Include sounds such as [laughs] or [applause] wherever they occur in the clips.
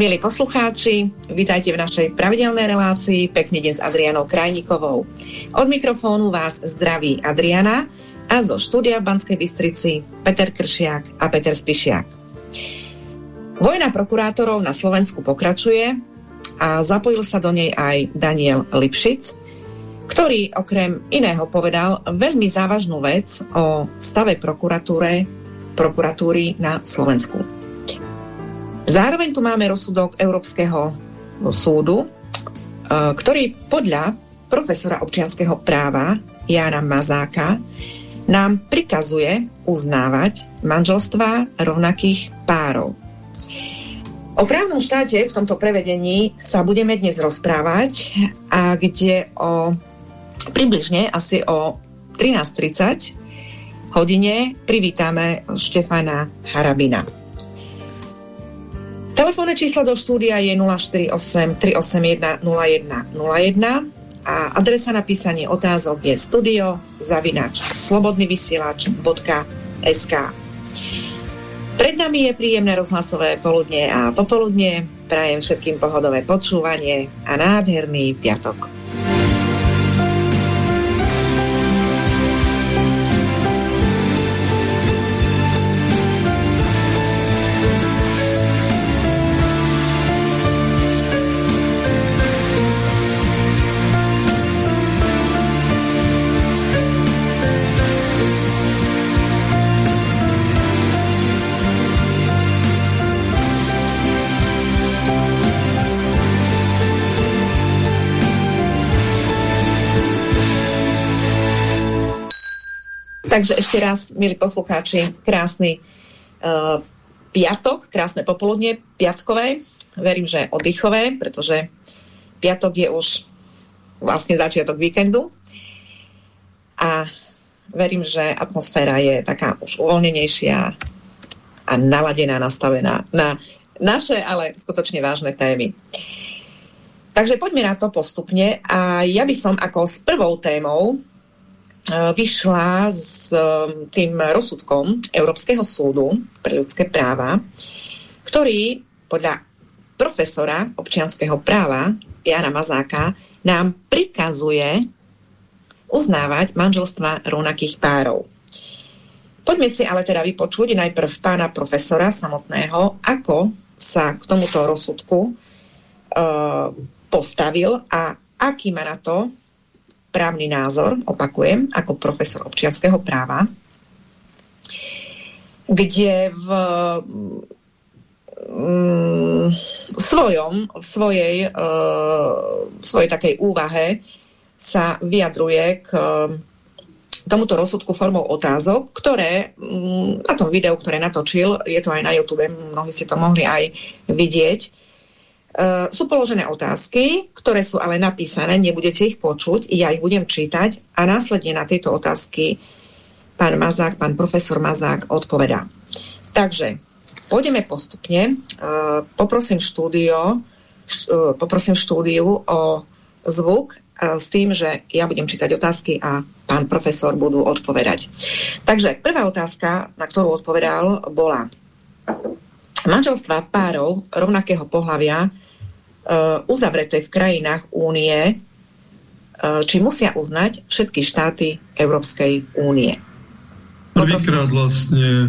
Milí poslucháči, vítajte v našej pravidelnej relácii Pekný deň s Adrianou Krajníkovou. Od mikrofónu vás zdraví Adriana a zo štúdia v Banskej Bystrici Peter Kršiak a Peter Spišiak. Vojna prokurátorov na Slovensku pokračuje a zapojil sa do nej aj Daniel Lipšic, ktorý okrem iného povedal veľmi závažnú vec o stave prokuratúre, prokuratúry na Slovensku. Zároveň tu máme rozsudok Európskeho súdu, e, ktorý podľa profesora občianského práva Jána Mazáka nám prikazuje uznávať manželstva rovnakých párov. O právnom štáte v tomto prevedení sa budeme dnes rozprávať a kde o približne asi o 13.30 hodine privítame Štefana Harabina. Telefónne číslo do štúdia je 048 381 0101 a adresa na písanie otázok je studio zavinač slobodnyvysielač.sk Pred nami je príjemné rozhlasové poludne a popoludne. Prajem všetkým pohodové počúvanie a nádherný piatok. Takže ešte raz, milí poslucháči, krásny uh, piatok, krásne popoludne, piatkové. Verím, že oddychové, pretože piatok je už vlastne začiatok víkendu. A verím, že atmosféra je taká už uvoľnenejšia a naladená, nastavená na naše, ale skutočne vážne témy. Takže poďme na to postupne a ja by som ako s prvou témou vyšla s e, tým rozsudkom Európskeho súdu pre ľudské práva, ktorý podľa profesora občianského práva Jana Mazáka nám prikazuje uznávať manželstva rovnakých párov. Poďme si ale teda vypočuť najprv pána profesora samotného, ako sa k tomuto rozsudku e, postavil a aký má na to právny názor, opakujem, ako profesor občianského práva, kde v mm, svojom, v svojej, uh, svojej takej úvahe sa vyjadruje k tomuto rozsudku formou otázok, ktoré mm, na tom videu, ktoré natočil, je to aj na YouTube, mnohí si to mohli aj vidieť, Uh, sú položené otázky, ktoré sú ale napísané, nebudete ich počuť, ja ich budem čítať a následne na tieto otázky pán Mazák, pán profesor Mazák odpovedá. Takže pôjdeme postupne. Uh, poprosím štúdio, uh, poprosím štúdiu o zvuk s tým, že ja budem čítať otázky a pán profesor budú odpovedať. Takže prvá otázka, na ktorú odpovedal, bola manželstva párov rovnakého pohľavia uh, uzavreté v krajinách únie, uh, či musia uznať všetky štáty Európskej únie. Prvýkrát vlastne e,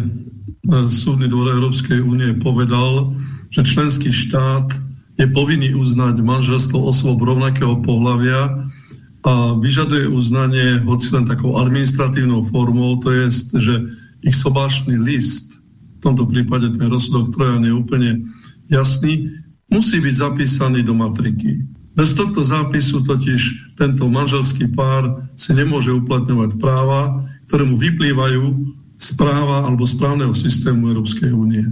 Súdny dvor Európskej únie povedal, že členský štát je povinný uznať manželstvo osôb rovnakého pohľavia a vyžaduje uznanie hoci len takou administratívnou formou, to je, že ich sobášny list, tomto prípade ten rozsudok Trojan je úplne jasný, musí byť zapísaný do matriky. Bez tohto zápisu totiž tento manželský pár si nemôže uplatňovať práva, ktoré mu vyplývajú z práva alebo správneho systému Európskej únie.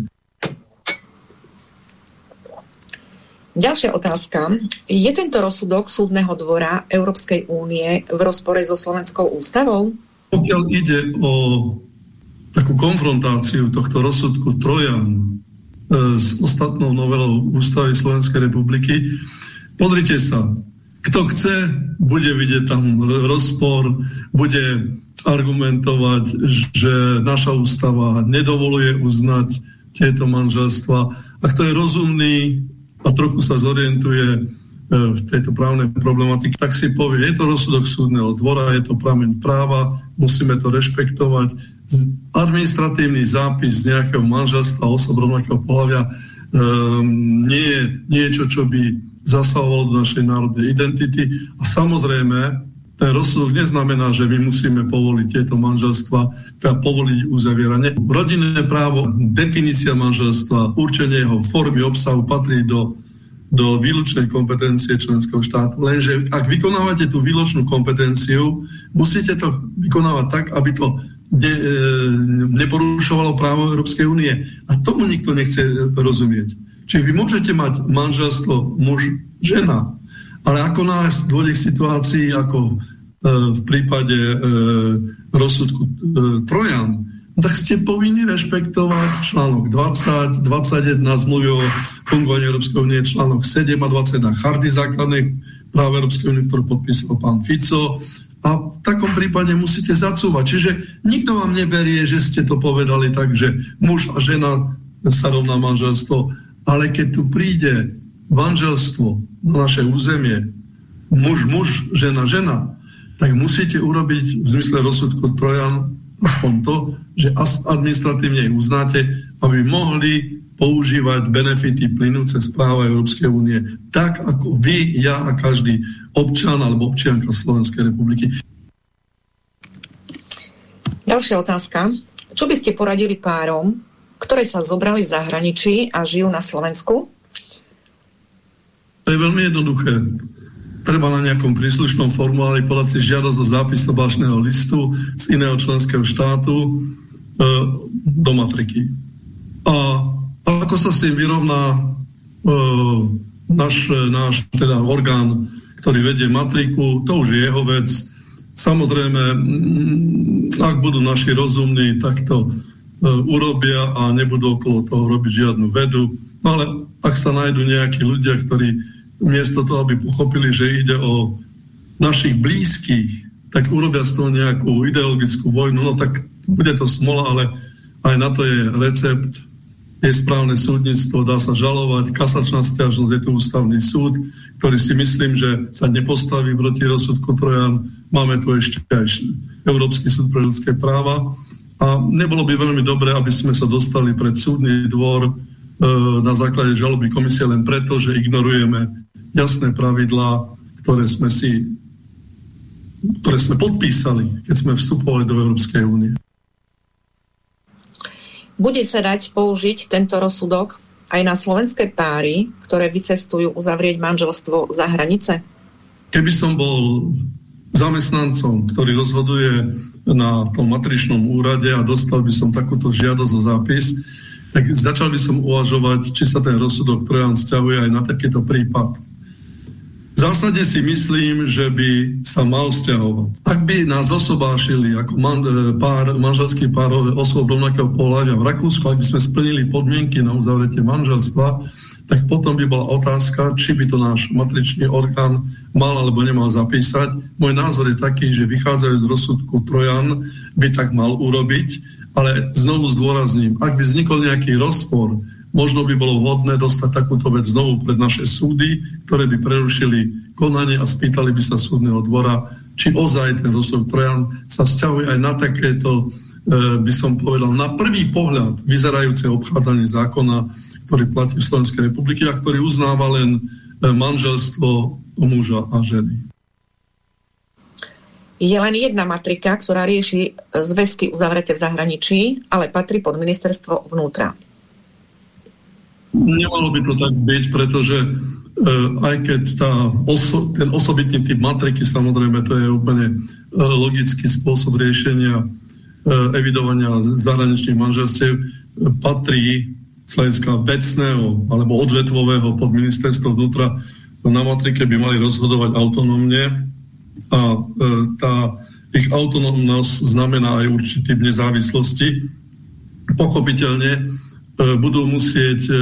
Ďalšia otázka. Je tento rozsudok súdneho dvora Európskej únie v rozpore so Slovenskou ústavou? Pokiaľ ide o takú konfrontáciu tohto rozsudku Trojan s ostatnou novelou Ústavy Slovenskej republiky. Pozrite sa, kto chce, bude vidieť tam rozpor, bude argumentovať, že naša ústava nedovoluje uznať tieto manželstva. A kto je rozumný, a trochu sa zorientuje e, v tejto právnej problematike, tak si povie, je to rozsudok súdneho dvora, je to prameň práva, musíme to rešpektovať. Administratívny zápis nejakého manželstva osob rovnakého pohľavia um, nie je niečo, čo by zasahovalo do našej národnej identity. A samozrejme, ten rozsudok neznamená, že my musíme povoliť tieto manželstva, teda povoliť uzavieranie. Rodinné právo, definícia manželstva, určenie jeho formy, obsahu patrí do, do výlučnej kompetencie členského štátu. Lenže ak vykonávate tú výlučnú kompetenciu, musíte to vykonávať tak, aby to ne, e, neporušovalo právo Európskej únie. A tomu nikto nechce rozumieť. Čiže vy môžete mať manželstvo muž-žena, ale ako nás dôjde k situácii, ako e, v prípade e, rozsudku e, Trojan, tak ste povinni rešpektovať článok 20, 21 zmluvy o fungovaní Európskej únie, článok 7 a 21 charty základnej práv Európskej únie, ktorú podpísal pán Fico. A v takom prípade musíte zacúvať. Čiže nikto vám neberie, že ste to povedali tak, že muž a žena sa rovná manželstvo. Ale keď tu príde manželstvo na naše územie, muž, muž, žena, žena, tak musíte urobiť v zmysle rozsudku Trojan aspoň to, že administratívne ich uznáte, aby mohli používať benefity plynúce z práva Európskej únie, tak ako vy, ja a každý občan alebo občianka Slovenskej republiky. Ďalšia otázka. Čo by ste poradili párom, ktoré sa zobrali v zahraničí a žijú na Slovensku? To je veľmi jednoduché. Treba na nejakom príslušnom formulári podať si žiadosť o zápis obášneho listu z iného členského štátu e, do matriky. A ako sa s tým vyrovná e, náš, náš teda orgán, ktorý vedie matriku, to už je jeho vec. Samozrejme, ak budú naši rozumní, tak to e, urobia a nebudú okolo toho robiť žiadnu vedu. No ale ak sa nájdú nejakí ľudia, ktorí miesto toho, aby pochopili, že ide o našich blízkych, tak urobia z toho nejakú ideologickú vojnu, no tak bude to smola, ale aj na to je recept, je správne súdnictvo, dá sa žalovať, kasačná stiažnosť, je to ústavný súd, ktorý si myslím, že sa nepostaví proti rozsudku Trojan. Máme tu ešte aj Európsky súd pre ľudské práva. A nebolo by veľmi dobré, aby sme sa dostali pred súdny dvor e, na základe žaloby komisie len preto, že ignorujeme jasné pravidlá, ktoré sme si ktoré sme podpísali, keď sme vstupovali do Európskej únie. Bude sa dať použiť tento rozsudok aj na slovenské páry, ktoré vycestujú uzavrieť manželstvo za hranice? Keby som bol zamestnancom, ktorý rozhoduje na tom matričnom úrade a dostal by som takúto žiadosť o zápis, tak začal by som uvažovať, či sa ten rozsudok Trojan vzťahuje aj na takýto prípad. Zásadne si myslím, že by sa mal vzťahovať. Ak by nás osobášili ako man, e, pár, manželský pár osôb rovnakého pohľavia v Rakúsku, ak by sme splnili podmienky na uzavretie manželstva, tak potom by bola otázka, či by to náš matričný orgán mal alebo nemal zapísať. Môj názor je taký, že vychádzajú z rozsudku Trojan, by tak mal urobiť, ale znovu zdôrazním, ak by vznikol nejaký rozpor Možno by bolo vhodné dostať takúto vec znovu pred naše súdy, ktoré by prerušili konanie a spýtali by sa súdneho dvora, či ozaj ten rozsudok Trojan sa vzťahuje aj na takéto, e, by som povedal, na prvý pohľad vyzerajúce obchádzanie zákona, ktorý platí v Slovenskej republiky a ktorý uznáva len e, manželstvo muža a ženy. Je len jedna matrika, ktorá rieši zväzky uzavreté v zahraničí, ale patrí pod ministerstvo vnútra. Nemalo by to tak byť, pretože e, aj keď tá oso, ten osobitný typ matriky, samozrejme, to je úplne e, logický spôsob riešenia e, evidovania zahraničných manželstiev, e, patrí z vecného alebo odvetvového pod ministerstvo vnútra na matrike by mali rozhodovať autonómne a e, tá ich autonómnosť znamená aj určitý nezávislosti. Pochopiteľne E, budú musieť e,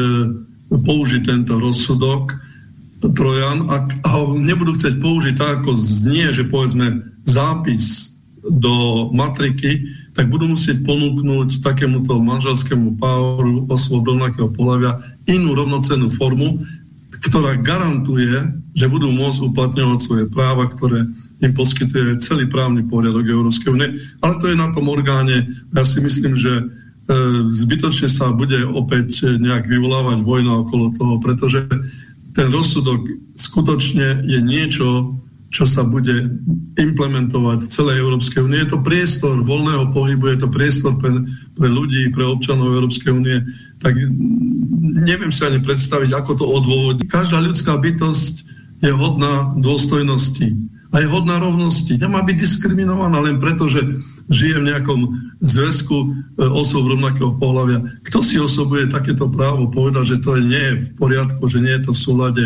použiť tento rozsudok Trojan a, a nebudú chcieť použiť tak, ako znie, že povedzme zápis do matriky, tak budú musieť ponúknuť takémuto manželskému páru osôb rovnakého pohľavia inú rovnocennú formu, ktorá garantuje, že budú môcť uplatňovať svoje práva, ktoré im poskytuje celý právny poriadok Európskej únie. Ale to je na tom orgáne. Ja si myslím, že e, zbytočne sa bude opäť nejak vyvolávať vojna okolo toho, pretože ten rozsudok skutočne je niečo, čo sa bude implementovať v celej Európskej únie. Je to priestor voľného pohybu, je to priestor pre, pre ľudí, pre občanov Európskej únie. Tak neviem si ani predstaviť, ako to odôvodniť. Každá ľudská bytosť je hodná dôstojnosti a je hodná rovnosti. Nemá byť diskriminovaná len preto, že žije v nejakom zväzku e, osob rovnakého pohľavia. Kto si osobuje takéto právo povedať, že to nie je v poriadku, že nie je to v súlade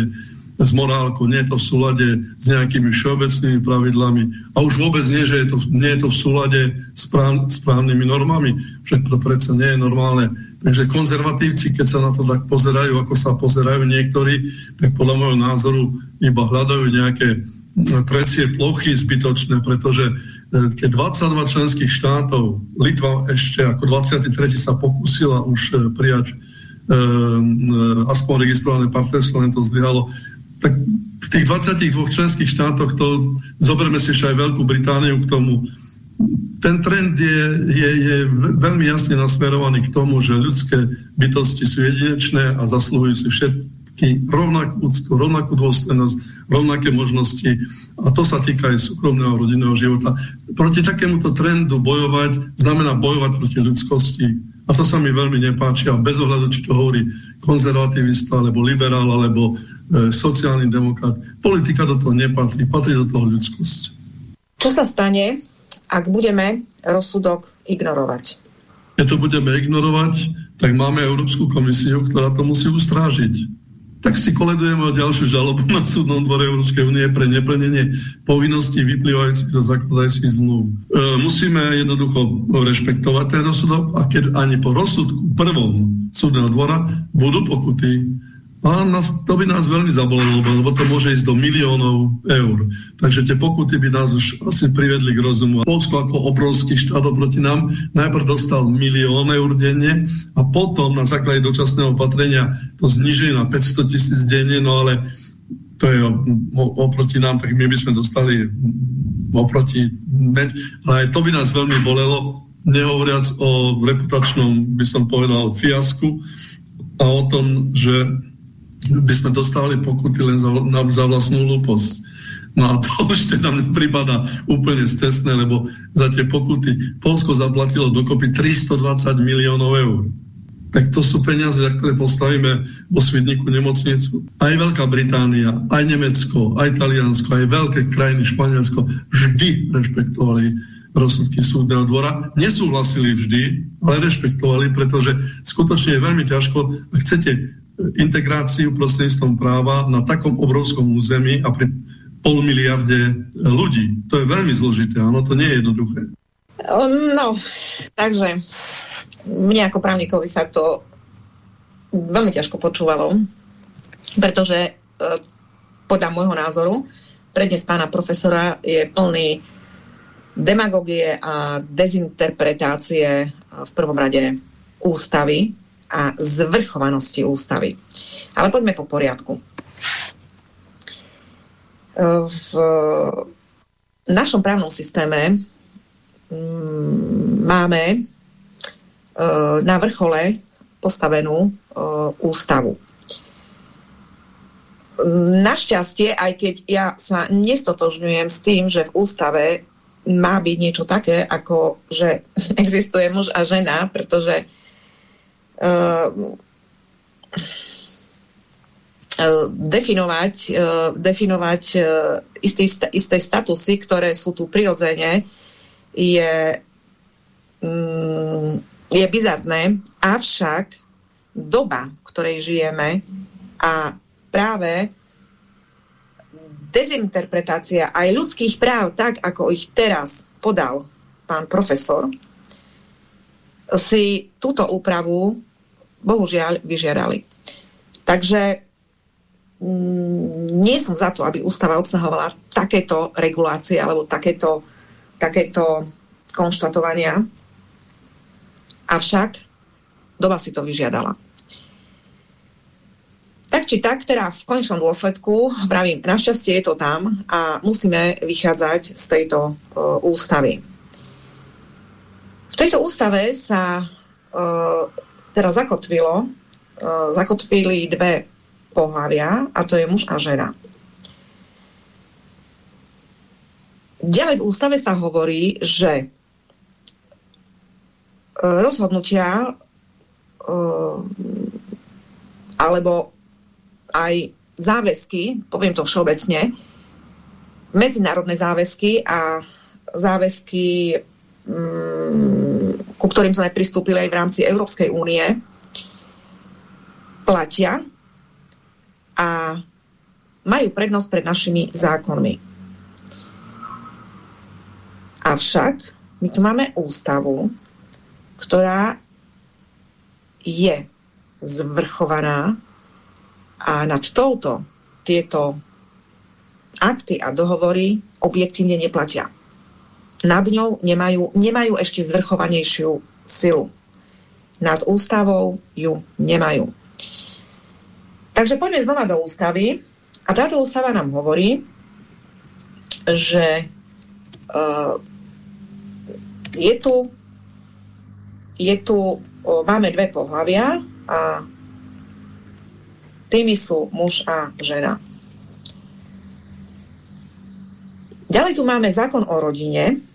s morálkou, nie je to v súlade s nejakými všeobecnými pravidlami a už vôbec nie, že je to, nie je to v súlade s, práv, s právnymi normami. Však to predsa nie je normálne. Takže konzervatívci, keď sa na to tak pozerajú, ako sa pozerajú niektorí, tak podľa môjho názoru iba hľadajú nejaké precie plochy zbytočné, pretože e, keď 22 členských štátov, Litva ešte ako 23. sa pokúsila už e, prijať um, aspoň registrované partnerstvo, len to zlyhalo, tak v tých 22 členských štátoch to, zoberme si ešte aj Veľkú Britániu k tomu, ten trend je, je, je veľmi jasne nasmerovaný k tomu, že ľudské bytosti sú jedinečné a zaslúhujú si všetky rovnakú úctu, rovnakú dôstojnosť, rovnaké možnosti a to sa týka aj súkromného rodinného života. Proti takémuto trendu bojovať znamená bojovať proti ľudskosti, a to sa mi veľmi nepáči a bez ohľadu, či to hovorí konzervativista, alebo liberál, alebo e, sociálny demokrat. Politika do toho nepatrí, patrí do toho ľudskosť. Čo sa stane, ak budeme rozsudok ignorovať? Keď to budeme ignorovať, tak máme Európsku komisiu, ktorá to musí ustrážiť tak si koledujeme o ďalšiu žalobu na súdnom dvore Európskej únie pre neplnenie povinností vyplývajúcich zo zakladajúcich zmluv. E, musíme jednoducho rešpektovať ten rozsudok a keď ani po rozsudku prvom súdneho dvora budú pokuty, a nás, to by nás veľmi zabolilo, lebo to môže ísť do miliónov eur. Takže tie pokuty by nás už asi privedli k rozumu. Polsko ako obrovský štát oproti nám najprv dostal milión eur denne a potom na základe dočasného opatrenia to znižili na 500 tisíc denne, no ale to je oproti nám, tak my by sme dostali oproti... Ale aj to by nás veľmi bolelo, nehovoriac o reputačnom, by som povedal, fiasku a o tom, že by sme dostali pokuty len za, na, za vlastnú lúposť. No a to [laughs] už teda prípada úplne stesné, lebo za tie pokuty Polsko zaplatilo dokopy 320 miliónov eur. Tak to sú peniaze, za ktoré postavíme vo Svidniku nemocnicu. Aj Veľká Británia, aj Nemecko, aj Taliansko, aj veľké krajiny, Španielsko vždy rešpektovali rozsudky súdneho dvora. Nesúhlasili vždy, ale rešpektovali, pretože skutočne je veľmi ťažko, ak chcete integráciu prostredníctvom práva na takom obrovskom území a pri pol miliarde ľudí. To je veľmi zložité, áno, to nie je jednoduché. No, takže mne ako právnikovi sa to veľmi ťažko počúvalo, pretože e, podľa môjho názoru prednes pána profesora je plný demagogie a dezinterpretácie v prvom rade ústavy a zvrchovanosti ústavy. Ale poďme po poriadku. V našom právnom systéme mm, máme e, na vrchole postavenú e, ústavu. Našťastie, aj keď ja sa nestotožňujem s tým, že v ústave má byť niečo také, ako že [laughs] existuje muž a žena, pretože ehm, definovať, ehm, definovať istý, isté statusy, ktoré sú tu prirodzene, je, mm, je bizarné, avšak doba, v ktorej žijeme a práve dezinterpretácia aj ľudských práv, tak ako ich teraz podal pán profesor, si túto úpravu bohužiaľ vyžiadali. Takže mm, nie som za to, aby ústava obsahovala takéto regulácie alebo takéto, takéto konštatovania. Avšak doba si to vyžiadala. Tak či tak, teda v konečnom dôsledku, pravím, našťastie je to tam a musíme vychádzať z tejto uh, ústavy. V tejto ústave sa uh, teda zakotvilo, uh, zakotvili dve pohľavia a to je muž a žena. Ďalej v ústave sa hovorí, že rozhodnutia alebo aj záväzky, poviem to všeobecne, medzinárodné záväzky a záväzky, ku ktorým sme pristúpili aj v rámci Európskej únie, platia a majú prednosť pred našimi zákonmi. Avšak my tu máme ústavu, ktorá je zvrchovaná a nad touto tieto akty a dohovory objektívne neplatia. Nad ňou nemajú, nemajú ešte zvrchovanejšiu silu. Nad ústavou ju nemajú. Takže poďme znova do ústavy. A táto ústava nám hovorí, že uh, je tu, je tu uh, máme dve pohľavia a Tými sú muž a žena. Ďalej tu máme zákon o rodine,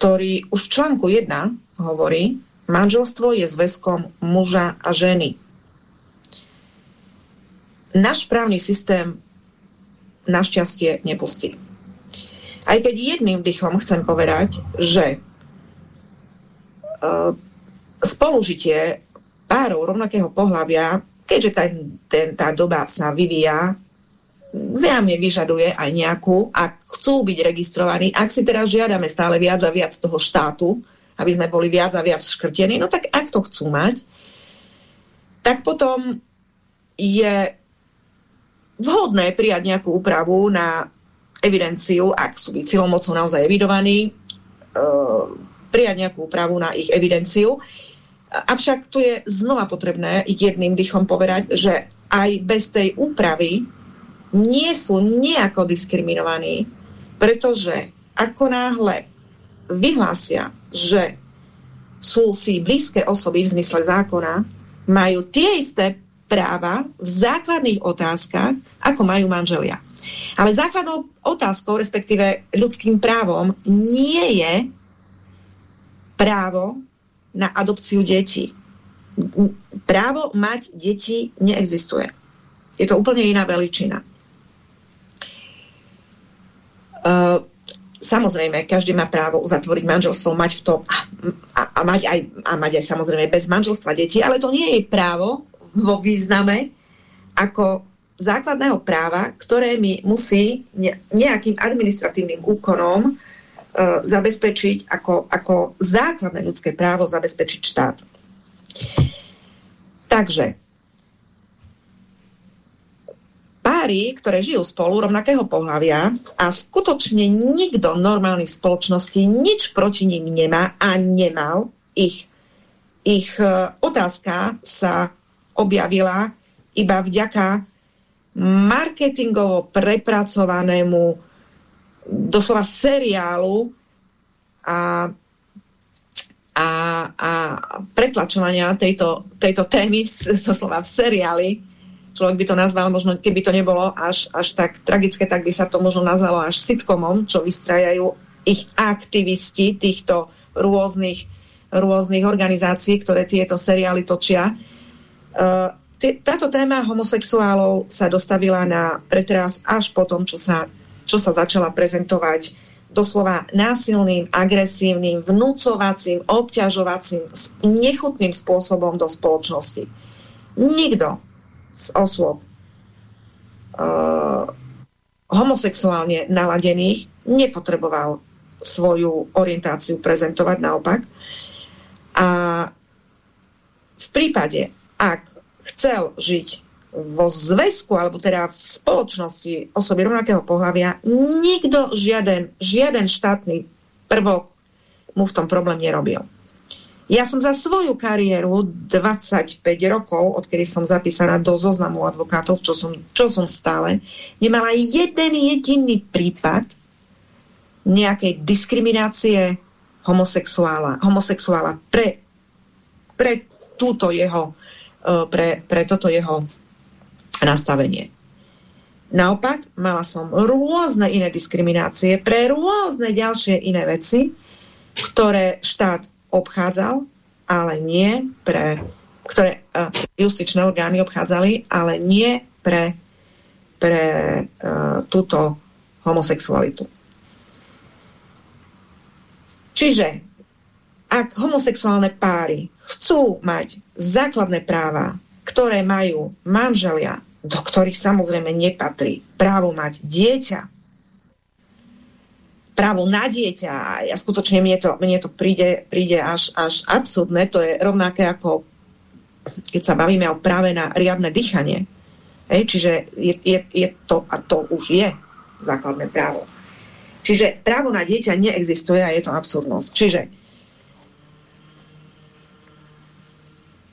ktorý už v článku 1 hovorí, manželstvo je zväzkom muža a ženy. Náš právny systém našťastie nepustí. Aj keď jedným dychom chcem povedať, že uh, spolužitie párov rovnakého pohľavia keďže ten, ten, tá doba sa vyvíja, zjavne vyžaduje aj nejakú, ak chcú byť registrovaní, ak si teraz žiadame stále viac a viac toho štátu, aby sme boli viac a viac škrtení, no tak ak to chcú mať, tak potom je vhodné prijať nejakú úpravu na evidenciu, ak sú byť silou mocou naozaj evidovaní, uh, prijať nejakú úpravu na ich evidenciu. Avšak tu je znova potrebné jedným dýchom povedať, že aj bez tej úpravy nie sú nejako diskriminovaní, pretože ako náhle vyhlásia, že sú si blízke osoby v zmysle zákona, majú tie isté práva v základných otázkach, ako majú manželia. Ale základnou otázkou, respektíve ľudským právom, nie je právo na adopciu detí. Právo mať deti neexistuje. Je to úplne iná veličina. Uh, samozrejme, každý má právo uzatvoriť manželstvo, mať v tom a, a, a, mať aj, a mať aj samozrejme bez manželstva deti, ale to nie je právo vo význame ako základného práva, ktoré mi musí nejakým administratívnym úkonom E, zabezpečiť ako, ako základné ľudské právo zabezpečiť štát. Takže páry, ktoré žijú spolu rovnakého pohľavia a skutočne nikto normálny v spoločnosti nič proti ním nemá a nemal, ich, ich e, otázka sa objavila iba vďaka marketingovo prepracovanému doslova seriálu a, a, a pretlačovania tejto, tejto témy doslova v seriáli. Človek by to nazval, možno keby to nebolo až, až tak tragické, tak by sa to možno nazvalo až sitcomom, čo vystrajajú ich aktivisti týchto rôznych, rôznych organizácií, ktoré tieto seriály točia. Uh, táto téma homosexuálov sa dostavila na pretras až po tom, čo sa čo sa začala prezentovať doslova násilným, agresívnym, vnúcovacím, obťažovacím, nechutným spôsobom do spoločnosti. Nikto z osôb uh, homosexuálne naladených nepotreboval svoju orientáciu prezentovať naopak. A v prípade, ak chcel žiť vo zväzku, alebo teda v spoločnosti osoby rovnakého pohľavia, nikto, žiaden, žiaden štátny prvok mu v tom problém nerobil. Ja som za svoju kariéru 25 rokov, odkedy som zapísaná do zoznamu advokátov, čo som, čo som stále, nemala jeden jediný prípad nejakej diskriminácie homosexuála, homosexuála pre, pre túto jeho, e, pre, pre toto jeho nastavenie. Naopak, mala som rôzne iné diskriminácie pre rôzne ďalšie iné veci, ktoré štát obchádzal, ale nie pre, ktoré uh, justičné orgány obchádzali, ale nie pre, pre uh, túto homosexualitu. Čiže ak homosexuálne páry chcú mať základné práva, ktoré majú manželia, do ktorých samozrejme nepatrí právo mať dieťa, právo na dieťa ja skutočne mne to, mne to príde, príde až, až absurdné. To je rovnaké ako keď sa bavíme o práve na riadne dýchanie. Hej, čiže je, je, je to, a to už je základné právo. Čiže právo na dieťa neexistuje a je to absurdnosť. Čiže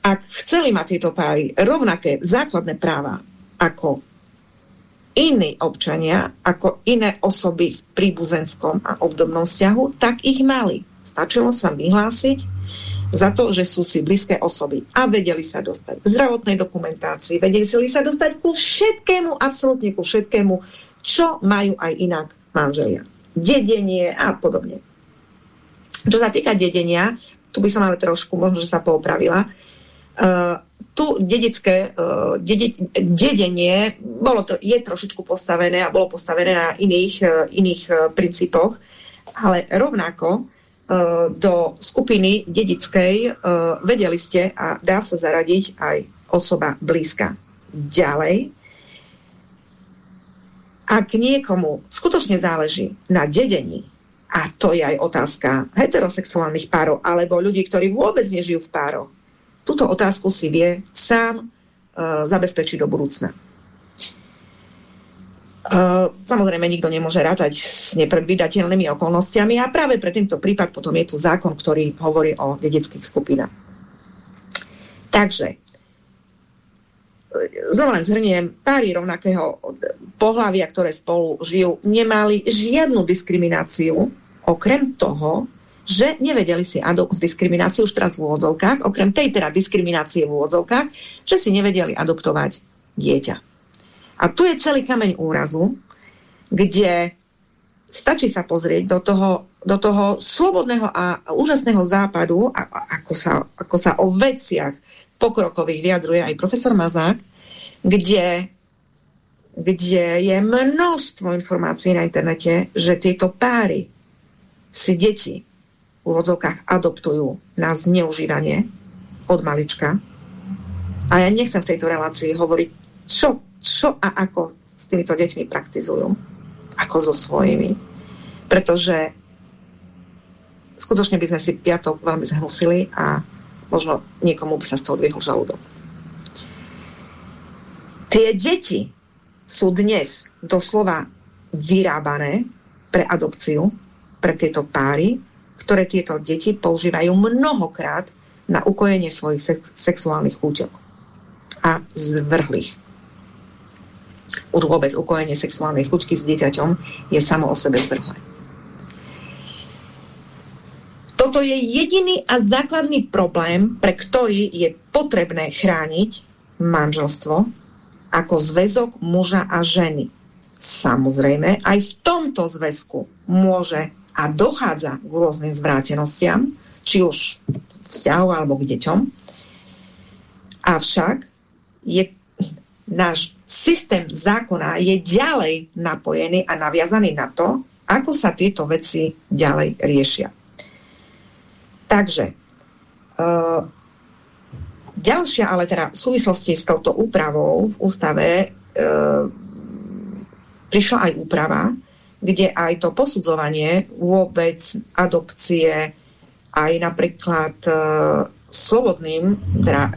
ak chceli mať tieto páry rovnaké základné práva ako iní občania ako iné osoby v príbuzenskom a obdobnom vzťahu, tak ich mali. Stačilo sa vyhlásiť za to, že sú si blízke osoby a vedeli sa dostať k zdravotnej dokumentácii, vedeli sa dostať ku všetkému, absolútne ku všetkému, čo majú aj inak manželia. Dedenie a podobne. Čo sa týka dedenia, tu by som ale trošku, možno, že sa poopravila, uh, tu dedické uh, dede, dedenie bolo to, je trošičku postavené a bolo postavené na iných, uh, iných princípoch, ale rovnako do skupiny dedickej vedeli ste a dá sa zaradiť aj osoba blízka. Ďalej, ak niekomu skutočne záleží na dedení, a to je aj otázka heterosexuálnych párov, alebo ľudí, ktorí vôbec nežijú v pároch, túto otázku si vie sám uh, zabezpečiť do budúcna. Uh, samozrejme, nikto nemôže rátať s nepredvídateľnými okolnostiami a práve pre tento prípad potom je tu zákon, ktorý hovorí o dedeckých skupinách. Takže, e, znova len zhrniem, páry rovnakého pohľavia, ktoré spolu žijú, nemali žiadnu diskrimináciu, okrem toho, že nevedeli si diskrimináciu už teraz v úvodzovkách, okrem tej teda diskriminácie v úvodzovkách, že si nevedeli adoptovať dieťa. A tu je celý kameň úrazu, kde stačí sa pozrieť do toho, do toho slobodného a úžasného západu, a, a, ako, sa, ako sa o veciach pokrokových vyjadruje aj profesor Mazák, kde, kde je množstvo informácií na internete, že tieto páry si deti úvodzovkách adoptujú na zneužívanie od malička. A ja nechcem v tejto relácii hovoriť, čo, čo a ako s týmito deťmi praktizujú, ako so svojimi. Pretože skutočne by sme si piatok veľmi zhnusili a možno niekomu by sa z toho dvihol žalúdok. Tie deti sú dnes doslova vyrábané pre adopciu, pre tieto páry ktoré tieto deti používajú mnohokrát na ukojenie svojich sex sexuálnych účel a zvrhlých. Už vôbec ukojenie sexuálnej chuťky s dieťaťom je samo o sebe zvrhlé. Toto je jediný a základný problém, pre ktorý je potrebné chrániť manželstvo ako zväzok muža a ženy. Samozrejme, aj v tomto zväzku môže a dochádza k rôznym zvrátenostiam, či už vzťahov alebo k deťom. Avšak je, náš systém zákona je ďalej napojený a naviazaný na to, ako sa tieto veci ďalej riešia. Takže uh, ďalšia, ale teda v súvislosti s touto úpravou v ústave uh, prišla aj úprava, kde aj to posudzovanie vôbec adopcie aj napríklad e, slobodným teda,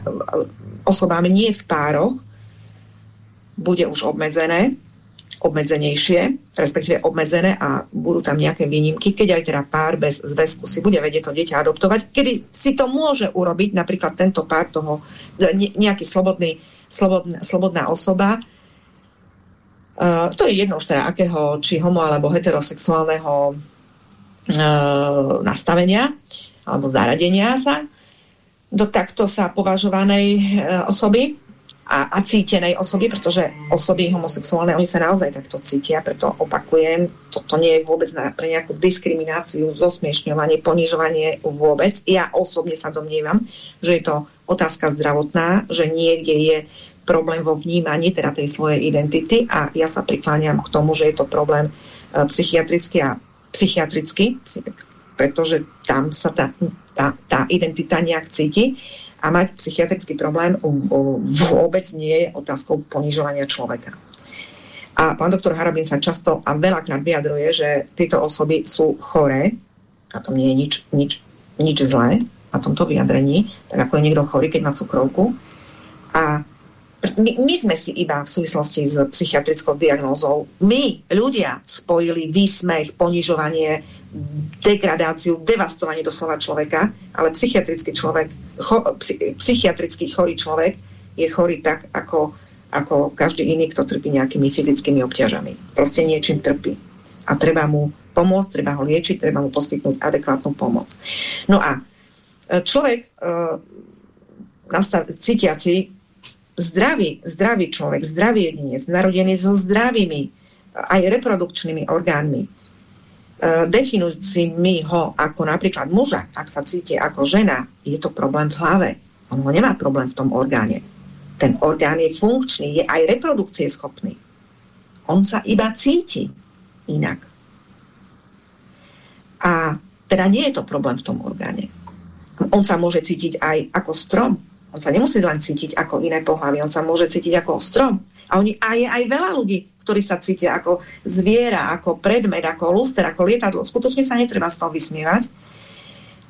osobám nie v pároch bude už obmedzené obmedzenejšie, respektíve obmedzené a budú tam nejaké výnimky, keď aj teda pár bez zväzku si bude vedieť to dieťa adoptovať, kedy si to môže urobiť napríklad tento pár toho, nejaký slobodný, slobodná, slobodná osoba, Uh, to je jedno už teda akého, či homo alebo heterosexuálneho uh, nastavenia alebo zaradenia sa do takto sa považovanej uh, osoby a, a cítenej osoby, pretože osoby homosexuálne, oni sa naozaj takto cítia, preto opakujem, toto nie je vôbec na, pre nejakú diskrimináciu, zosmiešňovanie, ponižovanie vôbec. Ja osobne sa domnievam, že je to otázka zdravotná, že niekde je problém vo vnímaní teda tej svojej identity a ja sa prikláňam k tomu, že je to problém e, psychiatrický a psychiatrický, pretože tam sa tá, tá, tá identita nejak cíti a mať psychiatrický problém vôbec nie je otázkou ponižovania človeka. A pán doktor Harabin sa často a veľakrát vyjadruje, že tieto osoby sú choré, a to nie je nič, nič, nič zlé na tomto vyjadrení, tak ako je niekto chorý, keď má cukrovku. A my, my sme si iba v súvislosti s psychiatrickou diagnózou, my, ľudia, spojili výsmech, ponižovanie, degradáciu, devastovanie doslova človeka, ale psychiatrický človek, cho, psychiatrický chorý človek je chorý tak, ako, ako každý iný, kto trpí nejakými fyzickými obťažami. Proste niečím trpí. A treba mu pomôcť, treba ho liečiť, treba mu poskytnúť adekvátnu pomoc. No a e, človek e, nastav, cítiaci zdravý, zdravý človek, zdravý jedinec, narodený so zdravými aj reprodukčnými orgánmi, e, definujúcimi ho ako napríklad muža, ak sa cíti ako žena, je to problém v hlave. On ho nemá problém v tom orgáne. Ten orgán je funkčný, je aj reprodukcie schopný. On sa iba cíti inak. A teda nie je to problém v tom orgáne. On sa môže cítiť aj ako strom, on sa nemusí len cítiť ako iné pohľavy, on sa môže cítiť ako strom. A, oni, a je aj veľa ľudí, ktorí sa cítia ako zviera, ako predmet, ako luster, ako lietadlo. Skutočne sa netreba z toho vysmievať.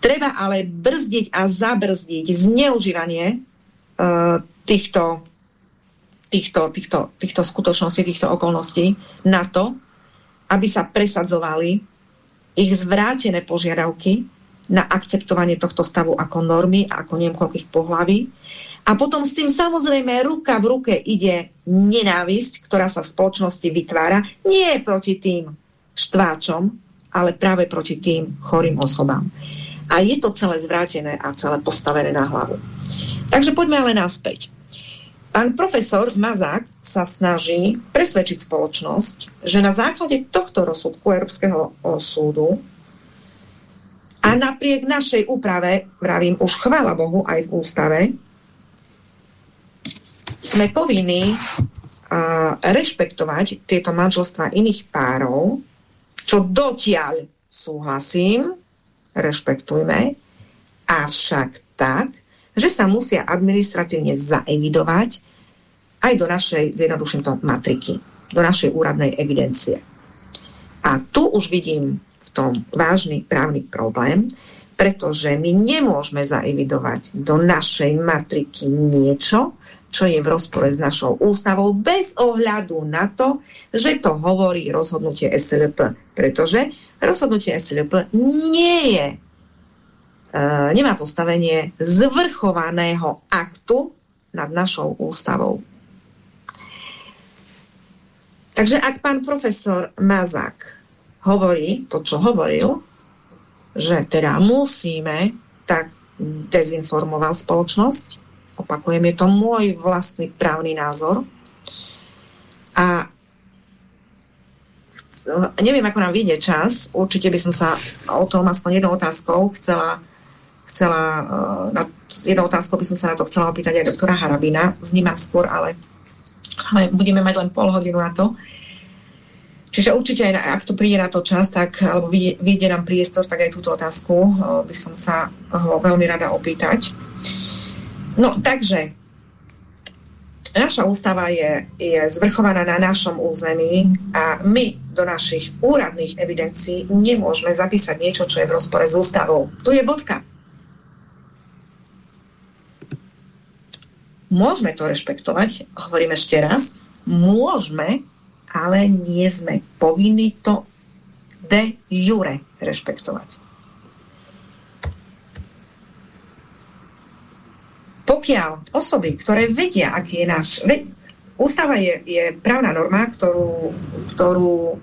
Treba ale brzdiť a zabrzdiť zneužívanie uh, týchto, týchto, týchto, týchto skutočností, týchto okolností na to, aby sa presadzovali ich zvrátené požiadavky na akceptovanie tohto stavu ako normy a ako neviem koľkých pohlaví. A potom s tým samozrejme ruka v ruke ide nenávisť, ktorá sa v spoločnosti vytvára nie proti tým štváčom, ale práve proti tým chorým osobám. A je to celé zvrátené a celé postavené na hlavu. Takže poďme ale naspäť. Pán profesor Mazák sa snaží presvedčiť spoločnosť, že na základe tohto rozsudku Európskeho súdu a napriek našej úprave, vravím už chvála Bohu aj v ústave, sme povinní a, rešpektovať tieto manželstva iných párov, čo dotiaľ súhlasím, rešpektujme, avšak tak, že sa musia administratívne zaevidovať aj do našej, zjednoduším to, matriky, do našej úradnej evidencie. A tu už vidím tom vážny právny problém, pretože my nemôžeme zaevidovať do našej matriky niečo, čo je v rozpore s našou ústavou, bez ohľadu na to, že to hovorí rozhodnutie SLP. Pretože rozhodnutie SLP nie je, e, nemá postavenie zvrchovaného aktu nad našou ústavou. Takže ak pán profesor Mazák hovorí to, čo hovoril, že teda musíme, tak dezinformoval spoločnosť. Opakujem, je to môj vlastný právny názor. A neviem, ako nám vyjde čas. Určite by som sa o tom aspoň jednou otázkou chcela, chcela eh, na jednou otázkou by som sa na to chcela opýtať aj doktora Harabina. S ním skôr, ale budeme mať len pol hodinu na to. Čiže určite aj ak to príde na to čas, tak, alebo vyjde nám priestor, tak aj túto otázku by som sa ho veľmi rada opýtať. No, takže naša ústava je, je zvrchovaná na našom území a my do našich úradných evidencií nemôžeme zapísať niečo, čo je v rozpore s ústavou. Tu je bodka. Môžeme to rešpektovať, hovorím ešte raz, môžeme ale nie sme povinni to de jure rešpektovať. Pokiaľ osoby, ktoré vedia, aký je náš... Ústava je, je právna norma, ktorú, ktorú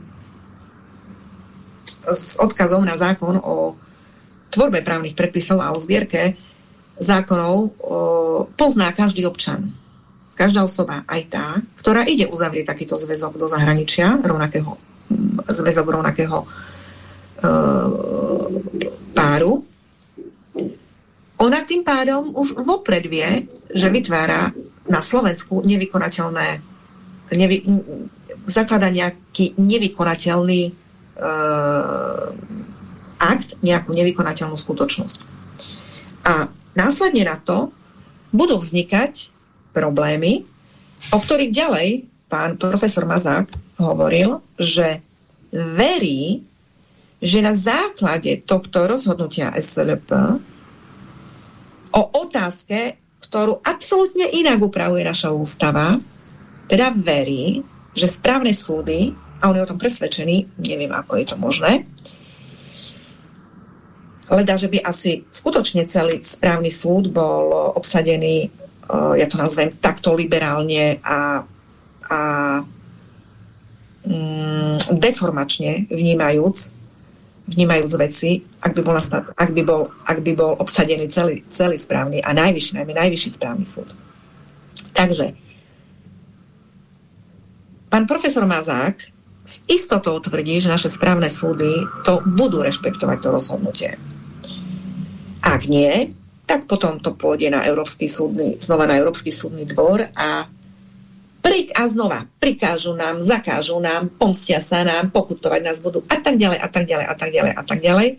s odkazom na zákon o tvorbe právnych predpisov a o zbierke zákonov o, pozná každý občan. Každá osoba, aj tá, ktorá ide uzavrieť takýto zväzok do zahraničia, rovnakého, zväzok rovnakého e, páru, ona tým pádom už vopred vie, že vytvára na Slovensku nevykonateľné nevy, zaklada nejaký nevykonateľný e, akt, nejakú nevykonateľnú skutočnosť. A následne na to budú vznikať problémy, o ktorých ďalej pán profesor Mazák hovoril, že verí, že na základe tohto rozhodnutia SLP o otázke, ktorú absolútne inak upravuje naša ústava, teda verí, že správne súdy, a on je o tom presvedčený, neviem, ako je to možné, leda, že by asi skutočne celý správny súd bol obsadený, ja to nazvem takto liberálne a, a mm, deformačne vnímajúc vnímajúc veci, ak by bol, ak by bol, ak by bol obsadený celý, celý správny a najvyšší, najmä najvyšší správny súd. Takže, pán profesor Mazák s istotou tvrdí, že naše správne súdy to budú rešpektovať to rozhodnutie. Ak nie, tak potom to pôjde na Európsky súdny, znova na Európsky súdny dvor a prik a znova prikážu nám, zakážu nám, pomstia sa nám, pokutovať nás budú a tak ďalej, a tak ďalej, a tak ďalej, a tak ďalej.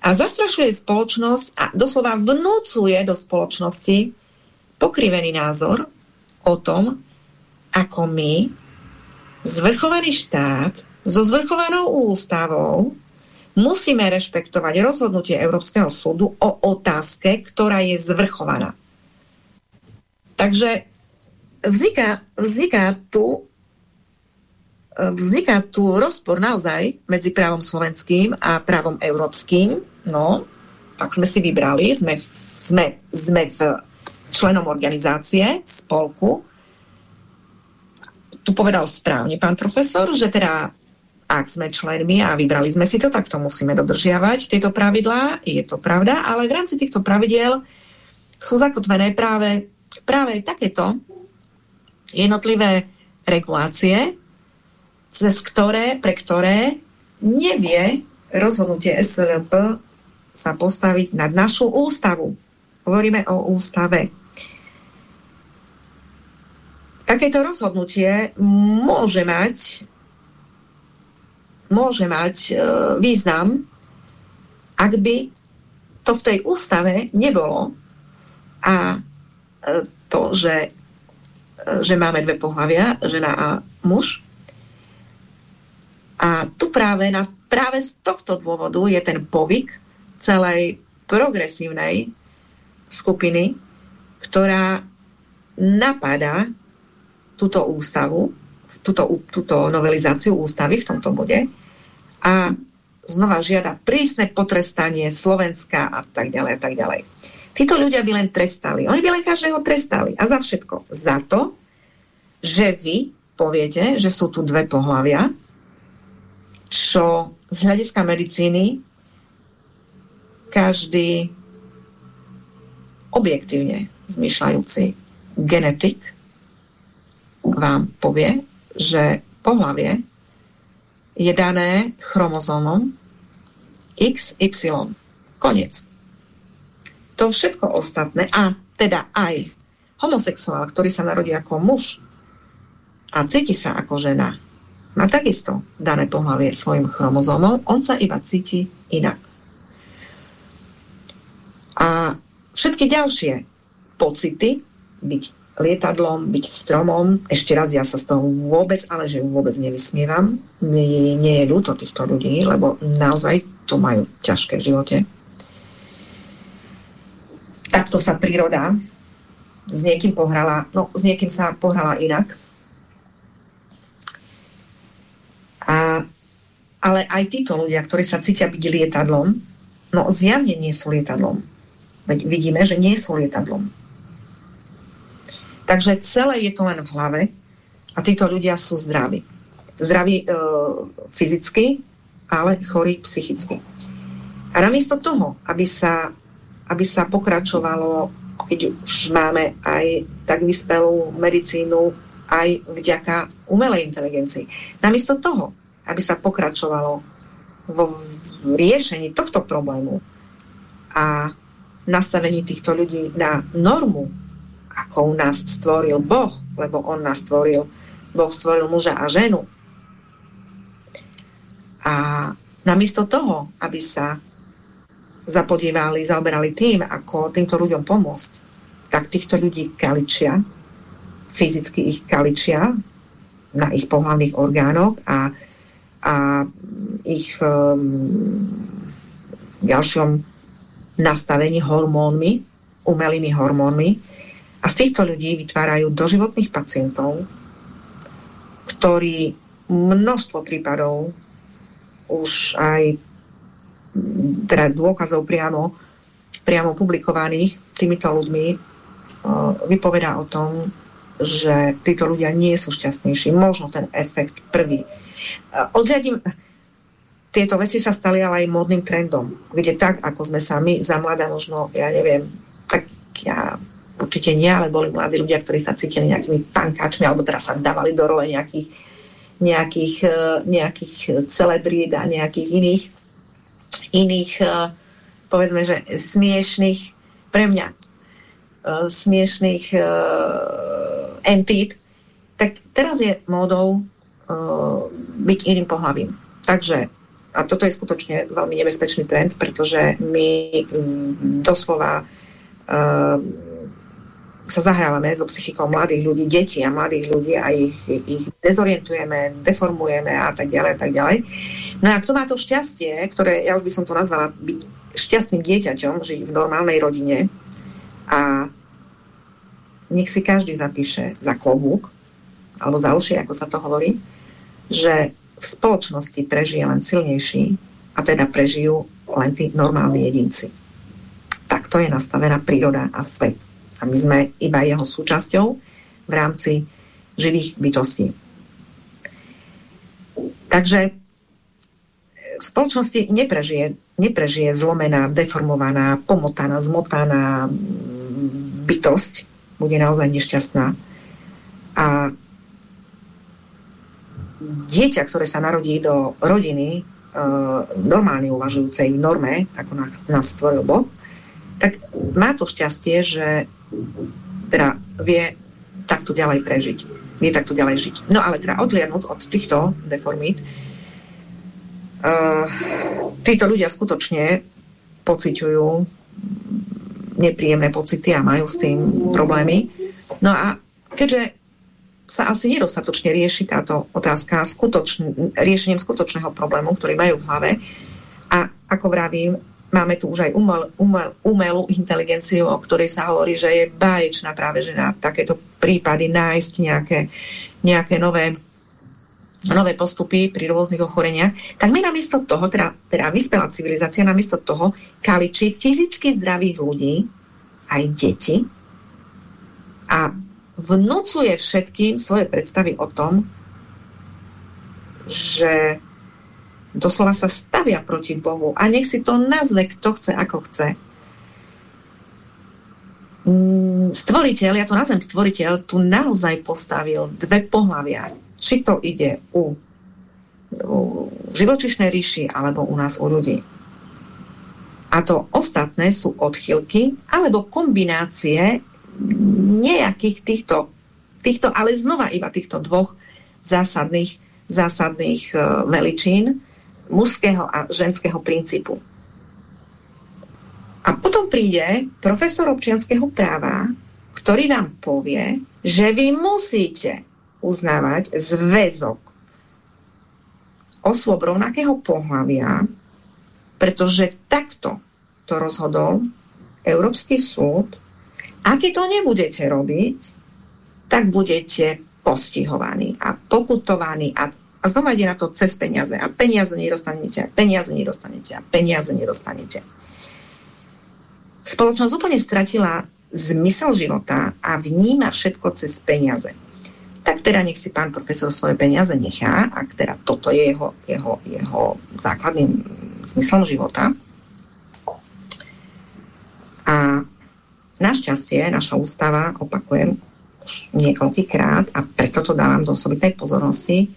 A zastrašuje spoločnosť a doslova vnúcuje do spoločnosti pokrivený názor o tom, ako my, zvrchovaný štát, so zvrchovanou ústavou, musíme rešpektovať rozhodnutie Európskeho súdu o otázke, ktorá je zvrchovaná. Takže vzniká, vzniká tu vzniká tu rozpor naozaj medzi právom slovenským a právom európskym. No, tak sme si vybrali, sme, sme, sme v členom organizácie, spolku. Tu povedal správne pán profesor, že teda ak sme členmi a vybrali sme si to, tak to musíme dodržiavať, tieto pravidlá, je to pravda, ale v rámci týchto pravidiel sú zakotvené práve, práve takéto jednotlivé regulácie, cez ktoré, pre ktoré nevie rozhodnutie SLP sa postaviť nad našu ústavu. Hovoríme o ústave. Takéto rozhodnutie môže mať môže mať e, význam, ak by to v tej ústave nebolo a e, to, že že máme dve pohľavia, žena a muž. A tu práve, na, práve z tohto dôvodu je ten povyk celej progresívnej skupiny, ktorá napadá túto ústavu, túto, túto novelizáciu ústavy v tomto bode a znova žiada prísne potrestanie Slovenska a tak ďalej a tak ďalej. Títo ľudia by len trestali. Oni by len každého trestali. A za všetko. Za to, že vy poviete, že sú tu dve pohľavia, čo z hľadiska medicíny každý objektívne zmyšľajúci genetik vám povie, že pohlavie je dané chromozómom XY. Koniec to všetko ostatné, a teda aj homosexuál, ktorý sa narodí ako muž a cíti sa ako žena, má takisto dané pohľavie svojim chromozómom, on sa iba cíti inak. A všetky ďalšie pocity, byť lietadlom, byť stromom, ešte raz ja sa z toho vôbec, ale že vôbec nevysmievam, mi nie je ľúto týchto ľudí, lebo naozaj to majú ťažké v živote takto sa príroda s niekým pohrala, no s niekým sa pohrala inak. ale aj títo ľudia, ktorí sa cítia byť lietadlom, no zjavne nie sú lietadlom. Veď vidíme, že nie sú lietadlom. Takže celé je to len v hlave a títo ľudia sú zdraví. Zdraví e, fyzicky, ale chorí psychicky. A namiesto toho, aby sa, aby sa pokračovalo, keď už máme aj tak vyspelú medicínu, aj vďaka umelej inteligencii. Namiesto toho, aby sa pokračovalo vo riešení tohto problému a nastavení týchto ľudí na normu, ako nás stvoril Boh, lebo On nás stvoril, Boh stvoril muža a ženu. A namiesto toho, aby sa zapodievali, zaoberali tým, ako týmto ľuďom pomôcť, tak týchto ľudí kaličia, fyzicky ich kaličia na ich pohľadných orgánoch a a ich um, ďalšom nastavení hormónmi, umelými hormónmi. A z týchto ľudí vytvárajú doživotných pacientov, ktorí množstvo prípadov už aj teda dôkazov priamo, priamo publikovaných týmito ľuďmi vypovedá o tom, že títo ľudia nie sú šťastnejší. Možno ten efekt prvý Odhľadím, tieto veci sa stali ale aj módnym trendom, kde tak, ako sme sami za mladá možno, ja neviem, tak ja určite nie, ale boli mladí ľudia, ktorí sa cítili nejakými pankáčmi, alebo teraz sa dávali do role nejakých, nejakých, e, nejakých celebrít a nejakých iných, iných e, povedzme, že smiešných, pre mňa e, smiešných entít, tak teraz je módou byť iným pohľavím. Takže, a toto je skutočne veľmi nebezpečný trend, pretože my mm, doslova sa zahrávame so psychikou mladých ľudí, detí a mladých ľudí a ich, ich dezorientujeme, deformujeme a tak ďalej a tak ďalej. No a kto má to šťastie, ktoré, ja už by som to nazvala byť šťastným dieťaťom, žiť v normálnej rodine a nech si každý zapíše za klobúk, alebo za uši, ako sa to hovorí, že v spoločnosti prežije len silnejší a teda prežijú len tí normálni jedinci. Takto je nastavená príroda a svet. A my sme iba jeho súčasťou v rámci živých bytostí. Takže v spoločnosti neprežije, neprežije zlomená, deformovaná, pomotaná, zmotaná bytosť, bude naozaj nešťastná. A dieťa, ktoré sa narodí do rodiny e, normálne uvažujúcej norme, ako nás stvoril Boh, tak má to šťastie, že teda vie takto ďalej prežiť. Vie takto ďalej žiť. No ale teda odliadnúc od týchto deformít, uh, títo ľudia skutočne pociťujú nepríjemné pocity a majú s tým problémy. No a keďže sa asi nedostatočne rieši táto otázka skutočn- riešením skutočného problému, ktorý majú v hlave. A ako vravím, máme tu už aj umel, umel, umelú inteligenciu, o ktorej sa hovorí, že je báječná práve, že na takéto prípady nájsť nejaké, nejaké nové, nové postupy pri rôznych ochoreniach, tak my namiesto toho, teda, teda vyspelá civilizácia, namiesto toho kaličí fyzicky zdravých ľudí, aj deti, a vnúcuje všetkým svoje predstavy o tom, že doslova sa stavia proti Bohu a nech si to nazve, kto chce, ako chce. Mm, stvoriteľ, ja to nazvem stvoriteľ, tu naozaj postavil dve pohľavia. Či to ide u, u živočišnej ríši alebo u nás u ľudí. A to ostatné sú odchylky alebo kombinácie nejakých týchto, týchto, ale znova iba týchto dvoch zásadných, zásadných uh, veličín mužského a ženského princípu. A potom príde profesor občianského práva, ktorý vám povie, že vy musíte uznávať zväzok osôb rovnakého pohľavia, pretože takto to rozhodol Európsky súd ak to nebudete robiť, tak budete postihovaní a pokutovaní a A znova ide na to cez peniaze. A peniaze nedostanete, a peniaze nedostanete, a peniaze nedostanete. Spoločnosť úplne stratila zmysel života a vníma všetko cez peniaze. Tak teda nech si pán profesor svoje peniaze nechá, ak teda toto je jeho, jeho, jeho základným zmyslom života. A našťastie naša ústava, opakujem už niekoľkýkrát a preto to dávam do osobitnej pozornosti,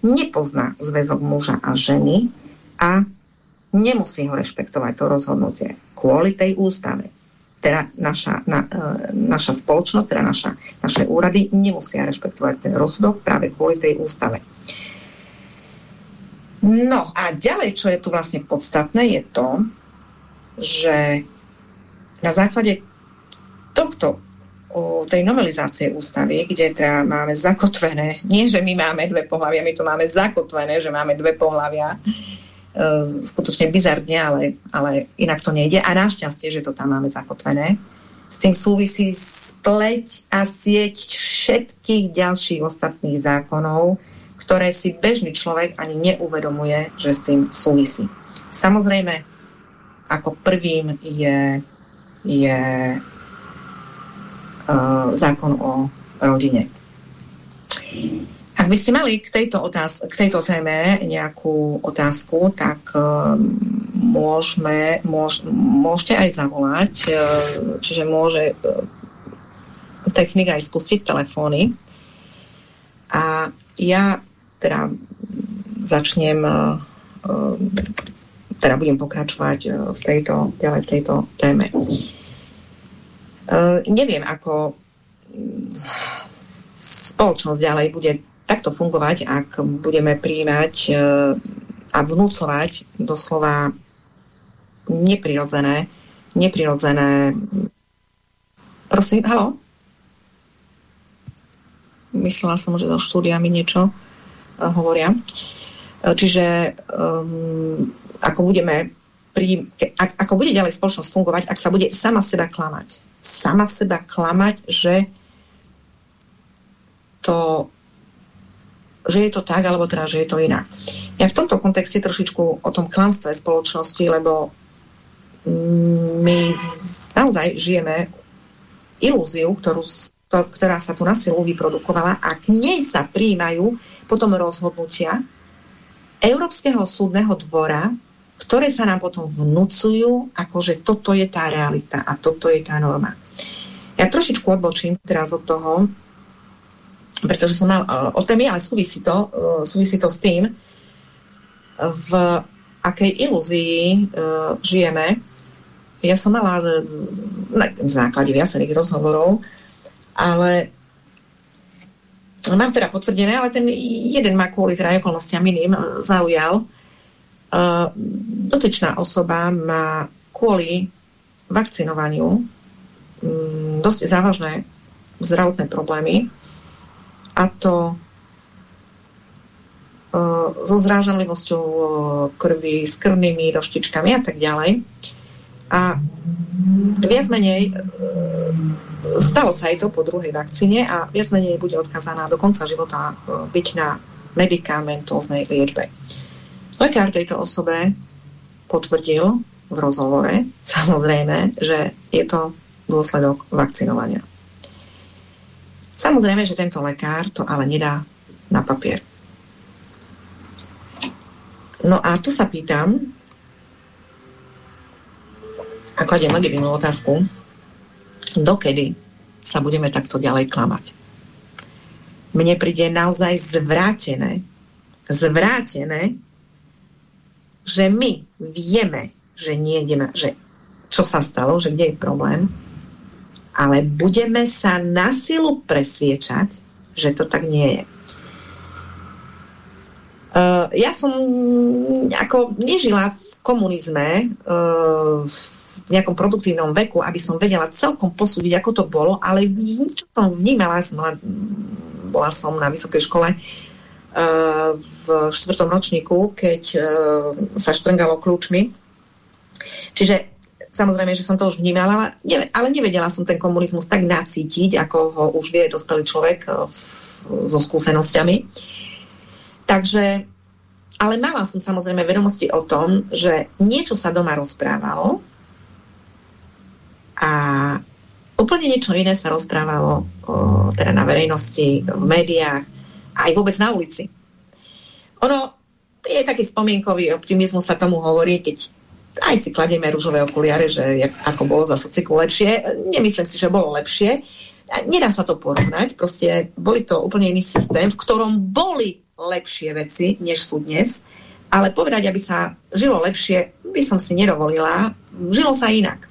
nepozná zväzok muža a ženy a nemusí ho rešpektovať to rozhodnutie kvôli tej ústave. Teda naša, na, e, naša spoločnosť, teda naša, naše úrady nemusia rešpektovať ten rozsudok práve kvôli tej ústave. No a ďalej, čo je tu vlastne podstatné, je to, že na základe tohto o tej novelizácie ústavy, kde teda máme zakotvené, nie že my máme dve pohľavia, my to máme zakotvené, že máme dve pohľavia, e, skutočne bizarne, ale, ale inak to nejde. A našťastie, že to tam máme zakotvené. S tým súvisí spleť a sieť všetkých ďalších ostatných zákonov, ktoré si bežný človek ani neuvedomuje, že s tým súvisí. Samozrejme, ako prvým je, je zákon o rodine. Ak by ste mali k tejto, otáz- k tejto téme nejakú otázku, tak uh, môžeme, môž, môžete aj zavolať, uh, čiže môže technik aj spustiť telefóny. A ja teda začnem, teda budem pokračovať v tejto, ďalej v tejto téme. Uh, neviem, ako mm, spoločnosť ďalej bude takto fungovať, ak budeme príjmať uh, a vnúcovať doslova neprirodzené, neprirodzené prosím, halo? Myslela som, že do štúdia mi niečo uh, hovoria. Čiže um, ako budeme pri, ak, ako bude ďalej spoločnosť fungovať, ak sa bude sama seba klamať, sama seba klamať, že to že je to tak, alebo teda, že je to inak. Ja v tomto kontexte trošičku o tom klamstve spoločnosti, lebo my naozaj žijeme ilúziu, ktorú, ktorá sa tu na silu vyprodukovala a k nej sa príjmajú potom rozhodnutia Európskeho súdneho dvora, ktoré sa nám potom vnúcujú, akože toto je tá realita a toto je tá norma. Ja trošičku odbočím teraz od toho, pretože som mal uh, o témy, ale súvisí to, uh, súvisí to s tým, v akej ilúzii uh, žijeme. Ja som mala na základe viacerých rozhovorov, ale mám teda potvrdené, ale ten jeden ma kvôli teda okolnostiam iným zaujal, dotyčná osoba má kvôli vakcinovaniu mm, dosť závažné zdravotné problémy a to so zrážanlivosťou krvi, s krvnými doštičkami a tak ďalej. A viac menej stalo sa aj to po druhej vakcíne a viac menej bude odkazaná do konca života byť na medikamentóznej liečbe. Lekár tejto osobe potvrdil v rozhovore, samozrejme, že je to dôsledok vakcinovania. Samozrejme, že tento lekár to ale nedá na papier. No a tu sa pýtam, a kladiem legitimnú otázku, dokedy sa budeme takto ďalej klamať. Mne príde naozaj zvrátené, zvrátené, že my vieme, že niekde, že čo sa stalo, že kde je problém, ale budeme sa na silu presviečať, že to tak nie je. Uh, ja som ako nežila v komunizme uh, v nejakom produktívnom veku, aby som vedela celkom posúdiť, ako to bolo, ale čo som vnímala, som bola, bola som na vysokej škole, v štvrtom ročníku, keď e, sa štrngalo kľúčmi. Čiže samozrejme, že som to už vnímala, ale nevedela som ten komunizmus tak nacítiť, ako ho už vie dospelý človek e, so skúsenosťami. Takže, ale mala som samozrejme vedomosti o tom, že niečo sa doma rozprávalo a úplne niečo iné sa rozprávalo o, teda na verejnosti, v médiách, aj vôbec na ulici. Ono je taký spomienkový optimizmus sa tomu hovorí, keď aj si kladieme rúžové okuliare, že ako bolo za sociku lepšie. Nemyslím si, že bolo lepšie. Nedá sa to porovnať. Proste boli to úplne iný systém, v ktorom boli lepšie veci, než sú dnes. Ale povedať, aby sa žilo lepšie, by som si nedovolila. Žilo sa inak.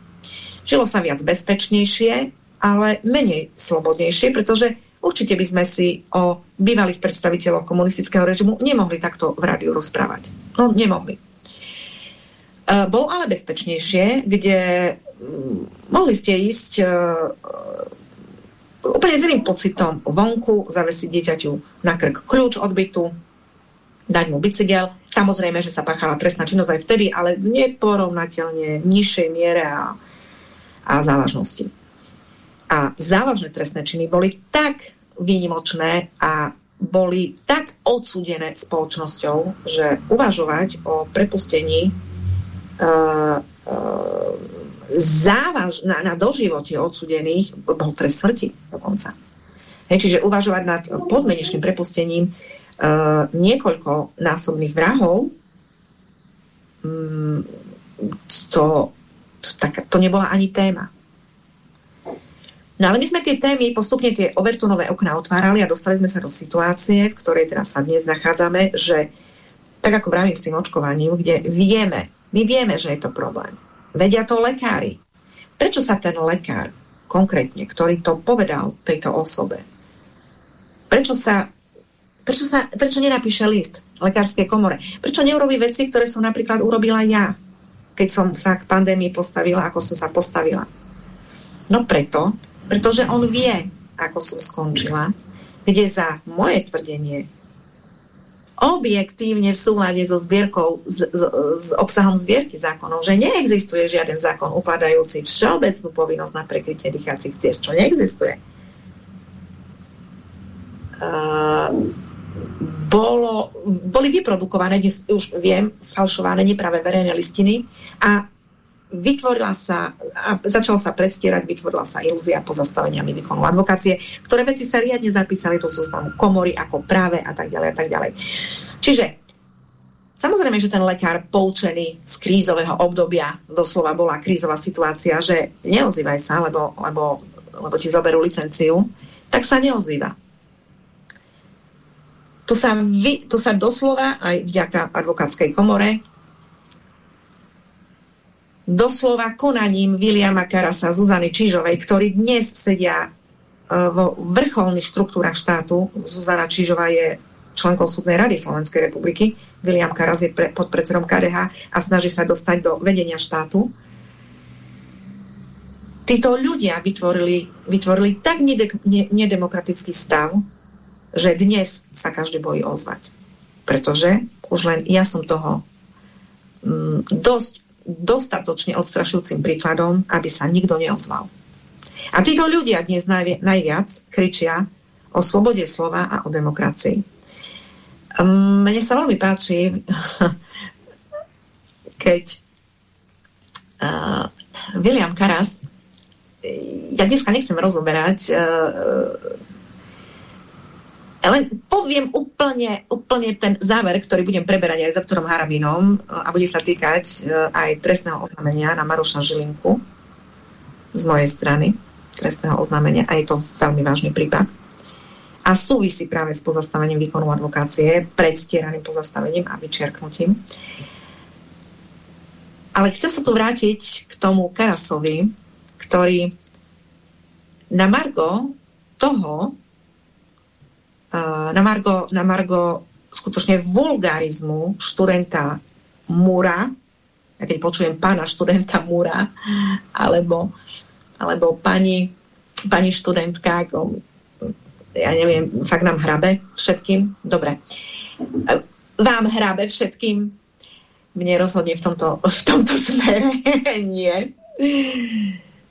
Žilo sa viac bezpečnejšie, ale menej slobodnejšie, pretože určite by sme si o bývalých predstaviteľov komunistického režimu nemohli takto v rádiu rozprávať. No, nemohli. E, bol ale bezpečnejšie, kde mm, mohli ste ísť e, úplne s iným pocitom vonku, zavesiť dieťaťu na krk kľúč od bytu, dať mu bicykel. Samozrejme, že sa páchala trestná činnosť aj vtedy, ale v neporovnateľne nižšej miere a, a závažnosti. A závažné trestné činy boli tak výnimočné a boli tak odsúdené spoločnosťou, že uvažovať o prepustení uh, uh, závaž, na, na doživote odsudených bol trest smrti dokonca. Hej, čiže uvažovať nad podmenečným prepustením uh, niekoľko násobných vrahov um, to, to, tak, to nebola ani téma. No ale my sme tie témy, postupne tie overtunové okná otvárali a dostali sme sa do situácie, v ktorej teraz sa dnes nachádzame, že tak ako vravím s tým očkovaním, kde vieme, my vieme, že je to problém. Vedia to lekári. Prečo sa ten lekár konkrétne, ktorý to povedal tejto osobe, prečo sa prečo, sa, prečo nenapíše list lekárskej komore? Prečo neurobi veci, ktoré som napríklad urobila ja, keď som sa k pandémii postavila, ako som sa postavila? No preto, pretože on vie, ako som skončila, kde za moje tvrdenie objektívne v súhľade so zbierkou, s, s, s obsahom zbierky zákonov, že neexistuje žiaden zákon ukladajúci všeobecnú povinnosť na prekrytie dýchacích ciest, čo neexistuje. Uh, bolo, boli vyprodukované, dnes už viem, falšované nepravé verejné listiny a vytvorila sa, a začalo sa predstierať, vytvorila sa ilúzia pozastaveniami výkonu advokácie, ktoré veci sa riadne zapísali do zoznamu komory ako práve a tak ďalej a tak ďalej. Čiže samozrejme, že ten lekár poučený z krízového obdobia, doslova bola krízová situácia, že neozývaj sa, lebo, lebo, lebo ti zoberú licenciu, tak sa neozýva. Tu sa, vy, tu sa doslova aj vďaka advokátskej komore doslova konaním Viliama Karasa, Zuzany Čížovej, ktorí dnes sedia e, vo vrcholných štruktúrach štátu. Zuzana Čížová je členkou súdnej rady Slovenskej republiky. William Karas je pre, predsedom KDH a snaží sa dostať do vedenia štátu. Títo ľudia vytvorili, vytvorili tak nedemokratický stav, že dnes sa každý bojí ozvať. Pretože už len ja som toho mm, dosť dostatočne odstrašujúcim príkladom, aby sa nikto neozval. A títo ľudia dnes najvi- najviac kričia o slobode slova a o demokracii. Mne sa veľmi páči, [laughs] keď uh, William Karas, ja dneska nechcem rozoberať uh, len poviem úplne, úplne ten záver, ktorý budem preberať aj s doktorom Harabinom a bude sa týkať e, aj trestného oznámenia na Maroša Žilinku z mojej strany, trestného oznámenia a je to veľmi vážny prípad. A súvisí práve s pozastavením výkonu advokácie, predstieraným pozastavením a vyčiarknutím. Ale chcem sa tu vrátiť k tomu Karasovi, ktorý na Margo toho, na Margo, na Margo skutočne vulgarizmu študenta Múra, ja keď počujem pána študenta Múra, alebo, alebo pani, pani študentka, ako, ja neviem, fakt nám hrabe všetkým. Dobre. Vám hrabe všetkým? Mne rozhodne v tomto, v tomto smere [laughs] nie.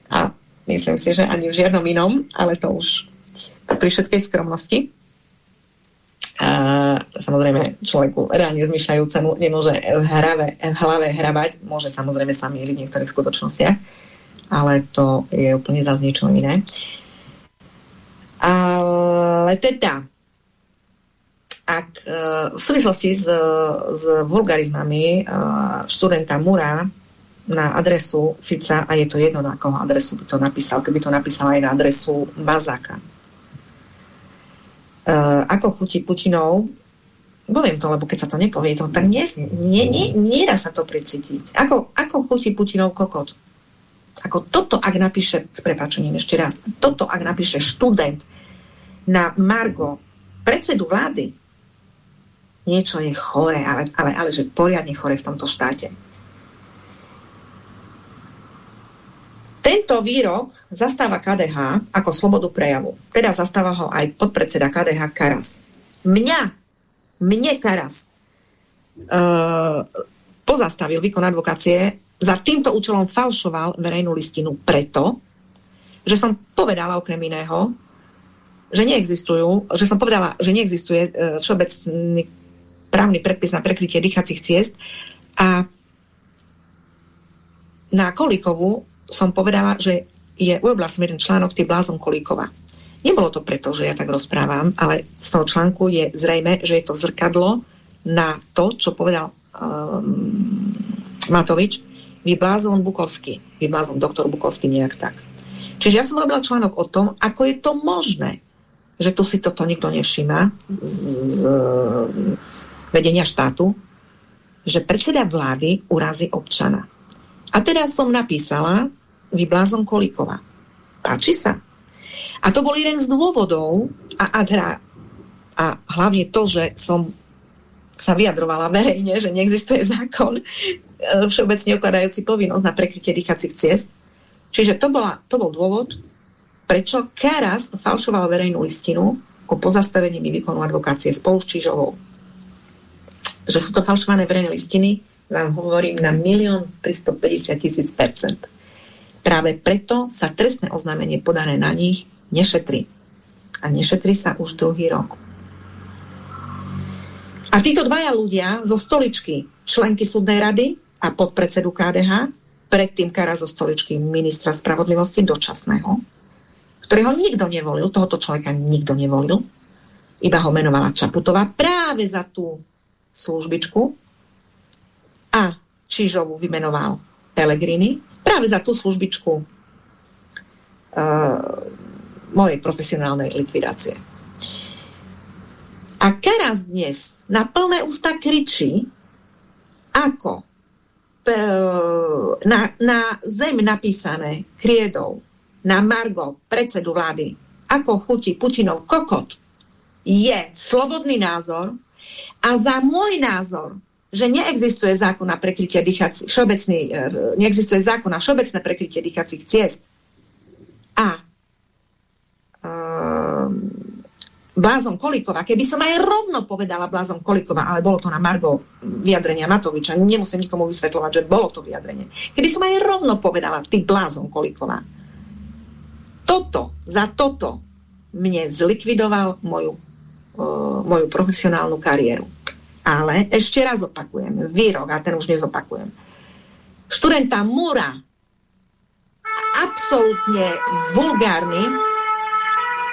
A myslím si, že ani v žiadnom inom, ale to už pri všetkej skromnosti samozrejme človeku reálne zmyšľajúcemu nemôže v, hrave, v hlave hrabať, môže samozrejme sa mieliť v niektorých skutočnostiach, ale to je úplne zase niečo iné. Ale teda, ak e, v súvislosti s, s vulgarizmami e, študenta Mura na adresu Fica, a je to jedno, na koho adresu by to napísal, keby to napísal aj na adresu Bazáka. Uh, ako chutí Putinov, poviem to, lebo keď sa to nepovie, to tak nie, nie, nie, nedá sa to precítiť. Ako, ako chutí Putinov kokot? Ako toto, ak napíše, s prepáčením ešte raz, toto, ak napíše študent na Margo predsedu vlády, niečo je chore, ale, ale, ale že poriadne chore v tomto štáte. Tento výrok zastáva KDH ako slobodu prejavu. Teda zastáva ho aj podpredseda KDH Karas. Mňa, mne Karas uh, pozastavil výkon advokácie za týmto účelom falšoval verejnú listinu preto, že som povedala okrem iného, že neexistujú, že som povedala, že neexistuje uh, všeobecný právny predpis na prekrytie dýchacích ciest a na Kolikovu som povedala, že je, urobila som jeden článok, ty blázon Kolíkova. Nebolo to preto, že ja tak rozprávam, ale z toho článku je zrejme, že je to zrkadlo na to, čo povedal um, Matovič, vyblázon Bukovský, vyblázon doktor Bukovský nejak tak. Čiže ja som robila článok o tom, ako je to možné, že tu si toto nikto nevšíma z, z vedenia štátu, že predseda vlády urazí občana. A teda som napísala, vyblázon Kolíková. Páči sa? A to bol jeden z dôvodov a, a, a hlavne to, že som sa vyjadrovala verejne, že neexistuje zákon e, všeobecne ukladajúci povinnosť na prekrytie dýchacích ciest. Čiže to, bola, to bol dôvod, prečo Karas falšoval verejnú listinu o pozastavení výkonu advokácie spolu s Čižovou. Že sú to falšované verejné listiny, vám hovorím na 1 350 tisíc percent. Práve preto sa trestné oznámenie podané na nich nešetrí. A nešetrí sa už druhý rok. A títo dvaja ľudia zo stoličky členky súdnej rady a podpredsedu KDH, predtým Kara zo stoličky ministra spravodlivosti dočasného, ktorého nikto nevolil, tohoto človeka nikto nevolil, iba ho menovala Čaputová práve za tú službičku a Čižovu vymenoval Pelegrini práve za tú službičku uh, mojej profesionálnej likvidácie. A Karas dnes na plné ústa kričí, ako na, na zem napísané kriedou na Margo, predsedu vlády, ako chutí Putinov kokot, je slobodný názor a za môj názor že neexistuje zákon na prekrytie dýchacích, všeobecný, e, neexistuje zákon na všeobecné prekrytie dýchacích ciest a um, Blázon Kolíková, keby som aj rovno povedala Blázon Kolíková, ale bolo to na Margo vyjadrenia Matoviča, nemusím nikomu vysvetľovať, že bolo to vyjadrenie. Keby som aj rovno povedala, ty Blázon Kolíková, toto, za toto mne zlikvidoval moju, uh, moju profesionálnu kariéru. Ale ešte raz opakujem, výrok, a ten už nezopakujem. Študenta Mura, absolútne vulgárny,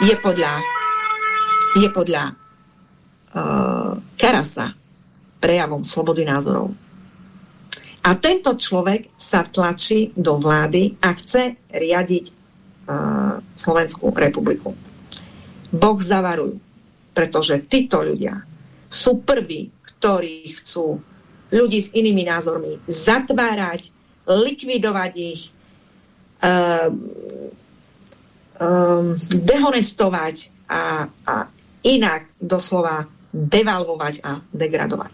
je podľa, je podľa uh, Karasa prejavom slobody názorov. A tento človek sa tlačí do vlády a chce riadiť uh, Slovenskú republiku. Boh zavaruj, pretože títo ľudia sú prví, ktorí chcú ľudí s inými názormi zatvárať, likvidovať ich, um, um, dehonestovať a, a inak doslova devalvovať a degradovať.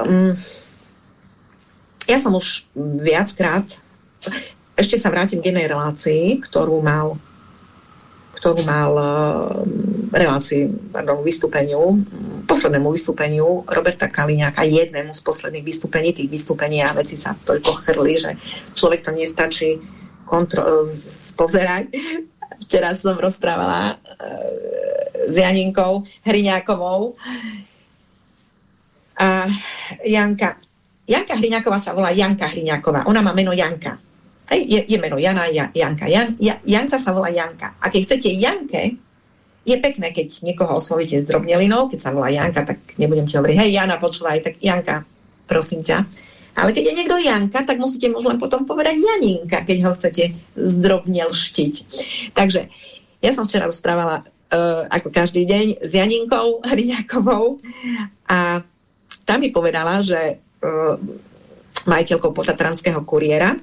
Um, ja som už viackrát, ešte sa vrátim k jednej relácii, ktorú mal ktorú mal eh, relácii, pardon, vystúpeniu, poslednému vystúpeniu Roberta Kaliňáka, jednému z posledných vystúpení, tých vystúpení a veci sa toľko chrli, že človek to nestačí kontro- pozerať. [laughs] včera som rozprávala e, s Janinkou Hriňákovou a Janka, Janka Hriňáková sa volá Janka Hriňáková. Ona má meno Janka. Hej, je, je meno Jana, ja, Janka. Jan, ja, Janka sa volá Janka. A keď chcete Janke, je pekné, keď niekoho oslovíte s drobnelinou, keď sa volá Janka, tak nebudem ti hovoriť, hej Jana, počúvaj, tak Janka, prosím ťa. Ale keď je niekto Janka, tak musíte možno len potom povedať Janinka, keď ho chcete zdrobnelštiť. Takže ja som včera rozprávala uh, ako každý deň s Janinkou Hriňákovou a tam mi povedala, že uh, majiteľkou potatranského kuriéra,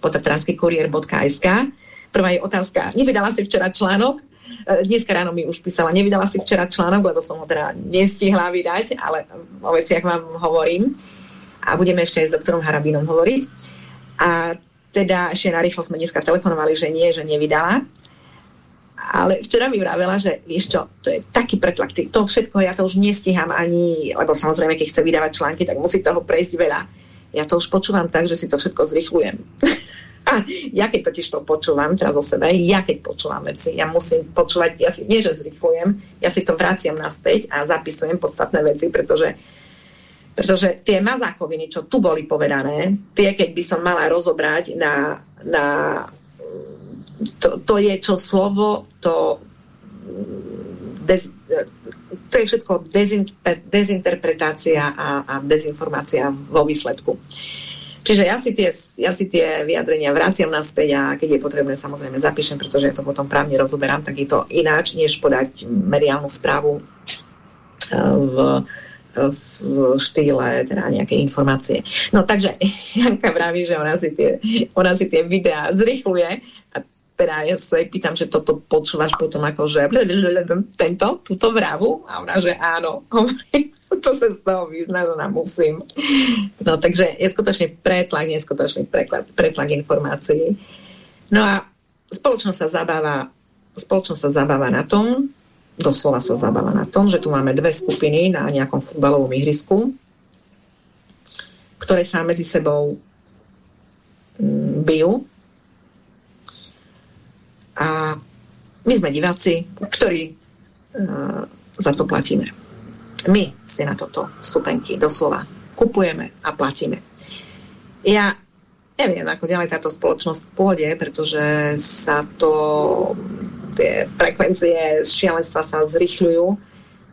potatranskykurier.sk, prvá je otázka, nevydala si včera článok? Uh, dneska ráno mi už písala, nevydala si včera článok, lebo som ho teda nestihla vydať, ale o veciach vám hovorím a budeme ešte aj s doktorom Harabinom hovoriť. A teda ešte narýchlo sme dneska telefonovali, že nie, že nevydala. Ale včera mi vravela, že vieš čo, to je taký pretlak, to všetko, ja to už nestíham ani, lebo samozrejme, keď chce vydávať články, tak musí toho prejsť veľa. Ja to už počúvam tak, že si to všetko zrychlujem. [laughs] A ja keď totiž to počúvam teraz o sebe, ja keď počúvam veci, ja musím počúvať, ja si nie, že zrychlujem, ja si to vraciam naspäť a zapisujem podstatné veci, pretože pretože tie mazákoviny, čo tu boli povedané, tie, keď by som mala rozobrať na, na to, to je čo slovo, to dez, to je všetko dezin, dezinterpretácia a, a dezinformácia vo výsledku. Čiže ja si, tie, ja si tie vyjadrenia vraciam naspäť a keď je potrebné, samozrejme zapíšem, pretože ja to potom právne rozoberám, tak je to ináč, než podať mediálnu správu eh, v v štýle teda nejaké informácie. No takže [laughs] Janka vraví, že ona si tie, ona si tie videá zrychluje teda ja sa jej pýtam, že toto počúvaš potom ako, že [laughs] tento, túto vravu a ona, že áno. [laughs] to sa z toho vyzná, ona musím. No takže je skutočne pretlak, neskutočný pretlak, pretlak informácií. No a spoločnosť sa zabáva spoločnosť sa zabáva na tom, doslova sa zabáva na tom, že tu máme dve skupiny na nejakom futbalovom ihrisku, ktoré sa medzi sebou mm, bijú. A my sme diváci, ktorí uh, za to platíme. My si na toto vstupenky doslova kupujeme a platíme. Ja neviem, ako ďalej táto spoločnosť pôjde, pretože sa to tie frekvencie šialenstva sa zrychľujú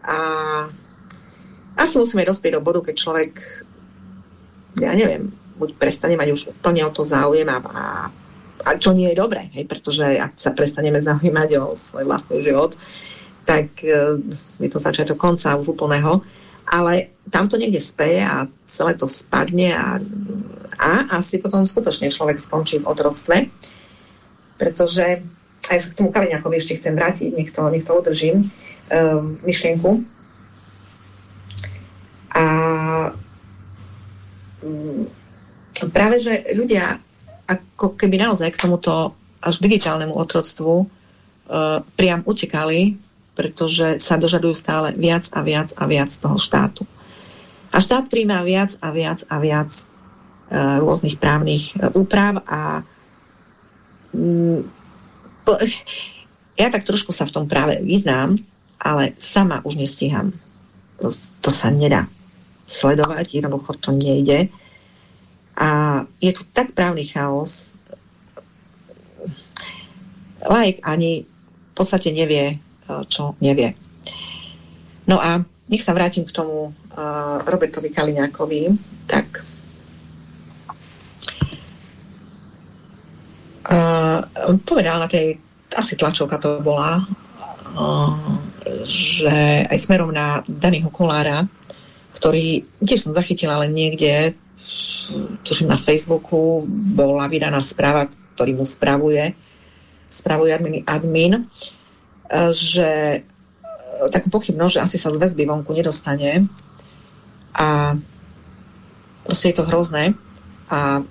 a asi musíme dospieť do bodu, keď človek ja neviem, buď prestane mať už úplne o to záujem a, a, a čo nie je dobré, hej, pretože ak sa prestaneme zaujímať o svoj vlastný život, tak e, je to začiatok konca už úplného, ale tam to niekde speje a celé to spadne a, a asi potom skutočne človek skončí v otroctve, pretože a ja sa k tomu Kaliňákovi ešte chcem vrátiť, nech to, nech to udržím, um, myšlienku. A práve, že ľudia ako keby naozaj k tomuto až digitálnemu otroctvu uh, priam utekali, pretože sa dožadujú stále viac a viac a viac toho štátu. A štát príjma viac a viac a viac uh, rôznych právnych uh, úprav a um, [laughs] ja tak trošku sa v tom práve vyznám, ale sama už nestíham. To, to sa nedá sledovať, jednoducho to nejde. A je tu tak právny chaos, like ani v podstate nevie, čo nevie. No a nech sa vrátim k tomu uh, Robertovi Kaliňákovi, tak. Uh, povedal na tej, asi tlačovka to bola, uh, že aj smerom na Daniho Kolára, ktorý tiež som zachytila ale niekde, tuším na Facebooku, bola vydaná správa, ktorý mu spravuje, spravuje admin, admin uh, že uh, takú pochybnosť, že asi sa z väzby vonku nedostane a proste je to hrozné a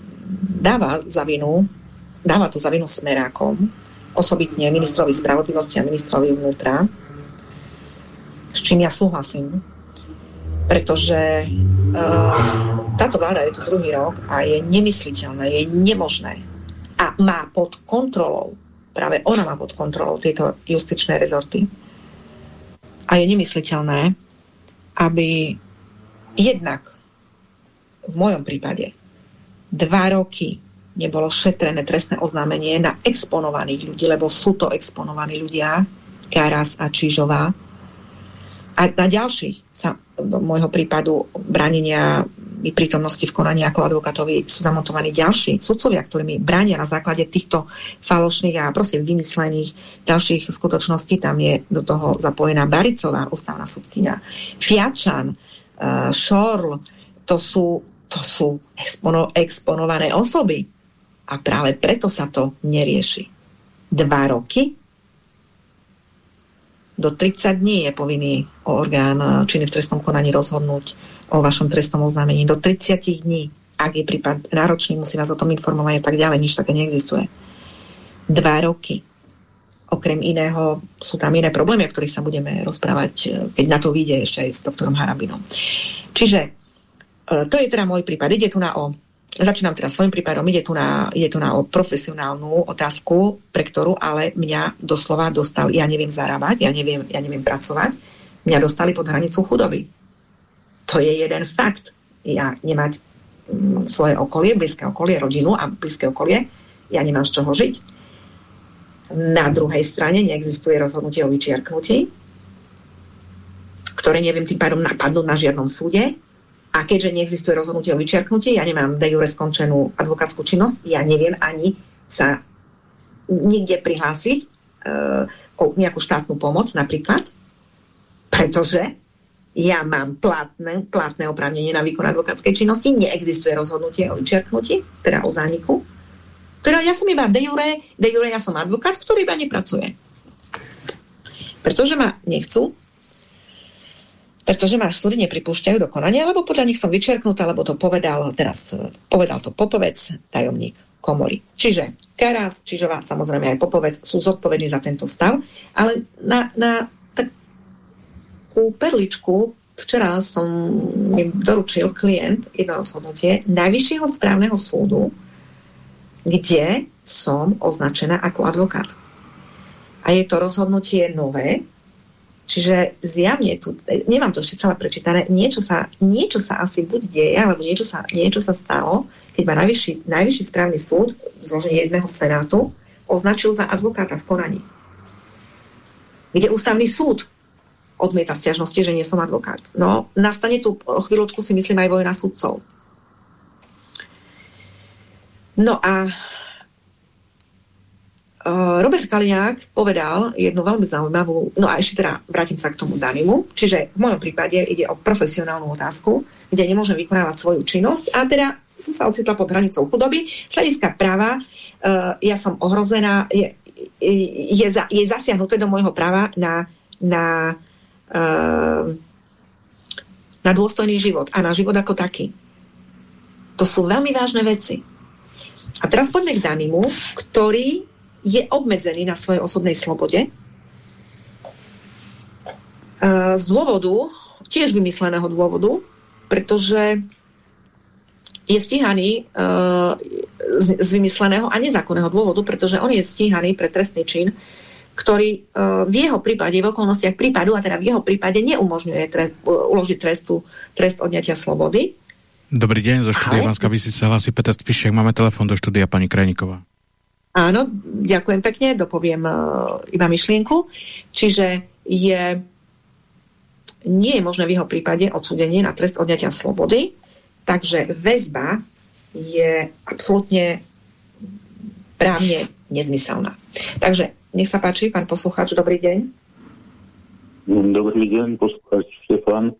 dáva za vinu dáva to za vinu smerákom, osobitne ministrovi spravodlivosti a ministrovi vnútra, s čím ja súhlasím, pretože uh, táto vláda je tu druhý rok a je nemysliteľné, je nemožné a má pod kontrolou práve ona má pod kontrolou tieto justičné rezorty. A je nemysliteľné, aby jednak v mojom prípade dva roky nebolo šetrené trestné oznámenie na exponovaných ľudí, lebo sú to exponovaní ľudia, Karas a Čižová. A na ďalších, sa, do môjho prípadu bránenia mi prítomnosti v konaní ako advokátovi sú zamontovaní ďalší sudcovia, ktorí mi bránia na základe týchto falošných a proste vymyslených ďalších skutočností. Tam je do toho zapojená Baricová, ústavná sudkynia, Fiačan, uh, Šorl, to sú, to sú expono, exponované osoby. A práve preto sa to nerieši. Dva roky do 30 dní je povinný orgán eh, činný v trestnom konaní rozhodnúť o vašom trestnom oznámení. Do 30 dní, ak je prípad náročný, musí vás o tom informovať a tak ďalej, nič také neexistuje. Dva roky. Okrem iného sú tam iné problémy, o ktorých sa budeme rozprávať, eh, keď na to vyjde ešte aj s doktorom Harabinom. Čiže eh, to je teda môj prípad. Ide tu na o Začínam teraz svojim prípadom, ide tu, na, ide tu na o profesionálnu otázku, pre ktorú ale mňa doslova dostal, ja neviem zarábať, ja neviem, ja neviem pracovať, mňa dostali pod hranicu chudoby. To je jeden fakt. Ja nemať mm, svoje okolie, blízke okolie, rodinu a blízke okolie, ja nemám z čoho žiť. Na druhej strane neexistuje rozhodnutie o vyčiarknutí, ktoré neviem tým pádom napadnúť na žiadnom súde, a keďže neexistuje rozhodnutie o vyčiarknutí, ja nemám de jure skončenú advokátsku činnosť, ja neviem ani sa nikde prihlásiť uh, o nejakú štátnu pomoc napríklad, pretože ja mám platné, platné oprávnenie na výkon advokátskej činnosti, neexistuje rozhodnutie o vyčiarknutí, teda o zániku. Teda ja som iba de jure, de jure ja som advokát, ktorý iba nepracuje. Pretože ma nechcú pretože máš súdy nepripúšťajú do konania, lebo podľa nich som vyčerknutá, lebo to povedal teraz, povedal to Popovec, tajomník komory. Čiže Karas, Čižová, samozrejme aj Popovec sú zodpovední za tento stav, ale na, na takú perličku včera som mi doručil klient jedno rozhodnutie Najvyššieho správneho súdu, kde som označená ako advokát. A je to rozhodnutie nové, Čiže zjavne tu, nemám to ešte celé prečítané, niečo sa, niečo sa asi buď deje, alebo niečo sa, niečo sa stalo, keď ma najvyšší, najvyšší správny súd, zloženie jedného senátu, označil za advokáta v konaní. Kde ústavný súd odmieta stiažnosti, že nie som advokát. No, nastane tu chvíľočku si myslím aj vojna súdcov. No a Robert Kaliňák povedal jednu veľmi zaujímavú, no a ešte teda vrátim sa k tomu Danimu, čiže v mojom prípade ide o profesionálnu otázku, kde nemôžem vykonávať svoju činnosť a teda som sa ocitla pod hranicou chudoby. Z práva uh, ja som ohrozená, je, je, za, je zasiahnuté do môjho práva na, na, uh, na dôstojný život a na život ako taký. To sú veľmi vážne veci. A teraz poďme k Danimu, ktorý je obmedzený na svojej osobnej slobode z dôvodu, tiež vymysleného dôvodu, pretože je stíhaný z, z vymysleného a nezákonného dôvodu, pretože on je stíhaný pre trestný čin, ktorý v jeho prípade, v okolnostiach prípadu, a teda v jeho prípade neumožňuje trest, uložiť trestu, trest odňatia slobody. Dobrý deň, zo štúdia Vanská sa hlási Peter Spišek. Máme telefon do štúdia pani Krajníková. Áno, ďakujem pekne, dopoviem uh, iba myšlienku. Čiže je, nie je možné v jeho prípade odsúdenie na trest odňatia slobody, takže väzba je absolútne právne nezmyselná. Takže nech sa páči, pán poslucháč, dobrý deň. Dobrý deň, poslucháč Štefan.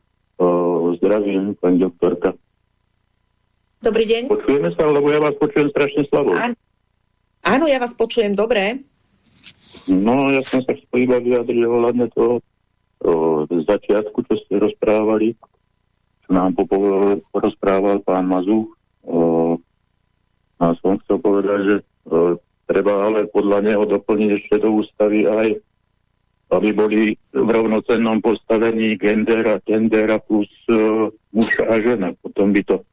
zdravím, pani doktorka. Dobrý deň. Počujeme sa, lebo ja vás počujem strašne slabo. Áno. Áno, ja vás počujem dobre. No, ja som sa chcel iba vyjadriť ohľadne toho o, začiatku, čo ste rozprávali, čo nám rozprával pán Mazuch. O, a som chcel povedať, že o, treba ale podľa neho doplniť ešte do ústavy aj aby boli v rovnocennom postavení gendera, gendera plus uh, muža a žena. Potom by to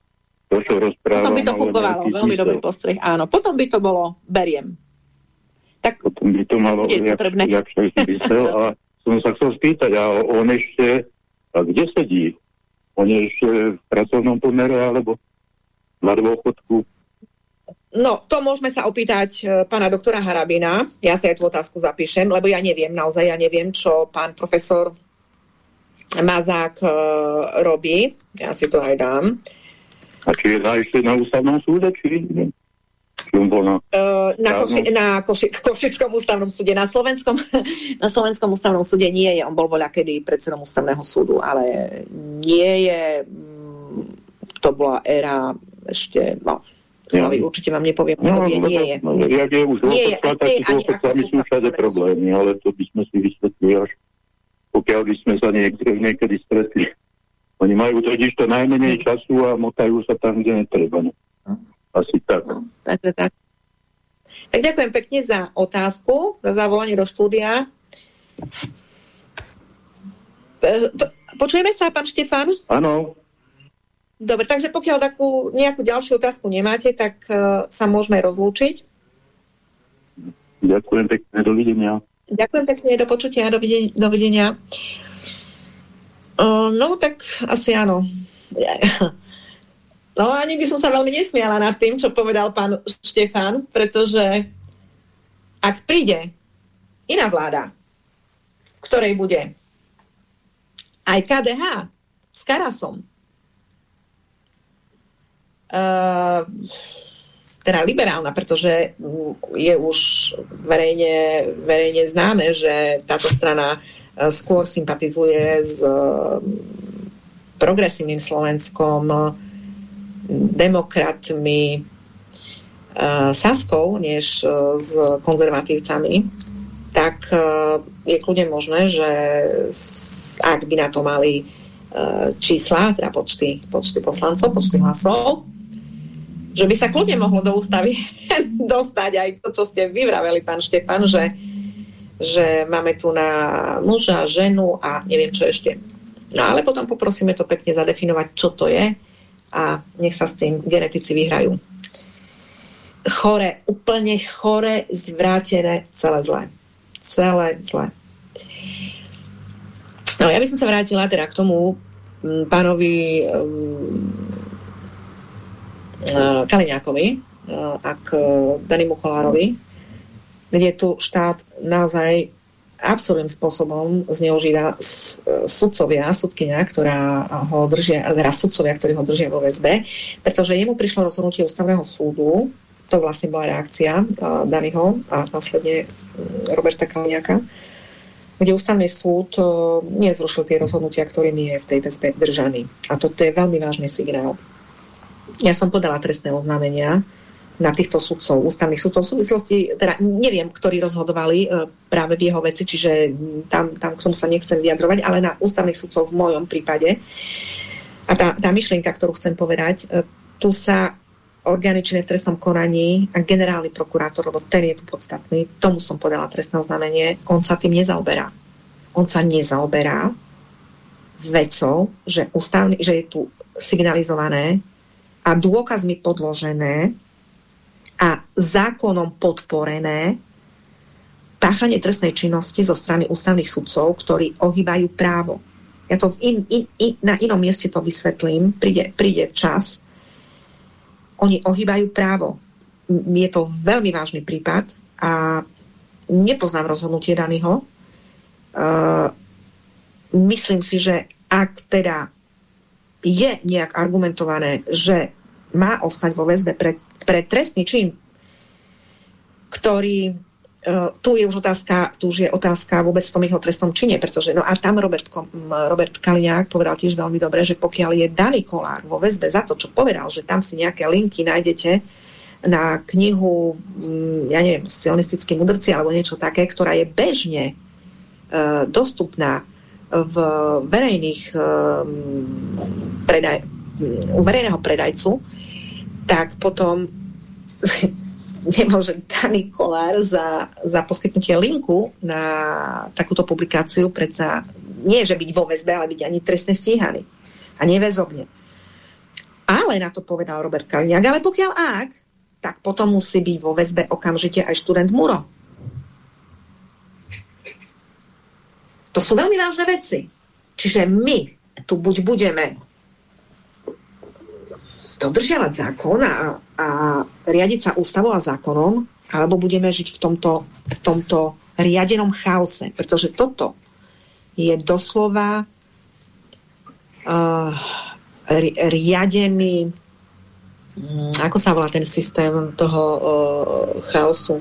to, čo rozprávam... Potom by to fungovalo, veľmi dobrý postreh, áno. Potom by to bolo, beriem. Tak potom by to malo jak, jak zmysel. A som sa chcel spýtať, a on ešte, a kde sedí? On je ešte v pracovnom pomere, alebo na dôchodku? No, to môžeme sa opýtať uh, pána doktora Harabina. Ja si aj tú otázku zapíšem, lebo ja neviem, naozaj ja neviem, čo pán profesor Mazák uh, robí. Ja si to aj dám. A či je ešte na ústavnom súde, či na, uh, na, Koši, na Koši, Košickom ústavnom súde. Na Slovenskom, [laughs] na Slovenskom ústavnom súde nie je. On bol voľa kedy predsedom ústavného súdu, ale nie je... Mm, to bola éra ešte... No, Slavy, určite vám nepoviem, no, obdobie no, nie je. No, jak je už nie je, tak dôchodcami sú všade problémy, ale to by sme si vysvetlili až pokiaľ by sme sa niekedy, niekedy stretli. Oni majú totiž to najmenej času a motajú sa tam, kde netreba. Ne? Hm. Asi tak. No, takže tak. Tak ďakujem pekne za otázku, za zavolanie do štúdia. E, počujeme sa, pán Štefan? Áno. Dobre, takže pokiaľ takú nejakú ďalšiu otázku nemáte, tak uh, sa môžeme rozlúčiť. Ďakujem pekne, dovidenia. Ďakujem pekne, do počutia, dovidenia. dovidenia. Uh, no, tak asi áno. No, ani by som sa veľmi nesmiala nad tým, čo povedal pán Štefan, pretože ak príde iná vláda, ktorej bude aj KDH s Karasom, uh, teda liberálna, pretože je už verejne, verejne známe, že táto strana skôr sympatizuje s uh, progresívnym Slovenskom, demokratmi, uh, Saskou, než s konzervatívcami, tak je kľudne možné, že ak by na to mali čísla, teda počty, počty poslancov, počty hlasov, že by sa kľudne mohlo do ústavy [laughs] dostať aj to, čo ste vyvraveli, pán Štefan, že, že máme tu na muža, ženu a neviem čo ešte. No ale potom poprosíme to pekne zadefinovať, čo to je a nech sa s tým genetici vyhrajú. Chore, úplne chore, zvrátené, celé zlé. Celé zlé. No ja by som sa vrátila teda k tomu pánovi um, Eh, Kaliňákovi eh, a k Danimu Kolárovi, kde tu štát naozaj absurdným spôsobom zneužíva sudcovia, sudkynia, ktorá ho držia, teda sudcovia, ktorí ho držia vo väzbe, pretože jemu prišlo rozhodnutie ústavného súdu, to vlastne bola reakcia uh, Daniho a následne mm, Roberta Kaliňáka, kde ústavný súd uh, nezrušil tie rozhodnutia, ktorými je v tej väzbe držaný. A toto je veľmi vážny signál. Ja som podala trestné oznámenia na týchto sudcov, ústavných sudcov v súvislosti, teda neviem, ktorí rozhodovali e, práve v jeho veci, čiže tam, tam k tomu sa nechcem vyjadrovať, ale na ústavných sudcov v mojom prípade. A tá, tá myšlienka, ktorú chcem povedať, e, tu sa orgány činné v trestnom konaní a generálny prokurátor, lebo ten je tu podstatný, tomu som podala trestné oznámenie, on sa tým nezaoberá. On sa nezaoberá vecou, že, ústavný, že je tu signalizované a dôkazmi podložené a zákonom podporené páchanie trestnej činnosti zo strany ústavných sudcov, ktorí ohýbajú právo. Ja to in, in, in, na inom mieste to vysvetlím, príde, príde čas. Oni ohýbajú právo. Je to veľmi vážny prípad a nepoznám rozhodnutie daného. Uh, myslím si, že ak teda je nejak argumentované, že má ostať vo väzbe pre, pre trestný čin, ktorý Uh, tu je už otázka, tu už je otázka vôbec v tom jeho trestnom čine, pretože no a tam Robert, Robert Kaliňák povedal tiež veľmi dobre, že pokiaľ je daný kolár vo väzbe za to, čo povedal, že tam si nejaké linky nájdete na knihu, ja neviem, sionistickí mudrci alebo niečo také, ktorá je bežne uh, dostupná v verejných um, predaj, u verejného predajcu, tak potom nemôže daný kolár za, za poskytnutie linku na takúto publikáciu predsa nie, že byť vo väzbe, ale byť ani trestne stíhaný. A neväzobne. Ale na to povedal Robert Kaliňák, ale pokiaľ ak, tak potom musí byť vo väzbe okamžite aj študent Muro. To sú veľmi vážne veci. Čiže my tu buď budeme dodržiavať zákon a a riadiť sa ústavou a zákonom, alebo budeme žiť v tomto, v tomto riadenom chaose. Pretože toto je doslova uh, riadený mm, ako sa volá ten systém toho uh, chaosu.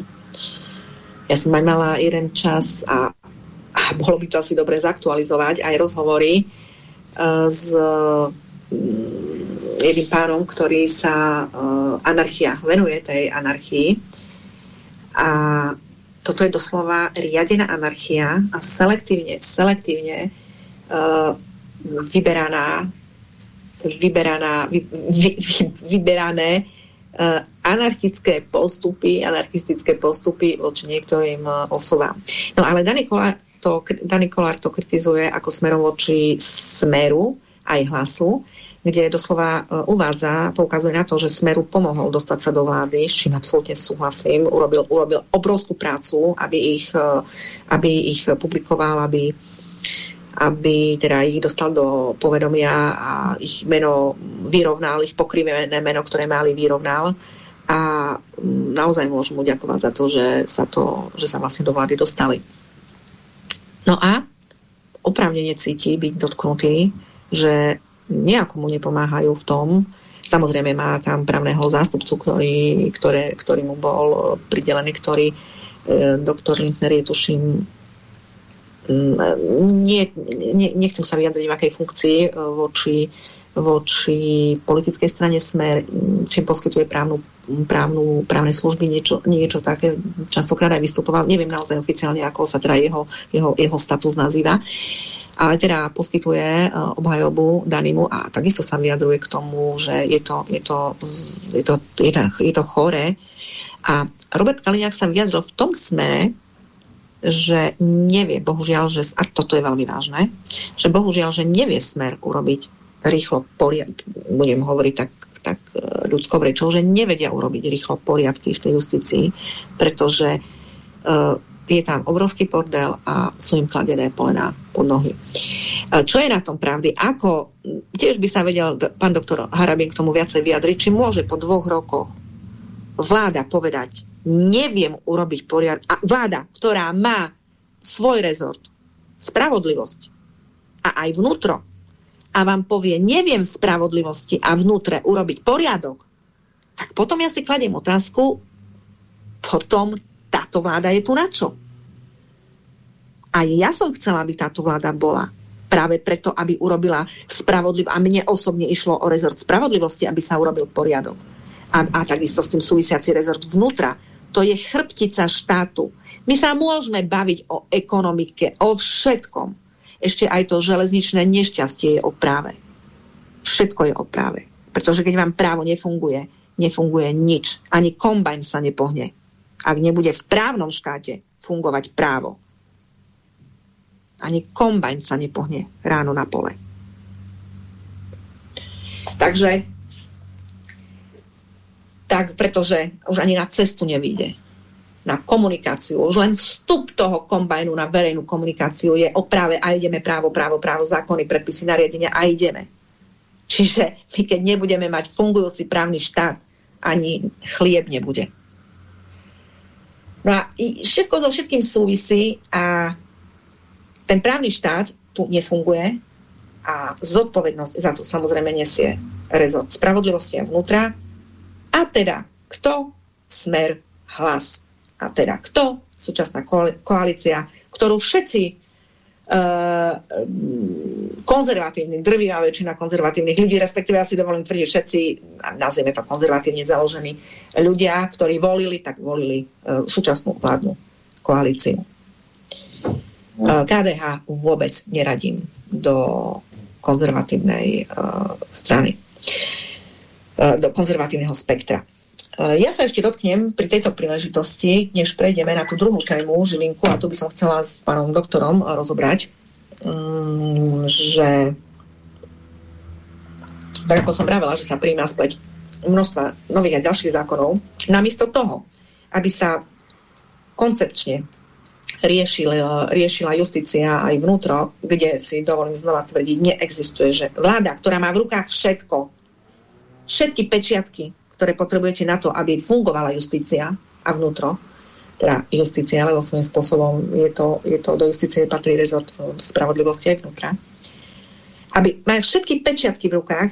Ja som aj mala jeden čas a, a bolo by to asi dobre zaktualizovať aj rozhovory uh, s um, jedným pánom, ktorý sa uh, anarchia venuje tej anarchii a toto je doslova riadená anarchia a selektívne, selektívne uh, vyberaná, vyberaná vy, vy, vy, vyberané uh, anarchické postupy, anarchistické postupy voči niektorým osobám. No ale Dani Kolár to, Dani Kolár to kritizuje ako smerom voči smeru aj hlasu, kde doslova e, uvádza, poukazuje na to, že Smeru pomohol dostať sa do vlády, s čím absolútne súhlasím. Urobil, urobil obrovskú prácu, aby ich, e, aby ich publikoval, aby, aby teda ich dostal do povedomia a ich meno vyrovnal, ich pokrivené meno, ktoré mali, vyrovnal. A naozaj môžu mu ďakovať za to, že sa, to, že sa vlastne do vlády dostali. No a opravne necíti byť dotknutý, že nejako mu nepomáhajú v tom. Samozrejme má tam právneho zástupcu, ktorý, ktoré, ktorý mu bol pridelený, ktorý e, doktor Lindner je tuším mm, nie, nie, nechcem sa vyjadriť v akej funkcii e, voči, voči politickej strane Smer, čím poskytuje právnu, právnu, právne služby, niečo, niečo také, častokrát aj vystupoval, neviem naozaj oficiálne, ako sa teda jeho, jeho, jeho status nazýva. Uh, ale teda poskytuje e, obhajobu Danimu a takisto sa vyjadruje k tomu, že je to, je to, je to, je to, je to chore. A Robert Kaliňák sa vyjadril v tom smere, že nevie, bohužiaľ, že, a toto je veľmi vážne, že bohužiaľ, že nevie smer urobiť rýchlo poriadky, budem hovoriť tak, tak e, ľudskou rečou, že nevedia urobiť rýchlo poriadky v tej justícii, pretože uh, je tam obrovský bordel a sú im kladené polená pod nohy. Čo je na tom pravdy? Ako, tiež by sa vedel pán doktor Harabin k tomu viacej vyjadriť, či môže po dvoch rokoch vláda povedať, neviem urobiť poriadok. A vláda, ktorá má svoj rezort, spravodlivosť a aj vnútro, a vám povie, neviem spravodlivosti a vnútre urobiť poriadok, tak potom ja si kladiem otázku, potom táto vláda je tu na čo? A ja som chcela, aby táto vláda bola práve preto, aby urobila spravodlivo. A mne osobne išlo o rezort spravodlivosti, aby sa urobil poriadok. A, a takisto s tým súvisiaci rezort vnútra. To je chrbtica štátu. My sa môžeme baviť o ekonomike, o všetkom. Ešte aj to železničné nešťastie je o práve. Všetko je o práve. Pretože keď vám právo nefunguje, nefunguje nič. Ani kombajn sa nepohne ak nebude v právnom štáte fungovať právo. Ani kombajn sa nepohne ráno na pole. Takže tak, pretože už ani na cestu nevíde. Na komunikáciu. Už len vstup toho kombajnu na verejnú komunikáciu je o práve a ideme právo, právo, právo, zákony, predpisy, nariadenia a ideme. Čiže my keď nebudeme mať fungujúci právny štát, ani chlieb nebude. No a všetko so všetkým súvisí a ten právny štát tu nefunguje a zodpovednosť za to samozrejme nesie rezort spravodlivosti a vnútra. A teda, kto? Smer, hlas. A teda, kto? Súčasná koalícia, ktorú všetci uh, konzervatívni, drvivá väčšina konzervatívnych ľudí, respektíve ja si dovolím tvrdiť všetci, nazvieme to konzervatívne založení ľudia, ktorí volili, tak volili uh, súčasnú vládnu koalíciu. Uh, KDH vôbec neradím do konzervatívnej uh, strany, uh, do konzervatívneho spektra. Ja sa ešte dotknem pri tejto príležitosti, než prejdeme na tú druhú tému Žilinku, a tu by som chcela s pánom doktorom rozobrať, Mm, že tak ako som pravila, že sa príjma spleť množstva nových a ďalších zákonov, namiesto toho, aby sa koncepčne riešila, riešila justícia aj vnútro, kde si dovolím znova tvrdiť, neexistuje, že vláda, ktorá má v rukách všetko, všetky pečiatky, ktoré potrebujete na to, aby fungovala justícia a vnútro, teda justícia, lebo svojím spôsobom je to, je to do justície patrí rezort spravodlivosti aj vnútra, aby majú všetky pečiatky v rukách,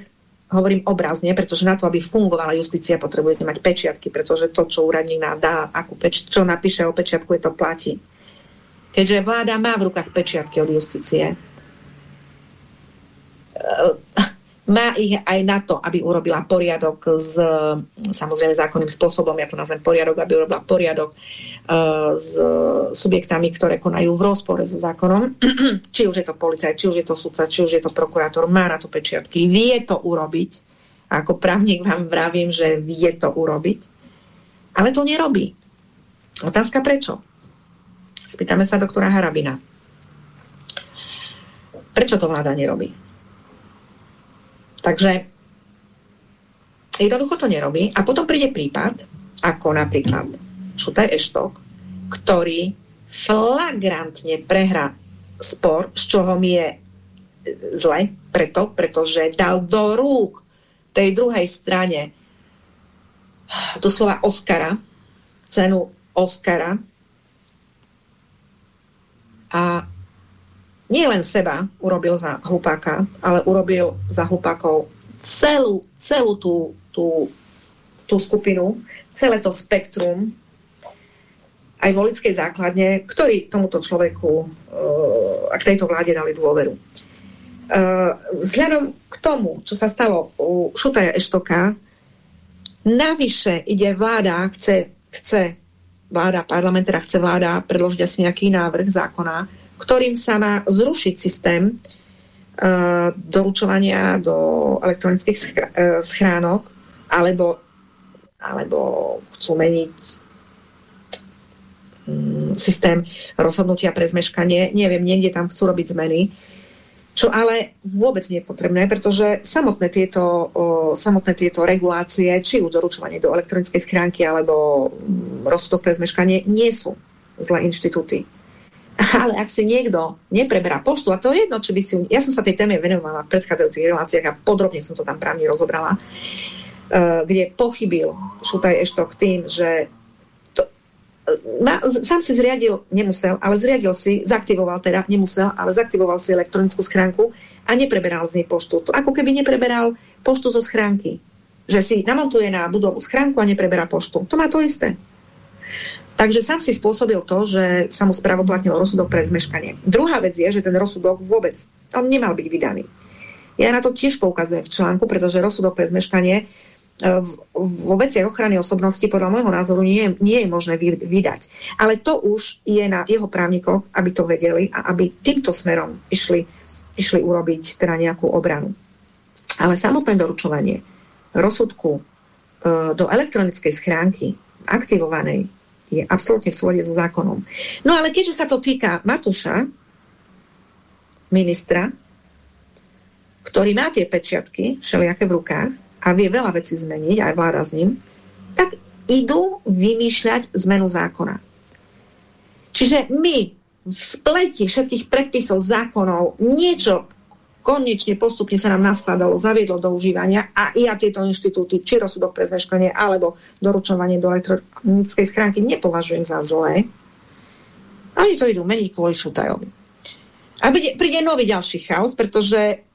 hovorím obrazne, pretože na to, aby fungovala justícia, potrebujete mať pečiatky, pretože to, čo úradník nám dá, akú peč- čo napíše o pečiatku, je to platí. Keďže vláda má v rukách pečiatky od justície, eh, má ich aj na to, aby urobila poriadok s, samozrejme zákonným spôsobom, ja to nazvem poriadok, aby urobila poriadok uh, s subjektami, ktoré konajú v rozpore so zákonom. [clears throat] či už je to policajt, či už je to sudca, či už je to prokurátor, má na to pečiatky, vie to urobiť. Ako právnik vám vravím, že vie to urobiť. Ale to nerobí. Otázka prečo? Spýtame sa doktora Harabina. Prečo to vláda nerobí? Takže jednoducho to nerobí. A potom príde prípad, ako napríklad Šutaj Eštok, ktorý flagrantne prehrá spor, z čoho mi je zle, preto, pretože dal do rúk tej druhej strane to slova Oscara, cenu Oscara, a nie len seba urobil za hlupáka, ale urobil za hlupákov celú, celú tú, tú, tú skupinu, celé to spektrum aj volickej základne, ktorí tomuto človeku uh, a k tejto vláde dali dôveru. Uh, vzhľadom k tomu, čo sa stalo u Šutaja Eštoka, navyše ide vláda, chce, chce vláda, parlament teda chce vláda predložiť asi nejaký návrh zákona, ktorým sa má zrušiť systém uh, doručovania do elektronických uh, schránok, alebo, alebo chcú meniť um, systém rozhodnutia pre zmeškanie. Neviem, niekde tam chcú robiť zmeny. Čo ale vôbec nie je potrebné, pretože samotné tieto, samotné tieto regulácie, či už doručovanie do elektronickej schránky alebo mm, rozsudok pre zmeškanie, nie sú zlé inštitúty. Ale ak si niekto nepreberá poštu, a to je jedno, či by si... Ja som sa tej téme venovala v predchádzajúcich reláciách a podrobne som to tam právne rozobrala, uh, kde pochybil Šutaj Eštok tým, že na, sám si zriadil, nemusel, ale zriadil si, zaktivoval teda, nemusel, ale zaktivoval si elektronickú schránku a nepreberal z nej poštu. To ako keby nepreberal poštu zo schránky. Že si namontuje na budovu schránku a nepreberá poštu. To má to isté. Takže sám si spôsobil to, že sa mu spravoplatnil rozsudok pre zmeškanie. Druhá vec je, že ten rozsudok vôbec, on nemal byť vydaný. Ja na to tiež poukazujem v článku, pretože rozsudok pre zmeškanie vo veciach ochrany osobnosti podľa môjho názoru nie, nie je možné vydať. Ale to už je na jeho právnikoch, aby to vedeli a aby týmto smerom išli, išli urobiť teda nejakú obranu. Ale samotné doručovanie rozsudku e, do elektronickej schránky aktivovanej je absolútne v súlade so zákonom. No ale keďže sa to týka Matúša, ministra, ktorý má tie pečiatky všelijaké v rukách, a vie veľa vecí zmeniť, aj vláda s ním, tak idú vymýšľať zmenu zákona. Čiže my v spleti všetkých predpisov, zákonov, niečo konečne postupne sa nám naskladalo, zaviedlo do užívania a ja tieto inštitúty, či rozsudok pre zmeškanie alebo doručovanie do elektronickej schránky nepovažujem za zlé. Oni to idú meniť kvôli šutajovi. A príde, nový ďalší chaos, pretože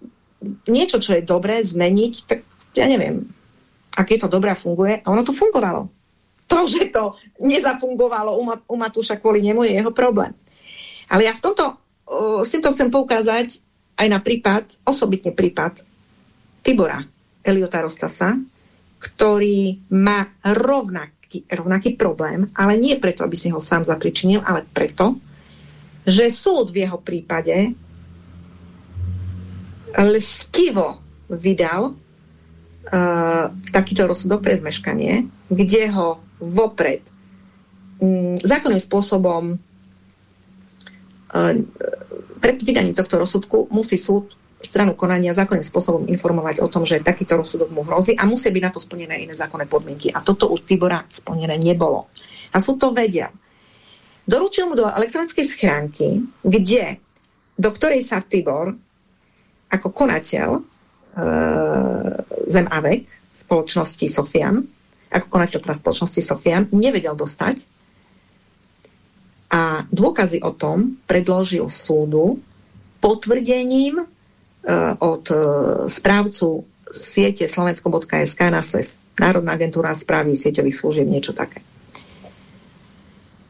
niečo, čo je dobré zmeniť, tak ja neviem, aké to dobré funguje. A ono to fungovalo. To, že to nezafungovalo u, Ma- u Matúša kvôli nemu je jeho problém. Ale ja v tomto, s týmto chcem poukázať aj na prípad, osobitne prípad Tibora Eliota Rostasa, ktorý má rovnaký, rovnaký problém, ale nie preto, aby si ho sám zapričinil, ale preto, že súd v jeho prípade lskivo vydal uh, takýto rozsudok pre zmeškanie, kde ho vopred um, zákonným spôsobom uh, pred vydaním tohto rozsudku musí súd stranu konania zákonným spôsobom informovať o tom, že takýto rozsudok mu hrozí a musí byť na to splnené iné zákonné podmienky. A toto u Tibora splnené nebolo. A súd to vedia. doručil mu do elektronickej schránky, kde, do ktorej sa Tibor ako konateľ e, Zem Avek spoločnosti Sofian, ako konateľ teda spoločnosti Sofian, nevedel dostať. A dôkazy o tom predložil súdu potvrdením e, od e, správcu siete slovensko.sk na SES, Národná agentúra správy sieťových služieb, niečo také.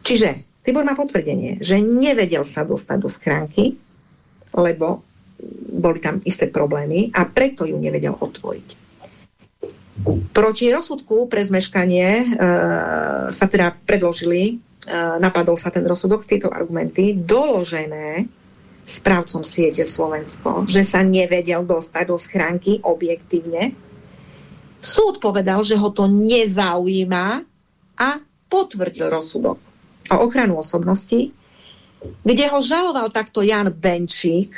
Čiže Tibor má potvrdenie, že nevedel sa dostať do schránky, lebo boli tam isté problémy a preto ju nevedel otvoriť. Proti rozsudku pre zmeškanie e, sa teda predložili, e, napadol sa ten rozsudok, tieto argumenty, doložené správcom siete Slovensko, že sa nevedel dostať do schránky objektívne. Súd povedal, že ho to nezaujíma a potvrdil rozsudok o ochranu osobnosti, kde ho žaloval takto Jan Benčík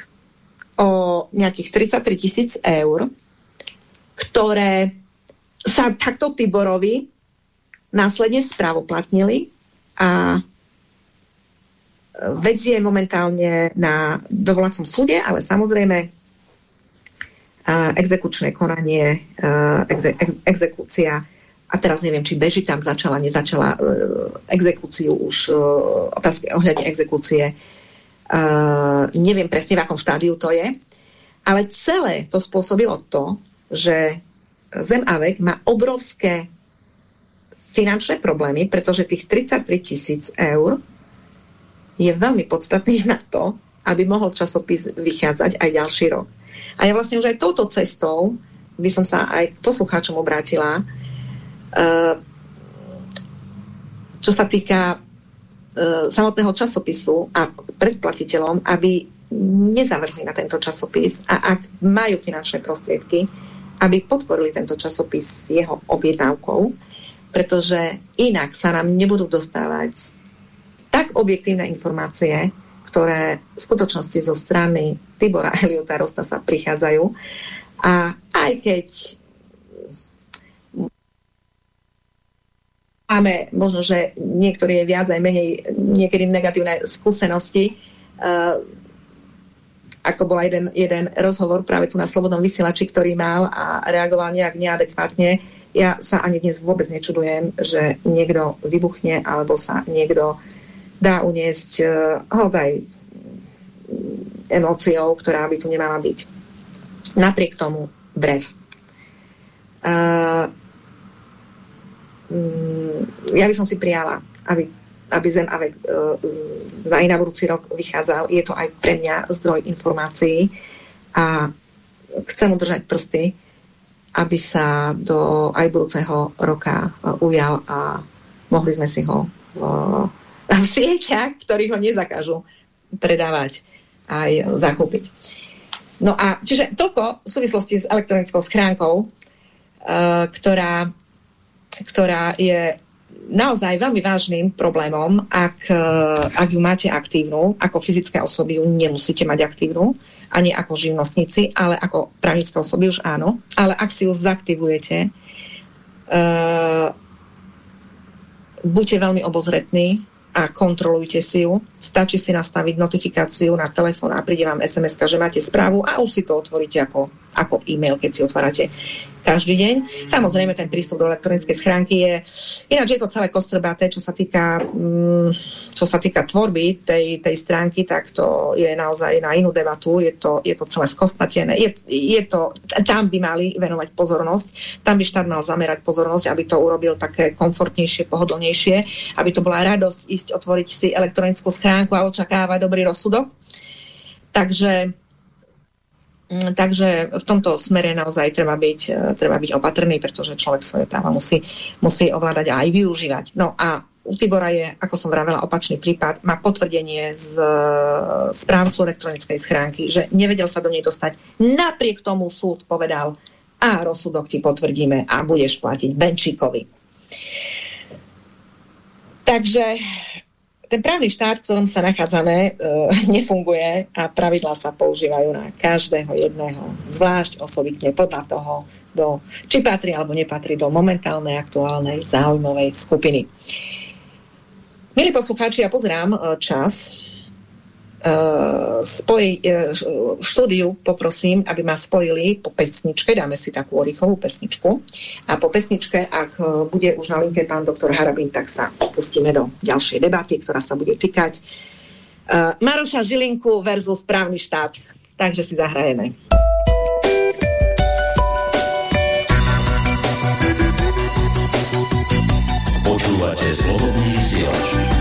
o nejakých 33 tisíc eur, ktoré sa takto Tiborovi následne správoplatnili a vec je momentálne na dovolacom súde, ale samozrejme exekučné konanie, exe, exekúcia a teraz neviem, či beží tam začala, nezačala exekúciu už, otázky ohľadne exekúcie. Neviem presne, v akom štádiu to je, ale celé to spôsobilo to, že Zem Avek má obrovské finančné problémy, pretože tých 33 tisíc eur je veľmi podstatný [laughs] na to, aby mohol časopis vychádzať aj ďalší rok. A ja vlastne už aj touto cestou by som sa aj k poslucháčom obrátila, Eh, čo sa týka eh, samotného časopisu a predplatiteľom, aby nezavrhli na tento časopis a ak majú finančné prostriedky, aby podporili tento časopis jeho objednávkou, pretože inak sa nám nebudú dostávať tak objektívne informácie, ktoré v skutočnosti zo strany Tibora [laughs] Eliota Rosta sa prichádzajú. A aj keď máme možno, že niektorí viac aj menej niekedy negatívne skúsenosti. Uh, ako bol jeden, jeden rozhovor práve tu na Slobodnom vysielači, ktorý mal a reagoval nejak neadekvátne. Ja sa ani dnes vôbec nečudujem, že niekto vybuchne alebo sa niekto dá uniesť uh, hodaj emóciou, ktorá by tu nemala byť. Napriek tomu brev. Uh, Mm, ja by som si prijala, aby, aby Zem Avek uh, aj na budúci rok vychádzal. Je to aj pre mňa zdroj informácií a chcem udržať prsty, aby sa do aj budúceho roka uh, ujal a mohli sme si ho uh, [laughs] v sieťach, ktorých ho nezakážu predávať aj zakúpiť. No a čiže toľko v súvislosti s elektronickou schránkou, uh, ktorá ktorá je naozaj veľmi vážnym problémom, ak, e, ak ju máte aktívnu, ako fyzické osoby ju nemusíte mať aktívnu, ani ako živnostníci, ale ako právnické osoby už áno. Ale ak si ju zaktivujete, uh, buďte veľmi obozretní a kontrolujte si ju. Stačí si nastaviť notifikáciu na telefón a príde vám sms že máte správu a už si to otvoríte ako, ako e-mail, keď si otvárate každý deň. Samozrejme, ten prístup do elektronickej schránky je... Ináč je to celé kostrbaté, čo sa týka, mm, čo sa týka tvorby tej, tej stránky, tak to je naozaj na inú debatu. Je to, je to celé skostnatené. Je, je to, tam by mali venovať pozornosť. Tam by štát mal zamerať pozornosť, aby to urobil také komfortnejšie, pohodlnejšie, aby to bola radosť ísť otvoriť si elektronickú schránku a očakávať dobrý rozsudok. Takže takže v tomto smere naozaj treba byť, e, treba byť opatrný, pretože človek svoje práva musí, musí ovládať a aj využívať. No a u Tibora je, ako som vravela, opačný prípad. Má potvrdenie z e, správcu elektronickej schránky, že nevedel sa do nej dostať. Napriek tomu súd povedal, a rozsudok ti potvrdíme a budeš platiť Benčíkovi. Takže ten právny štát, v ktorom sa nachádzame, e, [laughs] nefunguje a pravidlá sa používajú na každého jedného, zvlášť osobitne podľa toho, do, či patrí alebo nepatrí do momentálnej aktuálnej záujmovej skupiny. Milí poslucháči, ja pozrám e, čas. Uh, spoj, uh, štúdiu poprosím, aby ma spojili po pesničke, dáme si takú orýchovú pesničku a po pesničke, ak uh, bude už na linke pán doktor Harabin, tak sa pustíme do ďalšej debaty, ktorá sa bude týkať Maroša Žilinku versus právny štát. Takže si zahrajeme. Počúvate slobodný vysielač.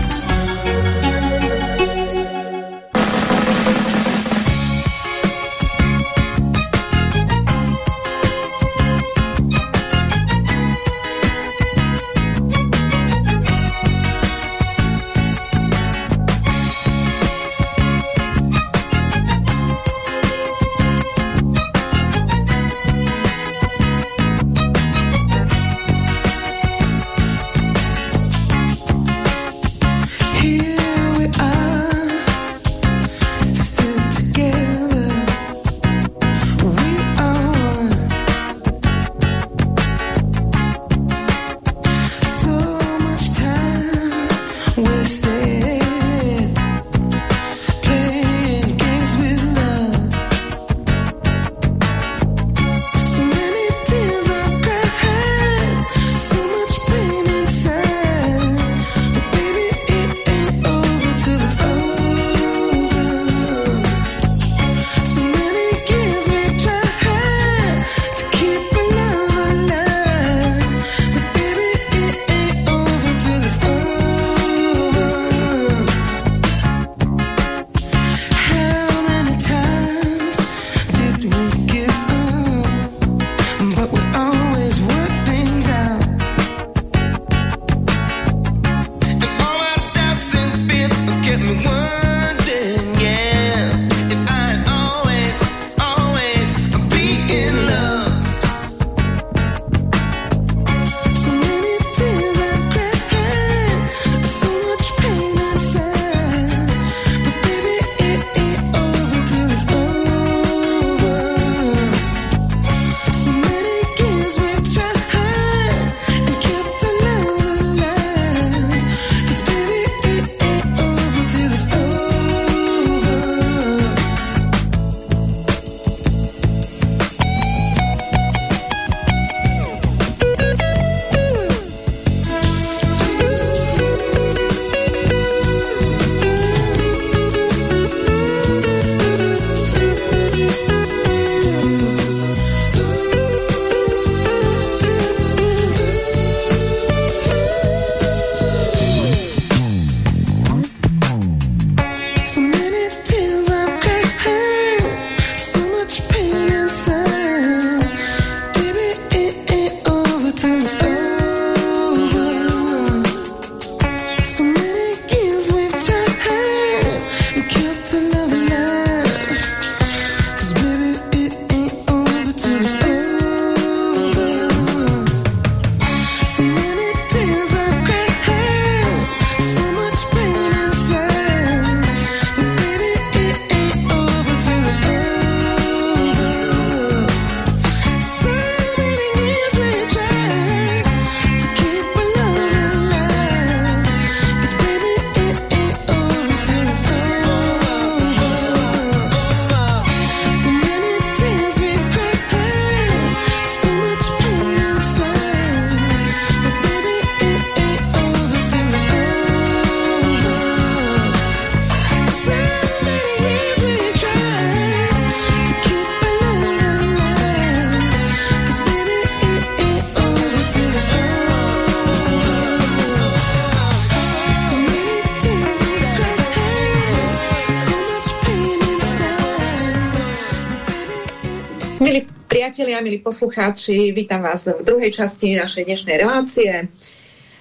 Milí poslucháči, vítam vás v druhej časti našej dnešnej relácie.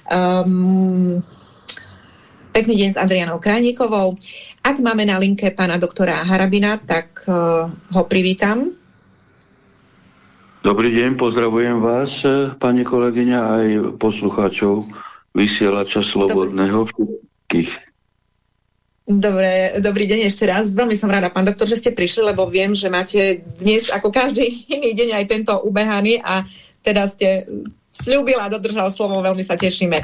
Um, pekný deň s Adrianou Krajníkovou. Ak máme na linke pána doktora Harabina, tak uh, ho privítam. Dobrý deň, pozdravujem vás, pani kolegyňa, aj poslucháčov vysielača Slobodného všetkých. Dobre, dobrý deň ešte raz. Veľmi som rada, pán doktor, že ste prišli, lebo viem, že máte dnes, ako každý iný deň, aj tento ubehaný a teda ste Sľúbila, dodržal slovo, veľmi sa tešíme.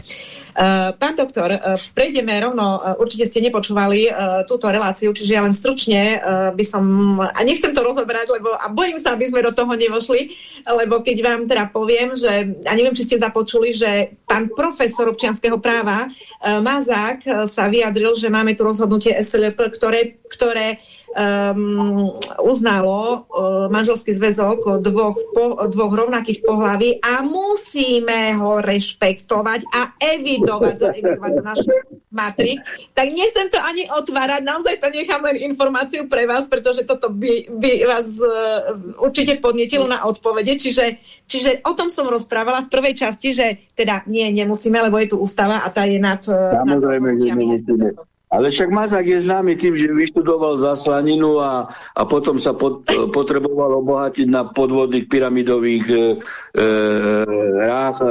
Uh, pán doktor, uh, prejdeme rovno, uh, určite ste nepočúvali túto reláciu, čiže ja len stručne by som, a nechcem to rozoberať, lebo a bojím sa, aby sme do toho nevošli, lebo keď vám teda poviem, že, a neviem, či ste započuli, že pán profesor občianského práva Mazák sa vyjadril, že máme tu rozhodnutie SLP, ktoré, ktoré um, uznalo uh, manželský zväzok dvoch, po, dvoch rovnakých pohlaví a musíme ho rešpektovať a evidovať, zaevidovať do našich matrik. Tak nechcem to ani otvárať, naozaj to nechám len informáciu pre vás, pretože toto by, by vás uh, určite podnetilo na odpovede. Čiže, čiže o tom som rozprávala v prvej časti, že teda nie, nemusíme, lebo je tu ústava a tá je nad... Samozrejme, nad že nemusíme. Ale však Mazak je známy tým, že vyštudoval zaslaninu a, a potom sa pod, potreboval obohatiť na podvodných pyramidových e, e, rách. E,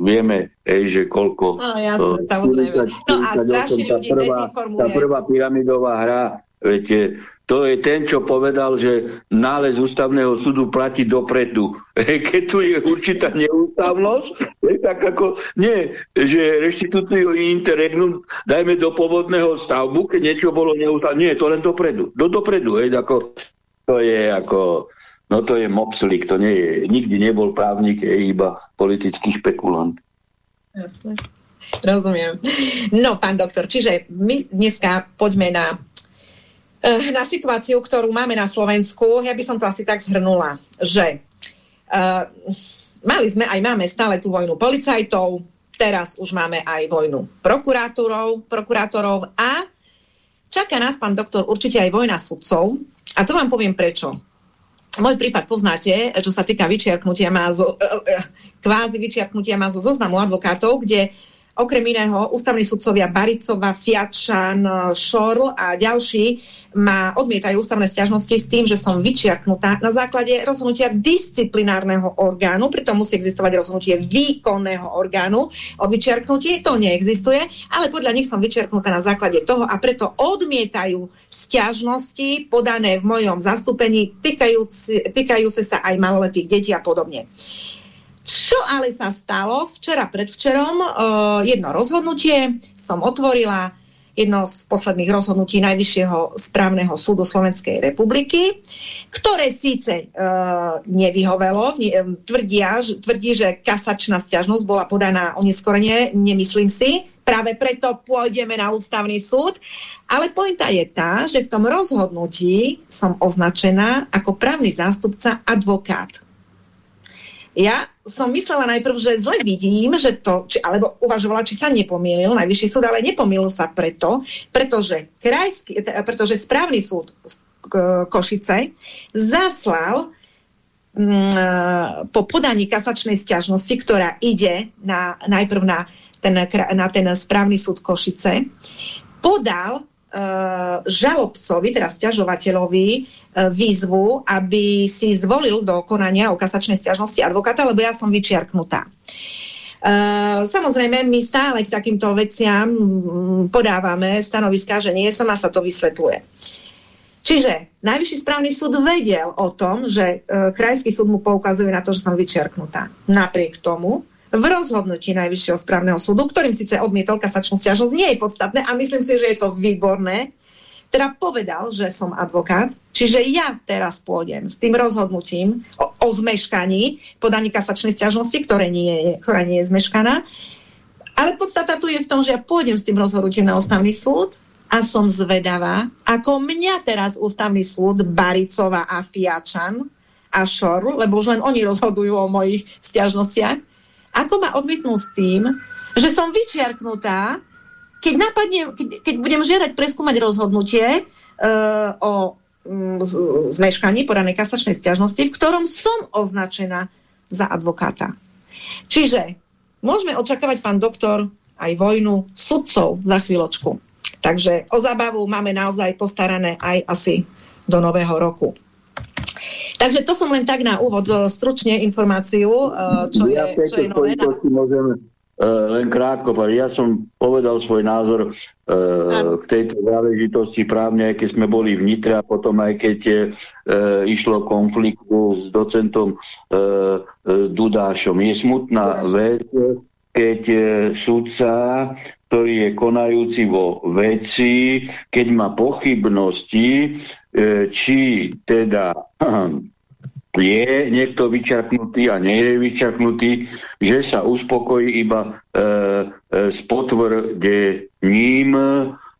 vieme, ej, že koľko... No jasne, samozrejme. No a strašne ľudí prvá, tá prvá pyramidová hra, viete, to je ten, čo povedal, že nález ústavného súdu platí dopredu. [laughs] Keď tu je určitá neústavnosť, tak ako nie, že reštitúciu interregnum dajme do pôvodného stavbu, keď niečo bolo neústavné. Nie, to len dopredu. Do dopredu. Hej, ako, to je ako... No to je mopslík, to nie je, nikdy nebol právnik, je iba politický špekulant. Jasne. Rozumiem. No, pán doktor, čiže my dneska poďme na na situáciu, ktorú máme na Slovensku, ja by som to asi tak zhrnula, že uh, mali sme aj máme stále tú vojnu policajtov, teraz už máme aj vojnu prokurátorov, prokurátorov a čaká nás, pán doktor, určite aj vojna sudcov. A to vám poviem prečo. Môj prípad poznáte, čo sa týka vyčiarknutia má zo, uh, kvázi vyčiarknutia má zo zoznamu advokátov, kde Okrem iného, ústavní sudcovia Baricova, Fiatšan, Šorl a ďalší ma odmietajú ústavné stiažnosti s tým, že som vyčiarknutá na základe rozhodnutia disciplinárneho orgánu, pritom musí existovať rozhodnutie výkonného orgánu o vyčiarknutí. To neexistuje, ale podľa nich som vyčiarknutá na základe toho a preto odmietajú stiažnosti podané v mojom zastúpení týkajúce, týkajúce sa aj maloletých detí a podobne. Čo ale sa stalo včera predvčerom? Uh, jedno rozhodnutie som otvorila, jedno z posledných rozhodnutí Najvyššieho správneho súdu Slovenskej republiky, ktoré síce uh, nevyhovelo, ne, tvrdia, tvrdí, že kasačná stiažnosť bola podaná oneskorene, nemyslím si, práve preto pôjdeme na ústavný súd, ale pointa je tá, že v tom rozhodnutí som označená ako právny zástupca advokát. Ja som myslela najprv, že zle vidím, že to, či, alebo uvažovala, či sa nepomýlil najvyšší súd, ale nepomýlil sa preto, pretože, krajský, pretože správny súd v Košice zaslal mm, po podaní kasačnej stiažnosti, ktorá ide na, najprv na ten, na ten správny súd Košice, podal žalobcovi, teda stiažovateľovi, E, výzvu, aby si zvolil do konania o kasačnej stiažnosti advokáta, lebo ja som vyčiarknutá. Uh, samozrejme, my stále k takýmto veciam podávame stanoviská, že nie som a sa to vysvetľuje. Čiže Najvyšší správny súd vedel o tom, že uh, Krajský súd mu poukazuje na to, že som vyčiarknutá. Napriek tomu v rozhodnutí Najvyššieho správneho súdu, ktorým síce odmietol kasačnú stiažnosť, nie je podstatné a myslím si, že je to výborné, teda povedal, že som advokát, čiže ja teraz pôjdem s tým rozhodnutím o, o zmeškaní podaní kasačnej stiažnosti, ktoré nie je, ktorá nie je zmeškaná. Ale podstata tu je v tom, že ja pôjdem s tým rozhodnutím na ústavný súd a som zvedavá, ako mňa teraz ústavný súd Baricova a Fiačan a Šor, lebo už len oni rozhodujú o mojich stiažnostiach, ako ma odmitnú s tým, že som vyčiarknutá keď, napadne, keď, keď budem žiadať preskúmať rozhodnutie uh, o um, zmeškaní podanej kasačnej stiažnosti, v ktorom som označená za advokáta. Čiže môžeme očakávať, pán doktor, aj vojnu sudcov za chvíľočku. Takže o zábavu máme naozaj postarané aj asi do nového roku. Takže to som len tak na úvod, stručne informáciu, čo, ja je, čo je nové. Môžem len krátko, ja som povedal svoj názor uh, k tejto záležitosti právne, aj keď sme boli v Nitre a potom aj keď uh, išlo konfliktu s docentom uh, Dudášom. Je smutná vec, keď sudca, ktorý je konajúci vo veci, keď má pochybnosti, či teda [clears throat] je niekto vyčarknutý a nie je vyčarknutý, že sa uspokojí iba e, e, s potvrdením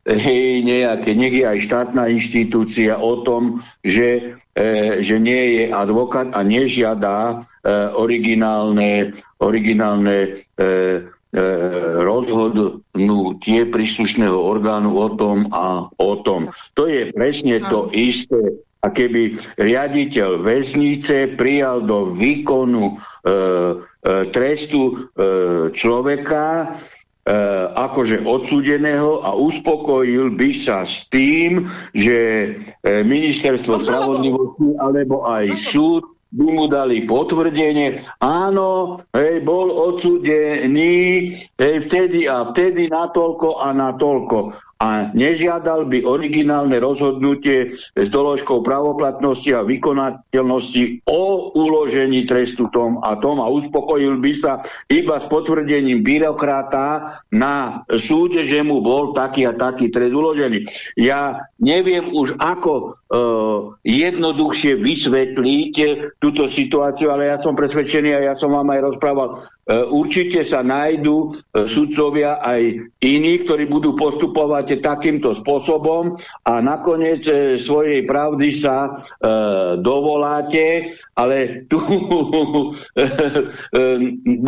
hej, nejaké, nech je aj štátna inštitúcia o tom, že, e, že nie je advokát a nežiadá e, originálne, originálne e, e, rozhodnutie príslušného orgánu o tom a o tom. To je presne to isté, a keby riaditeľ väznice prijal do výkonu e, e, trestu e, človeka e, akože odsúdeného a uspokojil by sa s tým, že e, ministerstvo spravodlivosti alebo aj súd by mu dali potvrdenie, áno, hej, bol odsúdený hej, vtedy a vtedy natoľko a natoľko a nežiadal by originálne rozhodnutie s doložkou pravoplatnosti a vykonateľnosti o uložení trestu tom a tom a uspokojil by sa iba s potvrdením byrokrata na súde, že mu bol taký a taký trest uložený. Ja neviem už ako jednoduchšie vysvetliť túto situáciu, ale ja som presvedčený a ja som vám aj rozprával E, určite sa nájdú e, sudcovia aj iní, ktorí budú postupovať takýmto spôsobom a nakoniec e, svojej pravdy sa dovoláte, ale tu [laughs]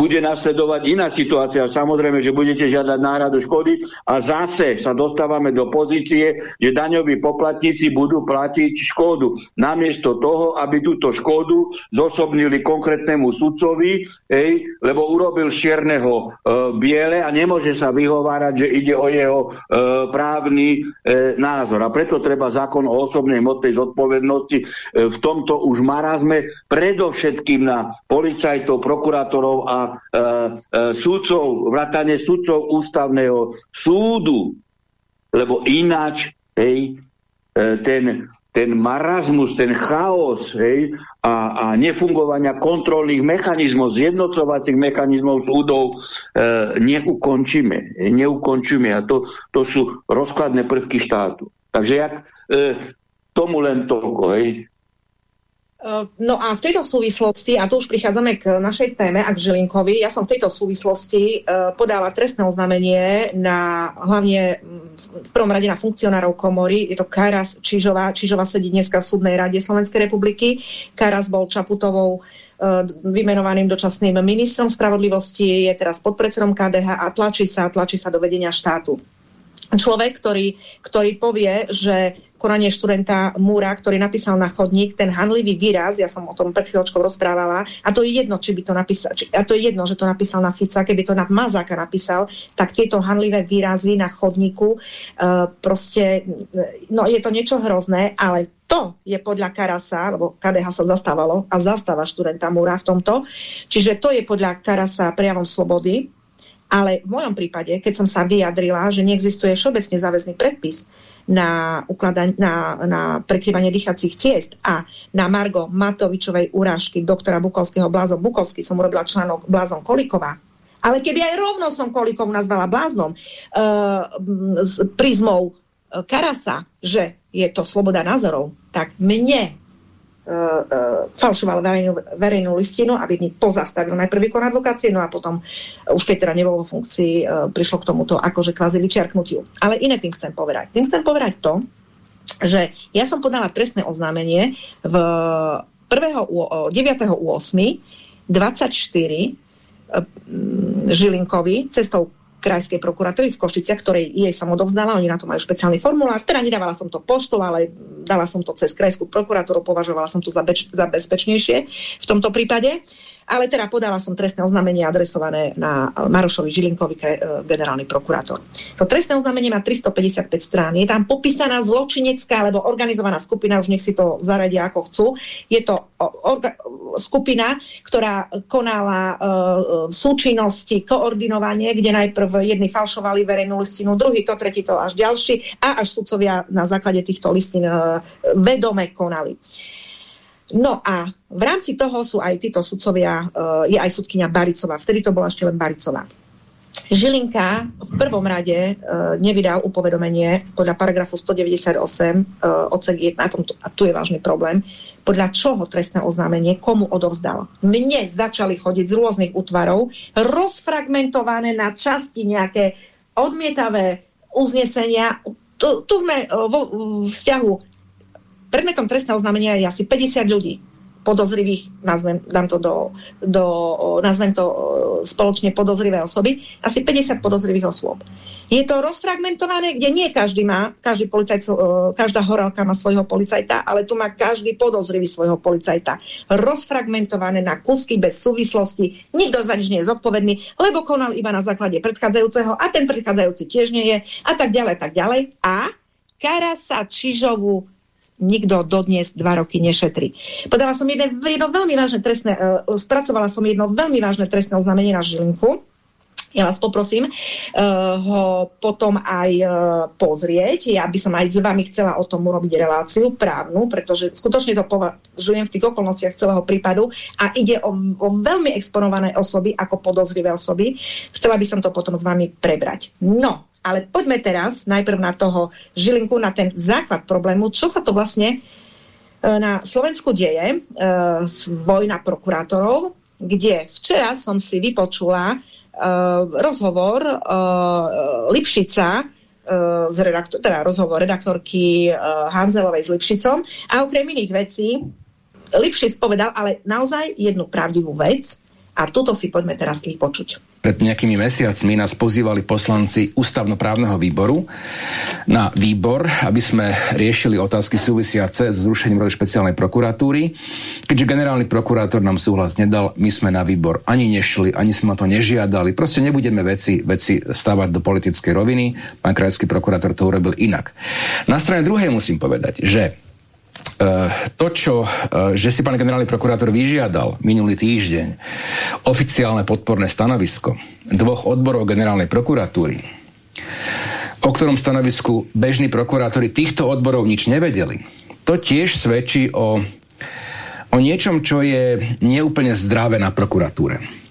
bude nasledovať iná situácia. Samozrejme, že budete žiadať náhradu škody a zase sa dostávame do pozície, že daňoví poplatníci budú platiť škodu. Namiesto toho, aby túto škodu zosobnili konkrétnemu sudcovi, ej, lebo urobil z čierneho e, biele a nemôže sa vyhovárať, že ide o jeho e, právny e, názor. A preto treba zákon o osobnej motnej zodpovednosti e, v tomto už marazme predovšetkým na policajtov, prokurátorov a e, e, súdcov, vrátane súdcov ústavného súdu, lebo ináč hej, e, ten ten marazmus, ten chaos hej, a, a nefungovania kontrolných mechanizmov, zjednocovacích mechanizmov súdov e, neukončíme. Neukončíme a to, to sú rozkladné prvky štátu. Takže jak, e, tomu len toľko. Hej. Ehm, no a v tejto súvislosti, a tu už prichádzame k našej téme a k Žilinkovi, ja som v tejto súvislosti uh, podala trestné oznámenie na hlavne v prvom rade na funkcionárov komory, je to Karas Čižová, Čižová sedí dneska v súdnej rade Slovenskej republiky, Karas bol Čaputovou uh, vymenovaným dočasným ministrom spravodlivosti, je teraz podpredsedom KDH a tlačí sa, tlačí sa do vedenia štátu. Človek, ktorý, ktorý povie, že konanie študenta Múra, ktorý napísal na chodník ten hanlivý výraz, ja som o tom pred chvíľočkou rozprávala, a to je jedno, či by to napísal, či, a to je jedno, že to napísal na Fica, keby to na Mazáka napísal, tak tieto hanlivé výrazy na chodníku, uh, proste, no je to niečo hrozné, ale to je podľa Karasa, lebo KDH sa zastávalo a zastáva študenta Múra v tomto, čiže to je podľa Karasa prejavom slobody, ale v mojom prípade, keď som sa vyjadrila, že neexistuje všeobecne záväzný predpis, na, na, na prekryvanie dýchacích ciest a na Margo Matovičovej urážky doktora Bukovského blázon Bukovský som urobila článok blázon Koliková. Ale keby aj rovno som Kolikov nazvala bláznom uh, s prizmou uh, Karasa, že je to sloboda názorov, tak mne falšoval verejnú, verejnú listinu, aby mi pozastavil najprv výkon advokácie, no a potom, uh, už keď teda nebol vo funkcii, prišlo k tomuto akože kvázi vyčiarknutiu. Ale iné tým chcem povedať. Tým chcem povedať to, že ja som podala trestné oznámenie v 9.8. 24 Žilinkovi cestou krajskej prokuratúry v Košiciach, ktorej jej som odovzdala, oni na to majú špeciálny formulár, teda nedávala som to poštou, ale dala som to cez krajskú prokuratúru, považovala som to za, beč, za bezpečnejšie v tomto prípade. Ale teda podala som trestné oznámenie adresované na Marošovi Žilinkovi, e, generálny prokurátor. To trestné oznámenie má 355 strán. Je tam popísaná zločinecká alebo organizovaná skupina, už nech si to zaradia ako chcú. Je to skupina, ktorá konala uh, v súčinnosti koordinovanie, kde najprv jedni falšovali verejnú listinu, druhý to, tretí to až ďalší a až sudcovia na základe týchto listín uh, vedome konali. No a v rámci toho sú aj títo sudcovia, uh, je aj sudkynia Baricová, vtedy to bola ešte len Baricová. Žilinka v prvom rade uh, nevydal upovedomenie podľa paragrafu 198 uh, odsek 1, a, tom, a tu je vážny problém, podľa čoho trestné oznámenie komu odovzdal. Mne začali chodiť z rôznych útvarov, rozfragmentované na časti nejaké odmietavé uznesenia. Tu sme vo vzťahu Predmetom trestného oznámenia je asi 50 ľudí podozrivých, nazvem, dám to do, do, nazvem to spoločne podozrivé osoby, asi 50 podozrivých osôb. Je to rozfragmentované, kde nie každý má, každý policajt, každá horálka má svojho policajta, ale tu má každý podozrivý svojho policajta. Rozfragmentované na kusky bez súvislosti, nikto za nič nie je zodpovedný, lebo konal iba na základe predchádzajúceho a ten predchádzajúci tiež nie je a tak ďalej, tak ďalej. A Karasa Čižovu nikto dodnes dva roky nešetrí. Podala som jedno, jedno veľmi vážne trestné, uh, spracovala som jedno veľmi vážne trestné oznámenie na Žilinku. Ja vás poprosím uh, ho potom aj uh, pozrieť. Ja by som aj s vami chcela o tom urobiť reláciu právnu, pretože skutočne to považujem v tých okolnostiach celého prípadu a ide o, o veľmi exponované osoby ako podozrivé osoby. Chcela by som to potom s vami prebrať. No, ale poďme teraz najprv na toho Žilinku, na ten základ problému, čo sa to vlastne e, na Slovensku deje, e, vojna prokurátorov, kde včera som si vypočula rozhovor e, Lipšica, e, z redaktor, teda rozhovor redaktorky Hanzelovej s Lipšicom. A okrem iných vecí Lipšic povedal ale naozaj jednu pravdivú vec a tuto si poďme teraz ich počuť. Pred nejakými mesiacmi nás pozývali poslanci ústavnoprávneho výboru na výbor, aby sme riešili otázky súvisiace s zrušením roli špeciálnej prokuratúry. Keďže generálny prokurátor nám súhlas nedal, my sme na výbor ani nešli, ani sme to nežiadali. Proste nebudeme veci, veci stavať do politickej roviny. Pán krajský prokurátor to urobil inak. Na strane druhej musím povedať, že to, čo, eh, že si pán generálny prokurátor vyžiadal minulý týždeň oficiálne podporné stanovisko dvoch odborov generálnej prokuratúry, o ktorom stanovisku bežní prokurátori týchto odborov nič nevedeli, to tiež svedčí o, o niečom, čo je neúplne zdravé na prokuratúre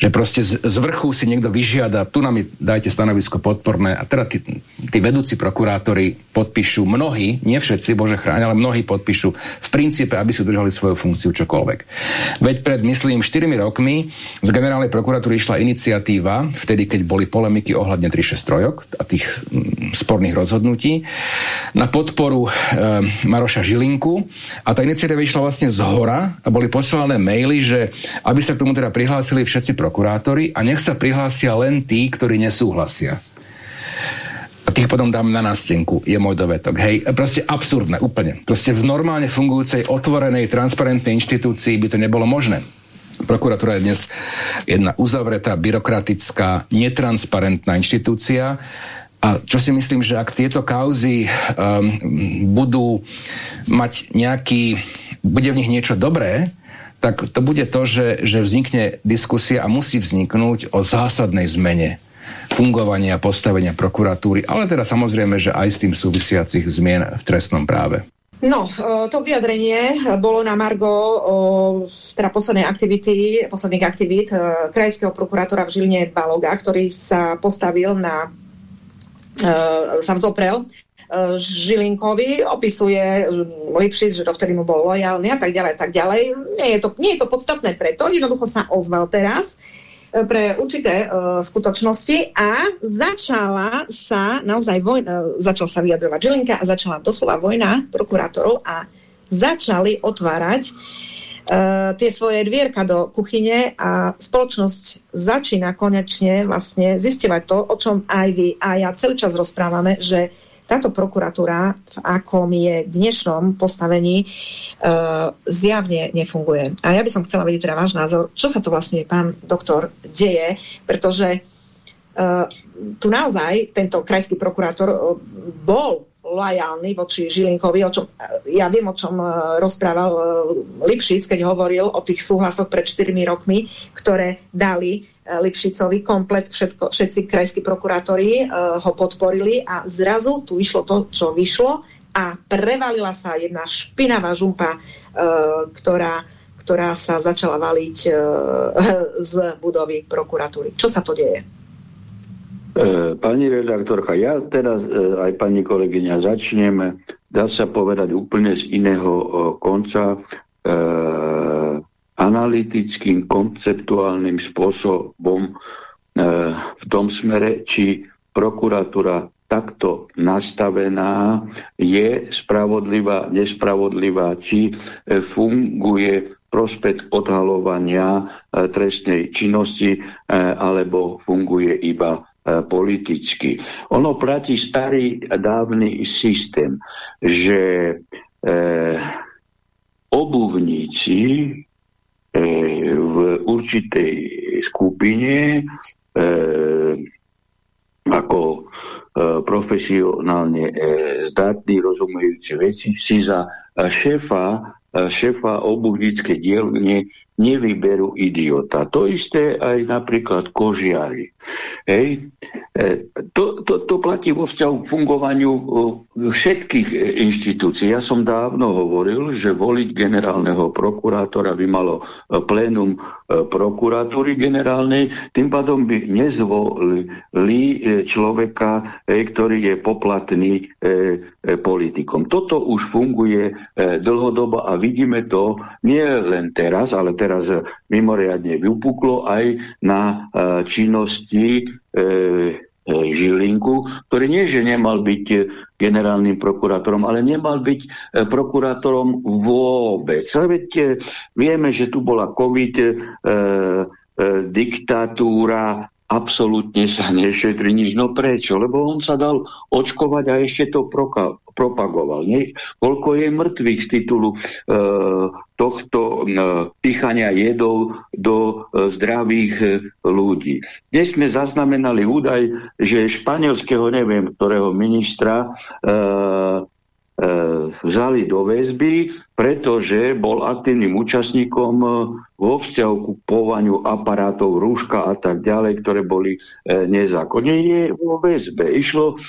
že proste z, z vrchu si niekto vyžiada, tu nám dajte stanovisko podporné a teda tí, tí vedúci prokurátori podpíšu mnohí, nie všetci, bože chráň, ale mnohí podpíšu v princípe, aby si udržali svoju funkciu čokoľvek. Veď pred, myslím, 4 rokmi z generálnej prokuratúry išla iniciatíva, vtedy, keď boli polemiky ohľadne 363 a tých mm, sporných rozhodnutí, na podporu e, Maroša Žilinku a tá iniciatíva išla vlastne z hora a boli posielané maily, že aby sa k tomu teda prihlásili všetci prokurátori a nech sa prihlásia len tí, ktorí nesúhlasia. A tých potom dám na nástenku, je môj dovetok. Hej, proste absurdné, úplne. Proste v normálne fungujúcej, otvorenej, transparentnej inštitúcii by to nebolo možné. Prokuratúra je dnes jedna uzavretá, byrokratická, netransparentná inštitúcia. A čo si myslím, že ak tieto kauzy um, budú mať nejaký, bude v nich niečo dobré, tak to bude to, že, že vznikne diskusia a musí vzniknúť o zásadnej zmene fungovania, postavenia prokuratúry, ale teda samozrejme, že aj s tým súvisiacich zmien v trestnom práve. No, to vyjadrenie bolo na Margo teda poslednej aktivity, posledných aktivít e, krajského prokurátora v Žiline Baloga, ktorý sa postavil na e, sa vzoprel Žilinkovi, opisuje Lipšic, že dovtedy mu bol lojálny a tak ďalej, tak ďalej. Nie je to, nie je to podstatné preto, jednoducho sa ozval teraz e, pre určité uh, skutočnosti a začala sa naozaj vojna, začal sa vyjadrovať Žilinka a začala doslova vojna prokurátorov a začali otvárať tie svoje dvierka do kuchyne a spoločnosť začína konečne vlastne zistovať to, o čom aj vy a ja celý čas rozprávame, že táto prokuratúra, v akom je dnešnom postavení, uh, zjavne nefunguje. A ja by som chcela vedieť teda váš názor, čo sa to vlastne, pán doktor, deje, pretože uh, tu naozaj tento krajský prokurátor uh, bol lojálny voči Žilinkovi, o čom, ja viem, o čom rozprával Lipšic, keď hovoril o tých súhlasoch pred 4 rokmi, ktoré dali Lipšicovi, komplet všetko, všetci krajskí prokurátori uh, ho podporili a zrazu tu vyšlo to, čo vyšlo a prevalila sa jedna špinavá žumpa, uh, ktorá, ktorá sa začala valiť uh, [laughs] z budovy prokuratúry. Čo sa to deje? Pani redaktorka, ja teraz aj pani kolegyňa začneme, dá sa povedať úplne z iného konca analytickým, konceptuálnym spôsobom e, v tom smere, či prokuratúra takto nastavená je spravodlivá, nespravodlivá, či e, funguje prospekt odhalovania e, trestnej činnosti alebo funguje iba politicky. Ono platí starý dávny systém, že obuvníci E, v určitej skupine e, ako e, profesionálne zdatní, rozumejúci veci si za šéfa, šéfa obuvníckej dielne nevyberú idiota. To isté aj napríklad kožiari. Hej. E, to, to, to platí vo vzťahu k fungovaniu všetkých e, inštitúcií. Ja som dávno hovoril, že voliť generálneho prokurátora by malo e, plénum prokuratúry generálnej, tým pádom by nezvolili človeka, ktorý je poplatný politikom. Toto už funguje dlhodobo a vidíme to nie len teraz, ale teraz mimoriadne vypuklo aj na e, činnosti e, e, Žilinku, ktorý nie, že nemal byť generálnym prokurátorom, ale nemal byť prokurátorom vôbec. Veď vieme, že tu bola COVID, e, e, diktatúra, absolútne sa nešetri nič. No prečo? Lebo on sa dal očkovať a ešte to proka propagoval. Nie? Koľko je mŕtvych z titulu e, tohto e, pichania jedov do e, zdravých e, ľudí. Dnes sme zaznamenali údaj, že španielského, neviem, ktorého ministra e, vzali do väzby, pretože bol aktívnym účastníkom e, vo vzťahu k kupovaniu aparátov, rúška a tak ďalej, ktoré boli e, nezákonne. Nie vo väzbe. Išlo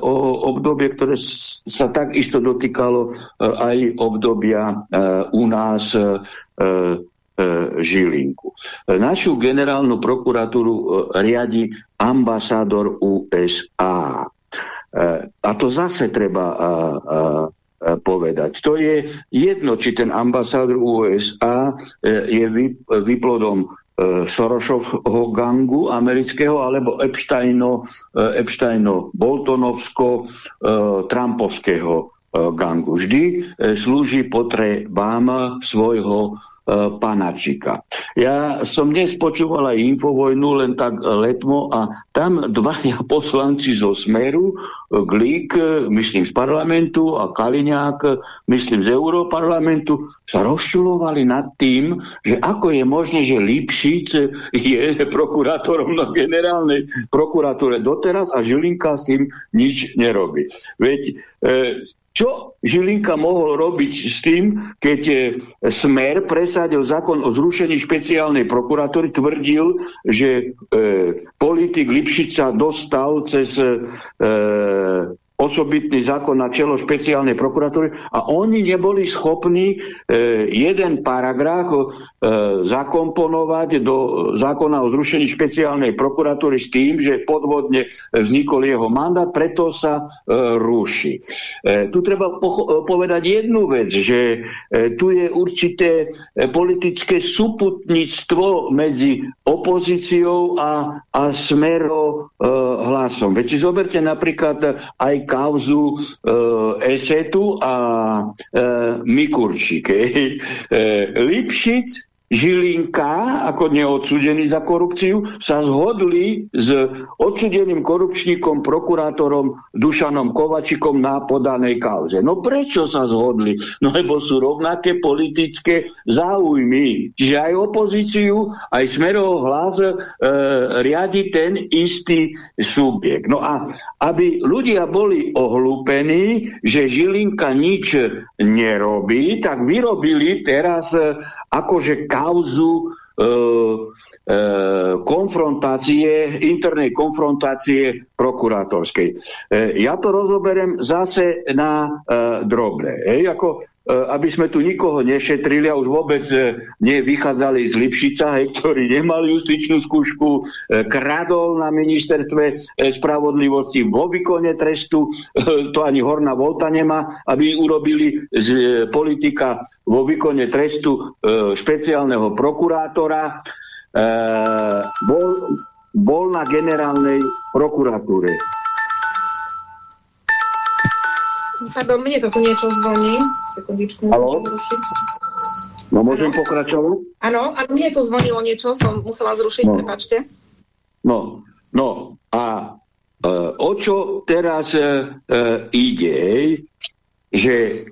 o obdobie, ktoré sa takisto dotýkalo aj obdobia u nás Žilinku. Našu generálnu prokuratúru riadi ambasádor USA. E, a to zase treba a, a povedať. To je jedno, či ten ambasádor USA je vyplodom Sorošovho gangu amerického alebo Epsteino, Epsteino Boltonovsko Trumpovského gangu. Vždy slúži potrebám svojho panačika. Ja som dnes počúval aj Infovojnu len tak letmo a tam dvaja [laughs] poslanci zo Smeru, Glík, myslím z parlamentu a Kaliňák, myslím z Európarlamentu, sa rozčulovali nad tým, že ako je možné, že Lipšic je [laughs] prokurátorom na generálnej prokuratúre doteraz a Žilinka s tým nič nerobí. Veď e, čo Žilinka mohol robiť s tým, keď Smer presadil zákon o zrušení špeciálnej prokuratúry, tvrdil, že e, politik Lipšica dostal cez e, osobitný zákon na čelo špeciálnej prokuratúry a oni neboli schopní e, jeden paragraf e, zakomponovať do zákona o zrušení špeciálnej prokuratúry s tým, že podvodne vznikol jeho mandát, preto sa e, ruší. E, tu treba povedať jednu vec, že e, tu je určité e, politické suputníctvo medzi opozíciou a, a smero e, hlasom. Veď si zoberte napríklad aj kauzu e, Esetu a e, Mikurčík. [laughs] E, Lipšic Žilinka, ako neodsudený za korupciu, sa zhodli s odsudeným korupčníkom, prokurátorom Dušanom Kovačikom na podanej kauze. No prečo sa zhodli? No lebo sú rovnaké politické záujmy. Čiže aj opozíciu, aj smerov hlas e, riadi ten istý subjekt. No a aby ľudia boli ohlúpení, že Žilinka nič nerobí, tak vyrobili teraz e, akože kauzu e, e, konfrontácie, internej konfrontácie prokurátorskej. E, ja to rozoberiem zase na e, drobné. Hej, ako E, aby sme tu nikoho nešetrili a už vôbec e, nevychádzali z Lipšica, hej, ktorý nemal justičnú skúšku, e, kradol na ministerstve spravodlivosti vo výkone trestu, to ani Horná Volta nemá, aby urobili z politika vo výkone trestu špeciálneho prokurátora. Bol, bol na generálnej prokuratúre. Pardon, mne to tu niečo zvoní. Sekundičku. Halo? No môžem ano. pokračovať? Áno, áno, mne tu zvonilo niečo, som musela zrušiť, no. prepačte. No, no a e, o čo teraz e, e, ide, že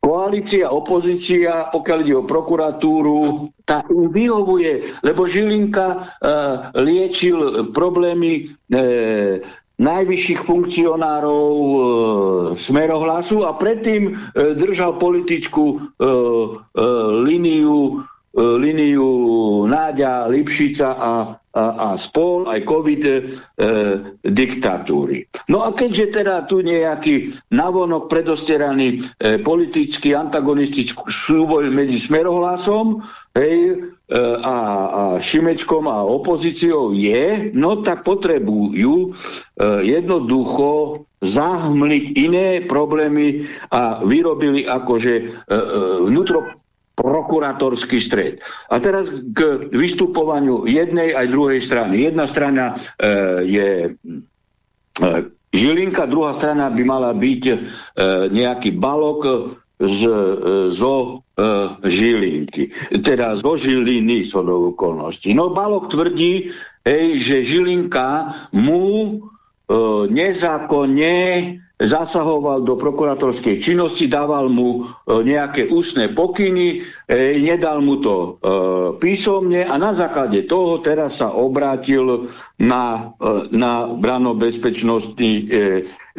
koalícia, opozícia, pokiaľ ide o prokuratúru, tá im vyhovuje, lebo Žilinka e, liečil problémy e, najvyšších funkcionárov e, smerohlasu a predtým e, držal politickú e, e, líniu, e, líniu Náďa, Lipšica a, a, a spol, aj COVID e, diktatúry. No a keďže teda tu nejaký navonok predosteraný e, politický antagonistický súboj medzi smerohlasom, hej, a, a Šimečkom a opozíciou je, no tak potrebujú e, jednoducho zahmliť iné problémy a vyrobili akože e, e, vnútro prokurátorský stred. A teraz k vystupovaniu jednej aj druhej strany. Jedna strana e, je e, Žilinka, druhá strana by mala byť e, nejaký balok z, e, zo e, Žilinky. Teda zo Žiliny sú do okolností. No Balok tvrdí, hej, že Žilinka mu e, nezákonne zasahoval do prokuratorskej činnosti, dával mu e, nejaké ústne pokyny, e, nedal mu to e, písomne a na základe toho teraz sa obrátil na, e, na branobezpečnostný e,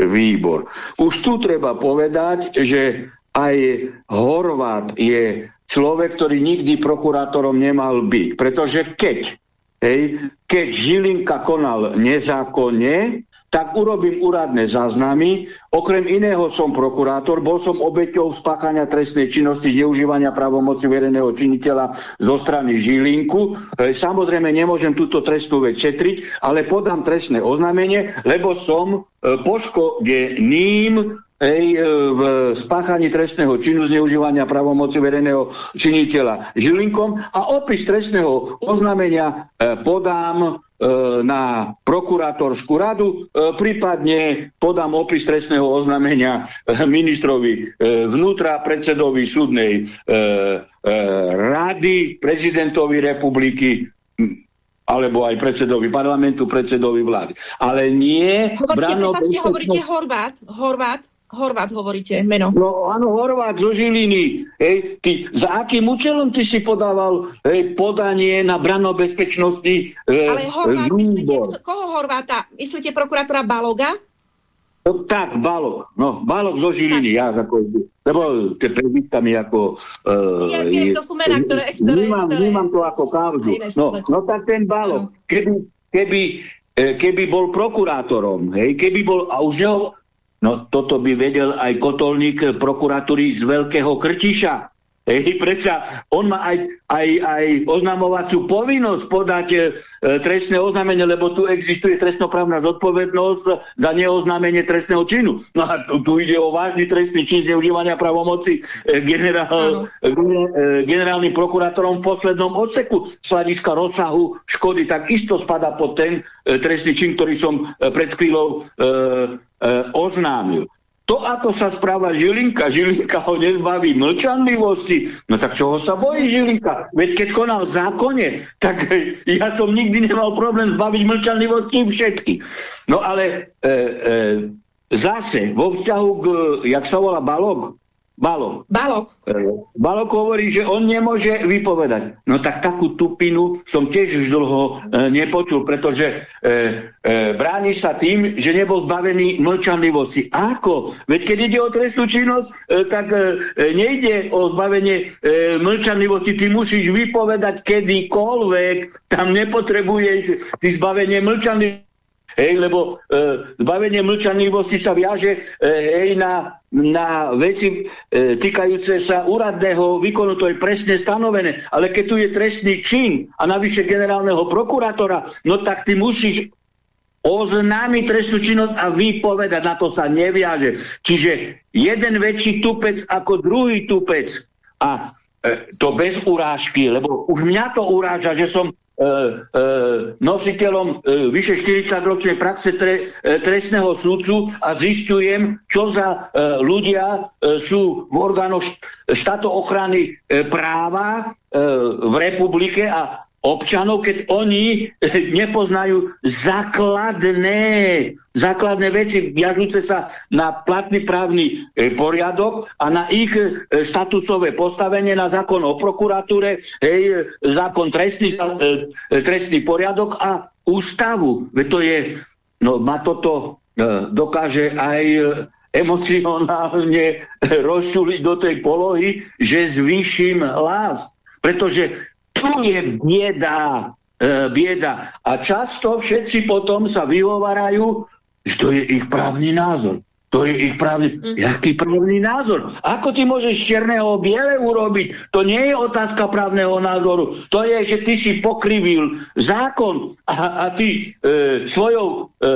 výbor. Už tu treba povedať, že aj Horvát je človek, ktorý nikdy prokurátorom nemal byť. Pretože keď, hej, keď Žilinka konal nezákonne, tak urobím úradné záznamy. Okrem iného som prokurátor, bol som obeťou spáchania trestnej činnosti neužívania právomoci verejného činiteľa zo strany Žilinku. Samozrejme nemôžem túto trestnú vec šetriť, ale podám trestné oznámenie, lebo som e, poškodeným ej, e, v spáchaní trestného činu zneužívania pravomoci verejného činiteľa Žilinkom a opis trestného oznámenia e, podám e, na prokurátorskú radu, prípadne podám opis trestného oznámenia ministrovi vnútra, predsedovi súdnej rady, prezidentovi republiky, alebo aj predsedovi parlamentu, predsedovi vlády. Ale nie... Hovoríte, brano, hovoríte Horvát, Horvát, Horvát hovoríte, meno. No áno, Horvát zo Žiliny. Hej, ty, za akým účelom ty si podával hej, podanie na branobezpečnosti e, Ale Horvát, myslíte, koho Horváta? Myslíte prokurátora Baloga? No, tak, Balog. No, Balog zo Žiliny. Ja, ako, lebo tie prezvítkami ako... Uh, ja to sú mená, ktoré... ktoré, vnímam, ktoré... vnímam to ako kauzu. No, no tak ten Balog, keby, keby, e, keby bol prokurátorom, hej, keby bol... A už neho, No toto by vedel aj kotolník prokuratúry z Veľkého Krtiša. Ej, predsa on má aj, aj, aj oznamovaciu povinnosť podať e, trestné oznámenie, lebo tu existuje trestnoprávna zodpovednosť za neoznámenie trestného činu. No a tu, tu ide o vážny trestný čin zneužívania pravomoci e, generál, e, e, generálnym prokurátorom v poslednom odseku z hľadiska rozsahu škody, tak isto spada pod ten e, trestný čin, ktorý som e, pred chvíľou e, e, oznámil. To, ako sa správa Žilinka, Žilinka ho nezbaví mlčanlivosti, no tak čoho sa bojí Žilinka? Veď keď konal zákone, tak [laughs] ja som nikdy nemal problém zbaviť mlčanlivosti všetky. No ale e, e, zase vo vzťahu k, jak sa volá Balog, Balok. Balok. E, Balok hovorí, že on nemôže vypovedať. No tak takú tupinu som tiež už dlho e, nepočul, pretože e, e, bráni sa tým, že nebol zbavený mlčanlivosti. Ako? Veď keď ide o trestnú činnosť, e, tak e, nejde o zbavenie e, mlčanlivosti. Ty musíš vypovedať kedykoľvek. Tam nepotrebuješ ty zbavenie mlčanlivosti Hej, lebo e, zbavenie mlčanlivosti sa viaže e, hej, na, na veci e, týkajúce sa úradného výkonu, to je presne stanovené. Ale keď tu je trestný čin a navyše generálneho prokurátora, no tak ty musíš oznámiť trestnú činnosť a vypovedať, na to sa neviaže. Čiže jeden väčší tupec ako druhý tupec a e, to bez urážky, lebo už mňa to uráža, že som nositeľom e, vyše 40-ročnej praxe tre, trestného súdcu a zistujem, čo za ľudia sú v orgánoch štáto ochrany práva v republike a občanov, keď oni nepoznajú základné, základné veci viažúce sa na platný právny e, poriadok a na ich statusové postavenie, na zákon o prokuratúre, hej, zákon trestný, trestný poriadok a ústavu. Veď to je, no ma toto dokáže aj emocionálne [laughs] rozčuliť do tej polohy, že zvýšim hlas. Pretože tu je bieda, e, bieda. A často všetci potom sa vyhovarajú, že to je ich právny názor. To je ich právny... Mm. Jaký právny názor? Ako ty môžeš černého biele urobiť? To nie je otázka právneho názoru. To je, že ty si pokrivil zákon a, a ty e, svojou e,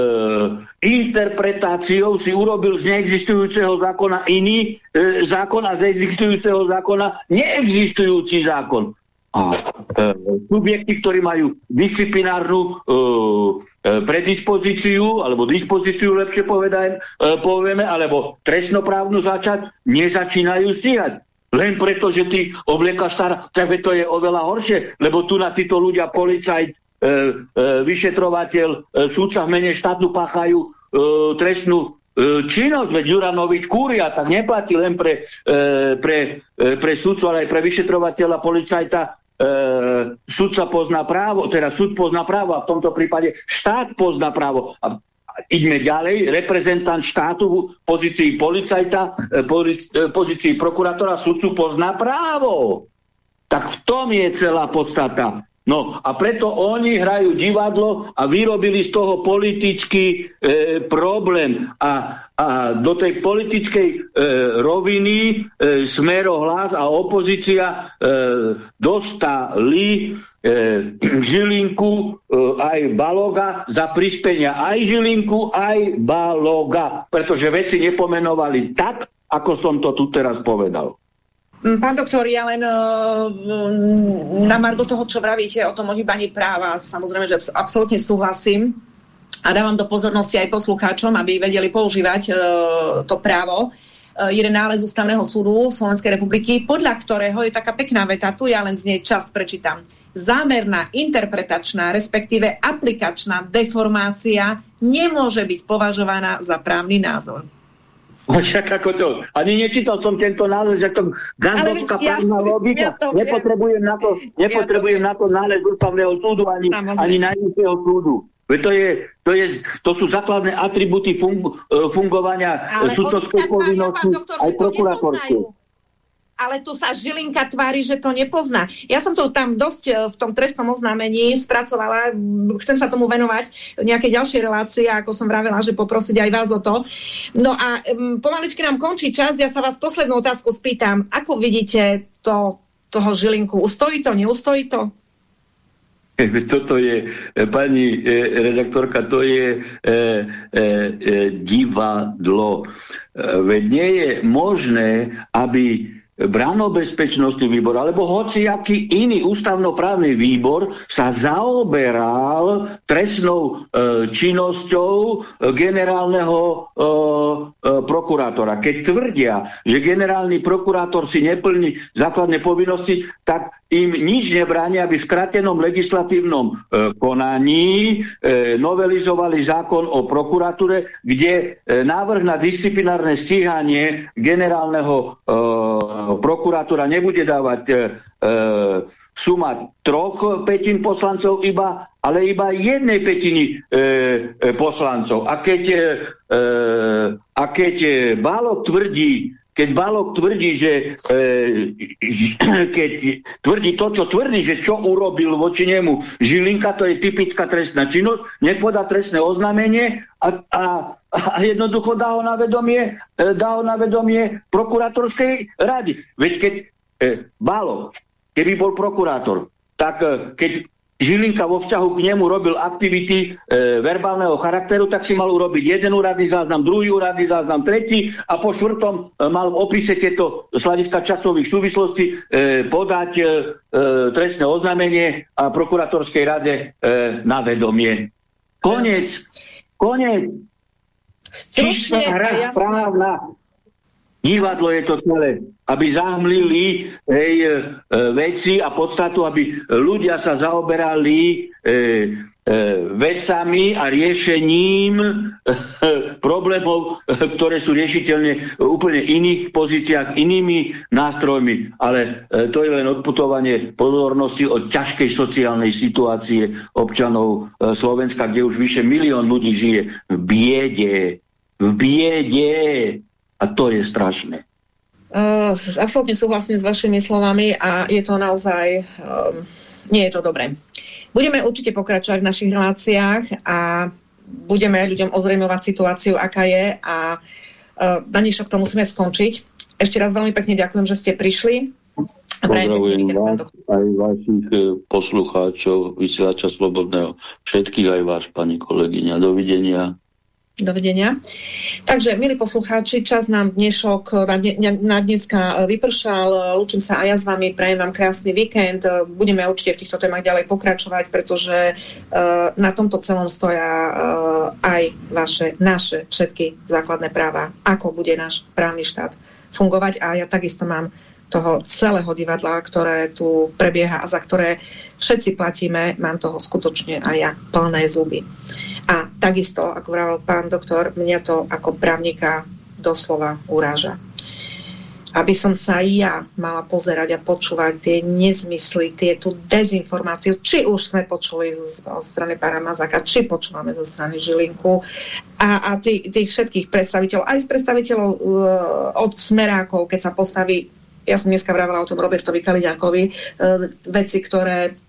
interpretáciou si urobil z neexistujúceho zákona iný e, zákon a z existujúceho zákona neexistujúci zákon. A e, subjekty, ktorí majú disciplinárnu e, e, predispozíciu, alebo dispozíciu, lepšie povedajem, povieme, alebo trestnoprávnu začať, nezačínajú stíhať. Len preto, že ty obliekaš stará, tak to je oveľa horšie, lebo tu na títo ľudia, policajt, e, e, vyšetrovateľ, e, súdca v mene štátu páchajú e, trestnú činnosť, veď Juranovič kúria, tak neplatí len pre, e, pre, e, pre sudcu, ale aj pre vyšetrovateľa, policajta sudca pozná právo, teda súd pozná právo a v tomto prípade štát pozná právo. A ideme ďalej, reprezentant štátu v pozícii policajta, e, e, pozícii prokurátora, sudcu pozná právo. Tak v tom je celá podstata. No a preto oni hrajú divadlo a vyrobili z toho politický e, problém. A, a do tej politickej e, roviny e, smero hlas a opozícia e, dostali e, Žilinku e, aj Baloga za prispenia aj Žilinku, aj Baloga. Pretože veci nepomenovali tak, ako som to tu teraz povedal. Mm, pán doktor, ja len uh, na margo toho, čo vravíte o tom ohýbaní práva, samozrejme, že absolútne súhlasím a dávam do pozornosti aj poslucháčom, aby vedeli používať uh, to právo. Uh, jeden nález Ústavného súdu Slovenskej republiky, podľa ktorého je taká pekná veta, tu ja len z nej čas prečítam. Zámerná, interpretačná, respektíve aplikačná deformácia nemôže byť považovaná za právny názor. No však ako to, ani nečítal som tento nález, že to gazdovská ja, právna logika. Ja to, nepotrebujem ja, na to, nepotrebujem ja to, na to nález ústavného súdu ani, ani najvyššieho súdu. Veď to, je, to, je, to sú základné atributy fung, e, fungovania sudcovskej povinnosti aj prokurátorskej ale tu sa Žilinka tvári, že to nepozná. Ja som to tam dosť e, v tom trestnom oznámení spracovala, chcem sa tomu venovať nejaké ďalšie relácie, ako som vravela, že poprosiť aj vás o to. No a um, pomaličky nám končí čas, ja sa vás poslednú otázku spýtam, ako vidíte to, toho Žilinku, ustojí to, neustojí to? [laughs] Toto je, e, pani e, redaktorka, to je e, e, divadlo. Veď nie je možné, aby branobezpečnostný výbor alebo hociaký iný ústavnoprávny výbor sa zaoberal trestnou e, činnosťou e, generálneho e, e, prokurátora. Keď tvrdia, že generálny prokurátor si neplní základné povinnosti, tak im nič nebráni, aby v skratenom legislatívnom e, konaní e, novelizovali zákon o prokuratúre, kde e, návrh na disciplinárne stíhanie generálneho e, prokuratúra nebude dávať e, e, suma troch petín poslancov iba, ale iba jednej petiny e, e, poslancov. A keď, e, e a keď e, Bálok tvrdí, keď Balok tvrdí, že e, [clears throat] keď tvrdí to, čo tvrdí, že čo urobil voči nemu Žilinka, to je typická trestná činnosť, nech podá trestné oznámenie a, a, a jednoducho dá ho na vedomie, e, vedomie prokurátorskej rady. Veď keď e, Balok, keby bol prokurátor, tak e, keď Žilinka vo vzťahu k nemu robil aktivity e, verbálneho charakteru, tak si mal urobiť jeden úradný záznam, druhý úradný záznam, tretí a po štvrtom e, mal v opise tieto z hľadiska časových súvislostí e, podať e, e, trestné oznámenie a prokuratorskej rade e, na vedomie. Konec. Konec. Čistá hra právna. Divadlo je to celé aby zahmlili hej, e, veci a podstatu, aby ľudia sa zaoberali e, e, vecami a riešením e, problémov, ktoré sú riešiteľné v úplne iných pozíciách, inými nástrojmi. Ale e, to je len odputovanie pozornosti od ťažkej sociálnej situácie občanov e, Slovenska, kde už vyše milión ľudí žije v biede. V biede. A to je strašné. Uh, absolútne súhlasím s vašimi slovami a je to naozaj, um, nie je to dobré. Budeme určite pokračovať v našich reláciách a budeme ľuďom ozrejmovať situáciu, aká je a uh, na dnešok to musíme skončiť. Ešte raz veľmi pekne ďakujem, že ste prišli. Pozdravujem vás, aj vašich e, poslucháčov, vysielača Slobodného, všetkých aj vás, pani kolegyňa. Dovidenia. Dovidenia. Takže, milí poslucháči, čas nám dnešok na, dne, na dneska vypršal. Lúčim sa aj ja s vami, prajem vám krásny víkend. Budeme určite v týchto témach ďalej pokračovať, pretože na tomto celom stoja aj vaše, naše všetky základné práva, ako bude náš právny štát fungovať. A ja takisto mám toho celého divadla, ktoré tu prebieha a za ktoré všetci platíme, mám toho skutočne aj ja plné zuby. A takisto, ako vravel pán doktor, mňa to ako právnika doslova uráža. Aby som sa ja mala pozerať a počúvať tie nezmysly, tieto dezinformácie, či už sme počuli zo, strany pána Mazaka, či počúvame zo strany Žilinku a, a tých, tých všetkých predstaviteľov, aj z predstaviteľov uh, od Smerákov, keď sa postaví ja som dneska vravela o tom Robertovi Kaliňákovi, uh, veci, ktoré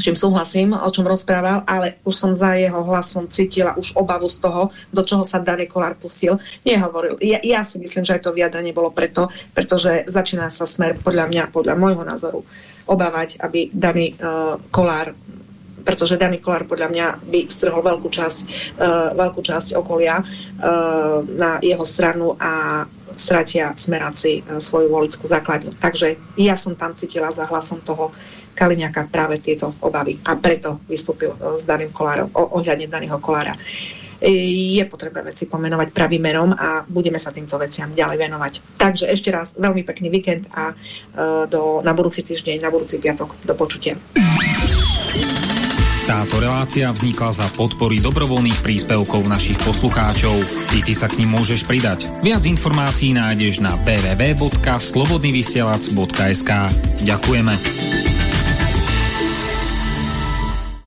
čím súhlasím, o čom rozprával, ale už som za jeho hlasom cítila už obavu z toho, do čoho sa Daný Kolár pustil. Nehovoril. Ja, ja si myslím, že aj to vyjadrenie bolo preto, pretože začína sa smer podľa mňa, podľa môjho názoru, obávať, aby Daný uh, Kolár pretože Daný Kolár podľa mňa by strhol veľkú časť, uh, veľkú časť okolia uh, na jeho stranu a stratia smeráci uh, svoju volickú základňu. Takže ja som tam cítila za hlasom toho Kaliňaka práve tieto obavy a preto vystúpil e, s Daným Kolárom, ohľadne Daného Kolára. E, je potrebné veci pomenovať pravým menom a budeme sa týmto veciam ďalej venovať. Takže ešte raz veľmi pekný víkend a e, do, na budúci týždeň, na budúci piatok. Do počutia. Táto relácia vznikla za podpory dobrovoľných príspevkov našich poslucháčov. I ty sa k ním môžeš pridať. Viac informácií nájdeš na www.slobodnyvysielac.sk Ďakujeme.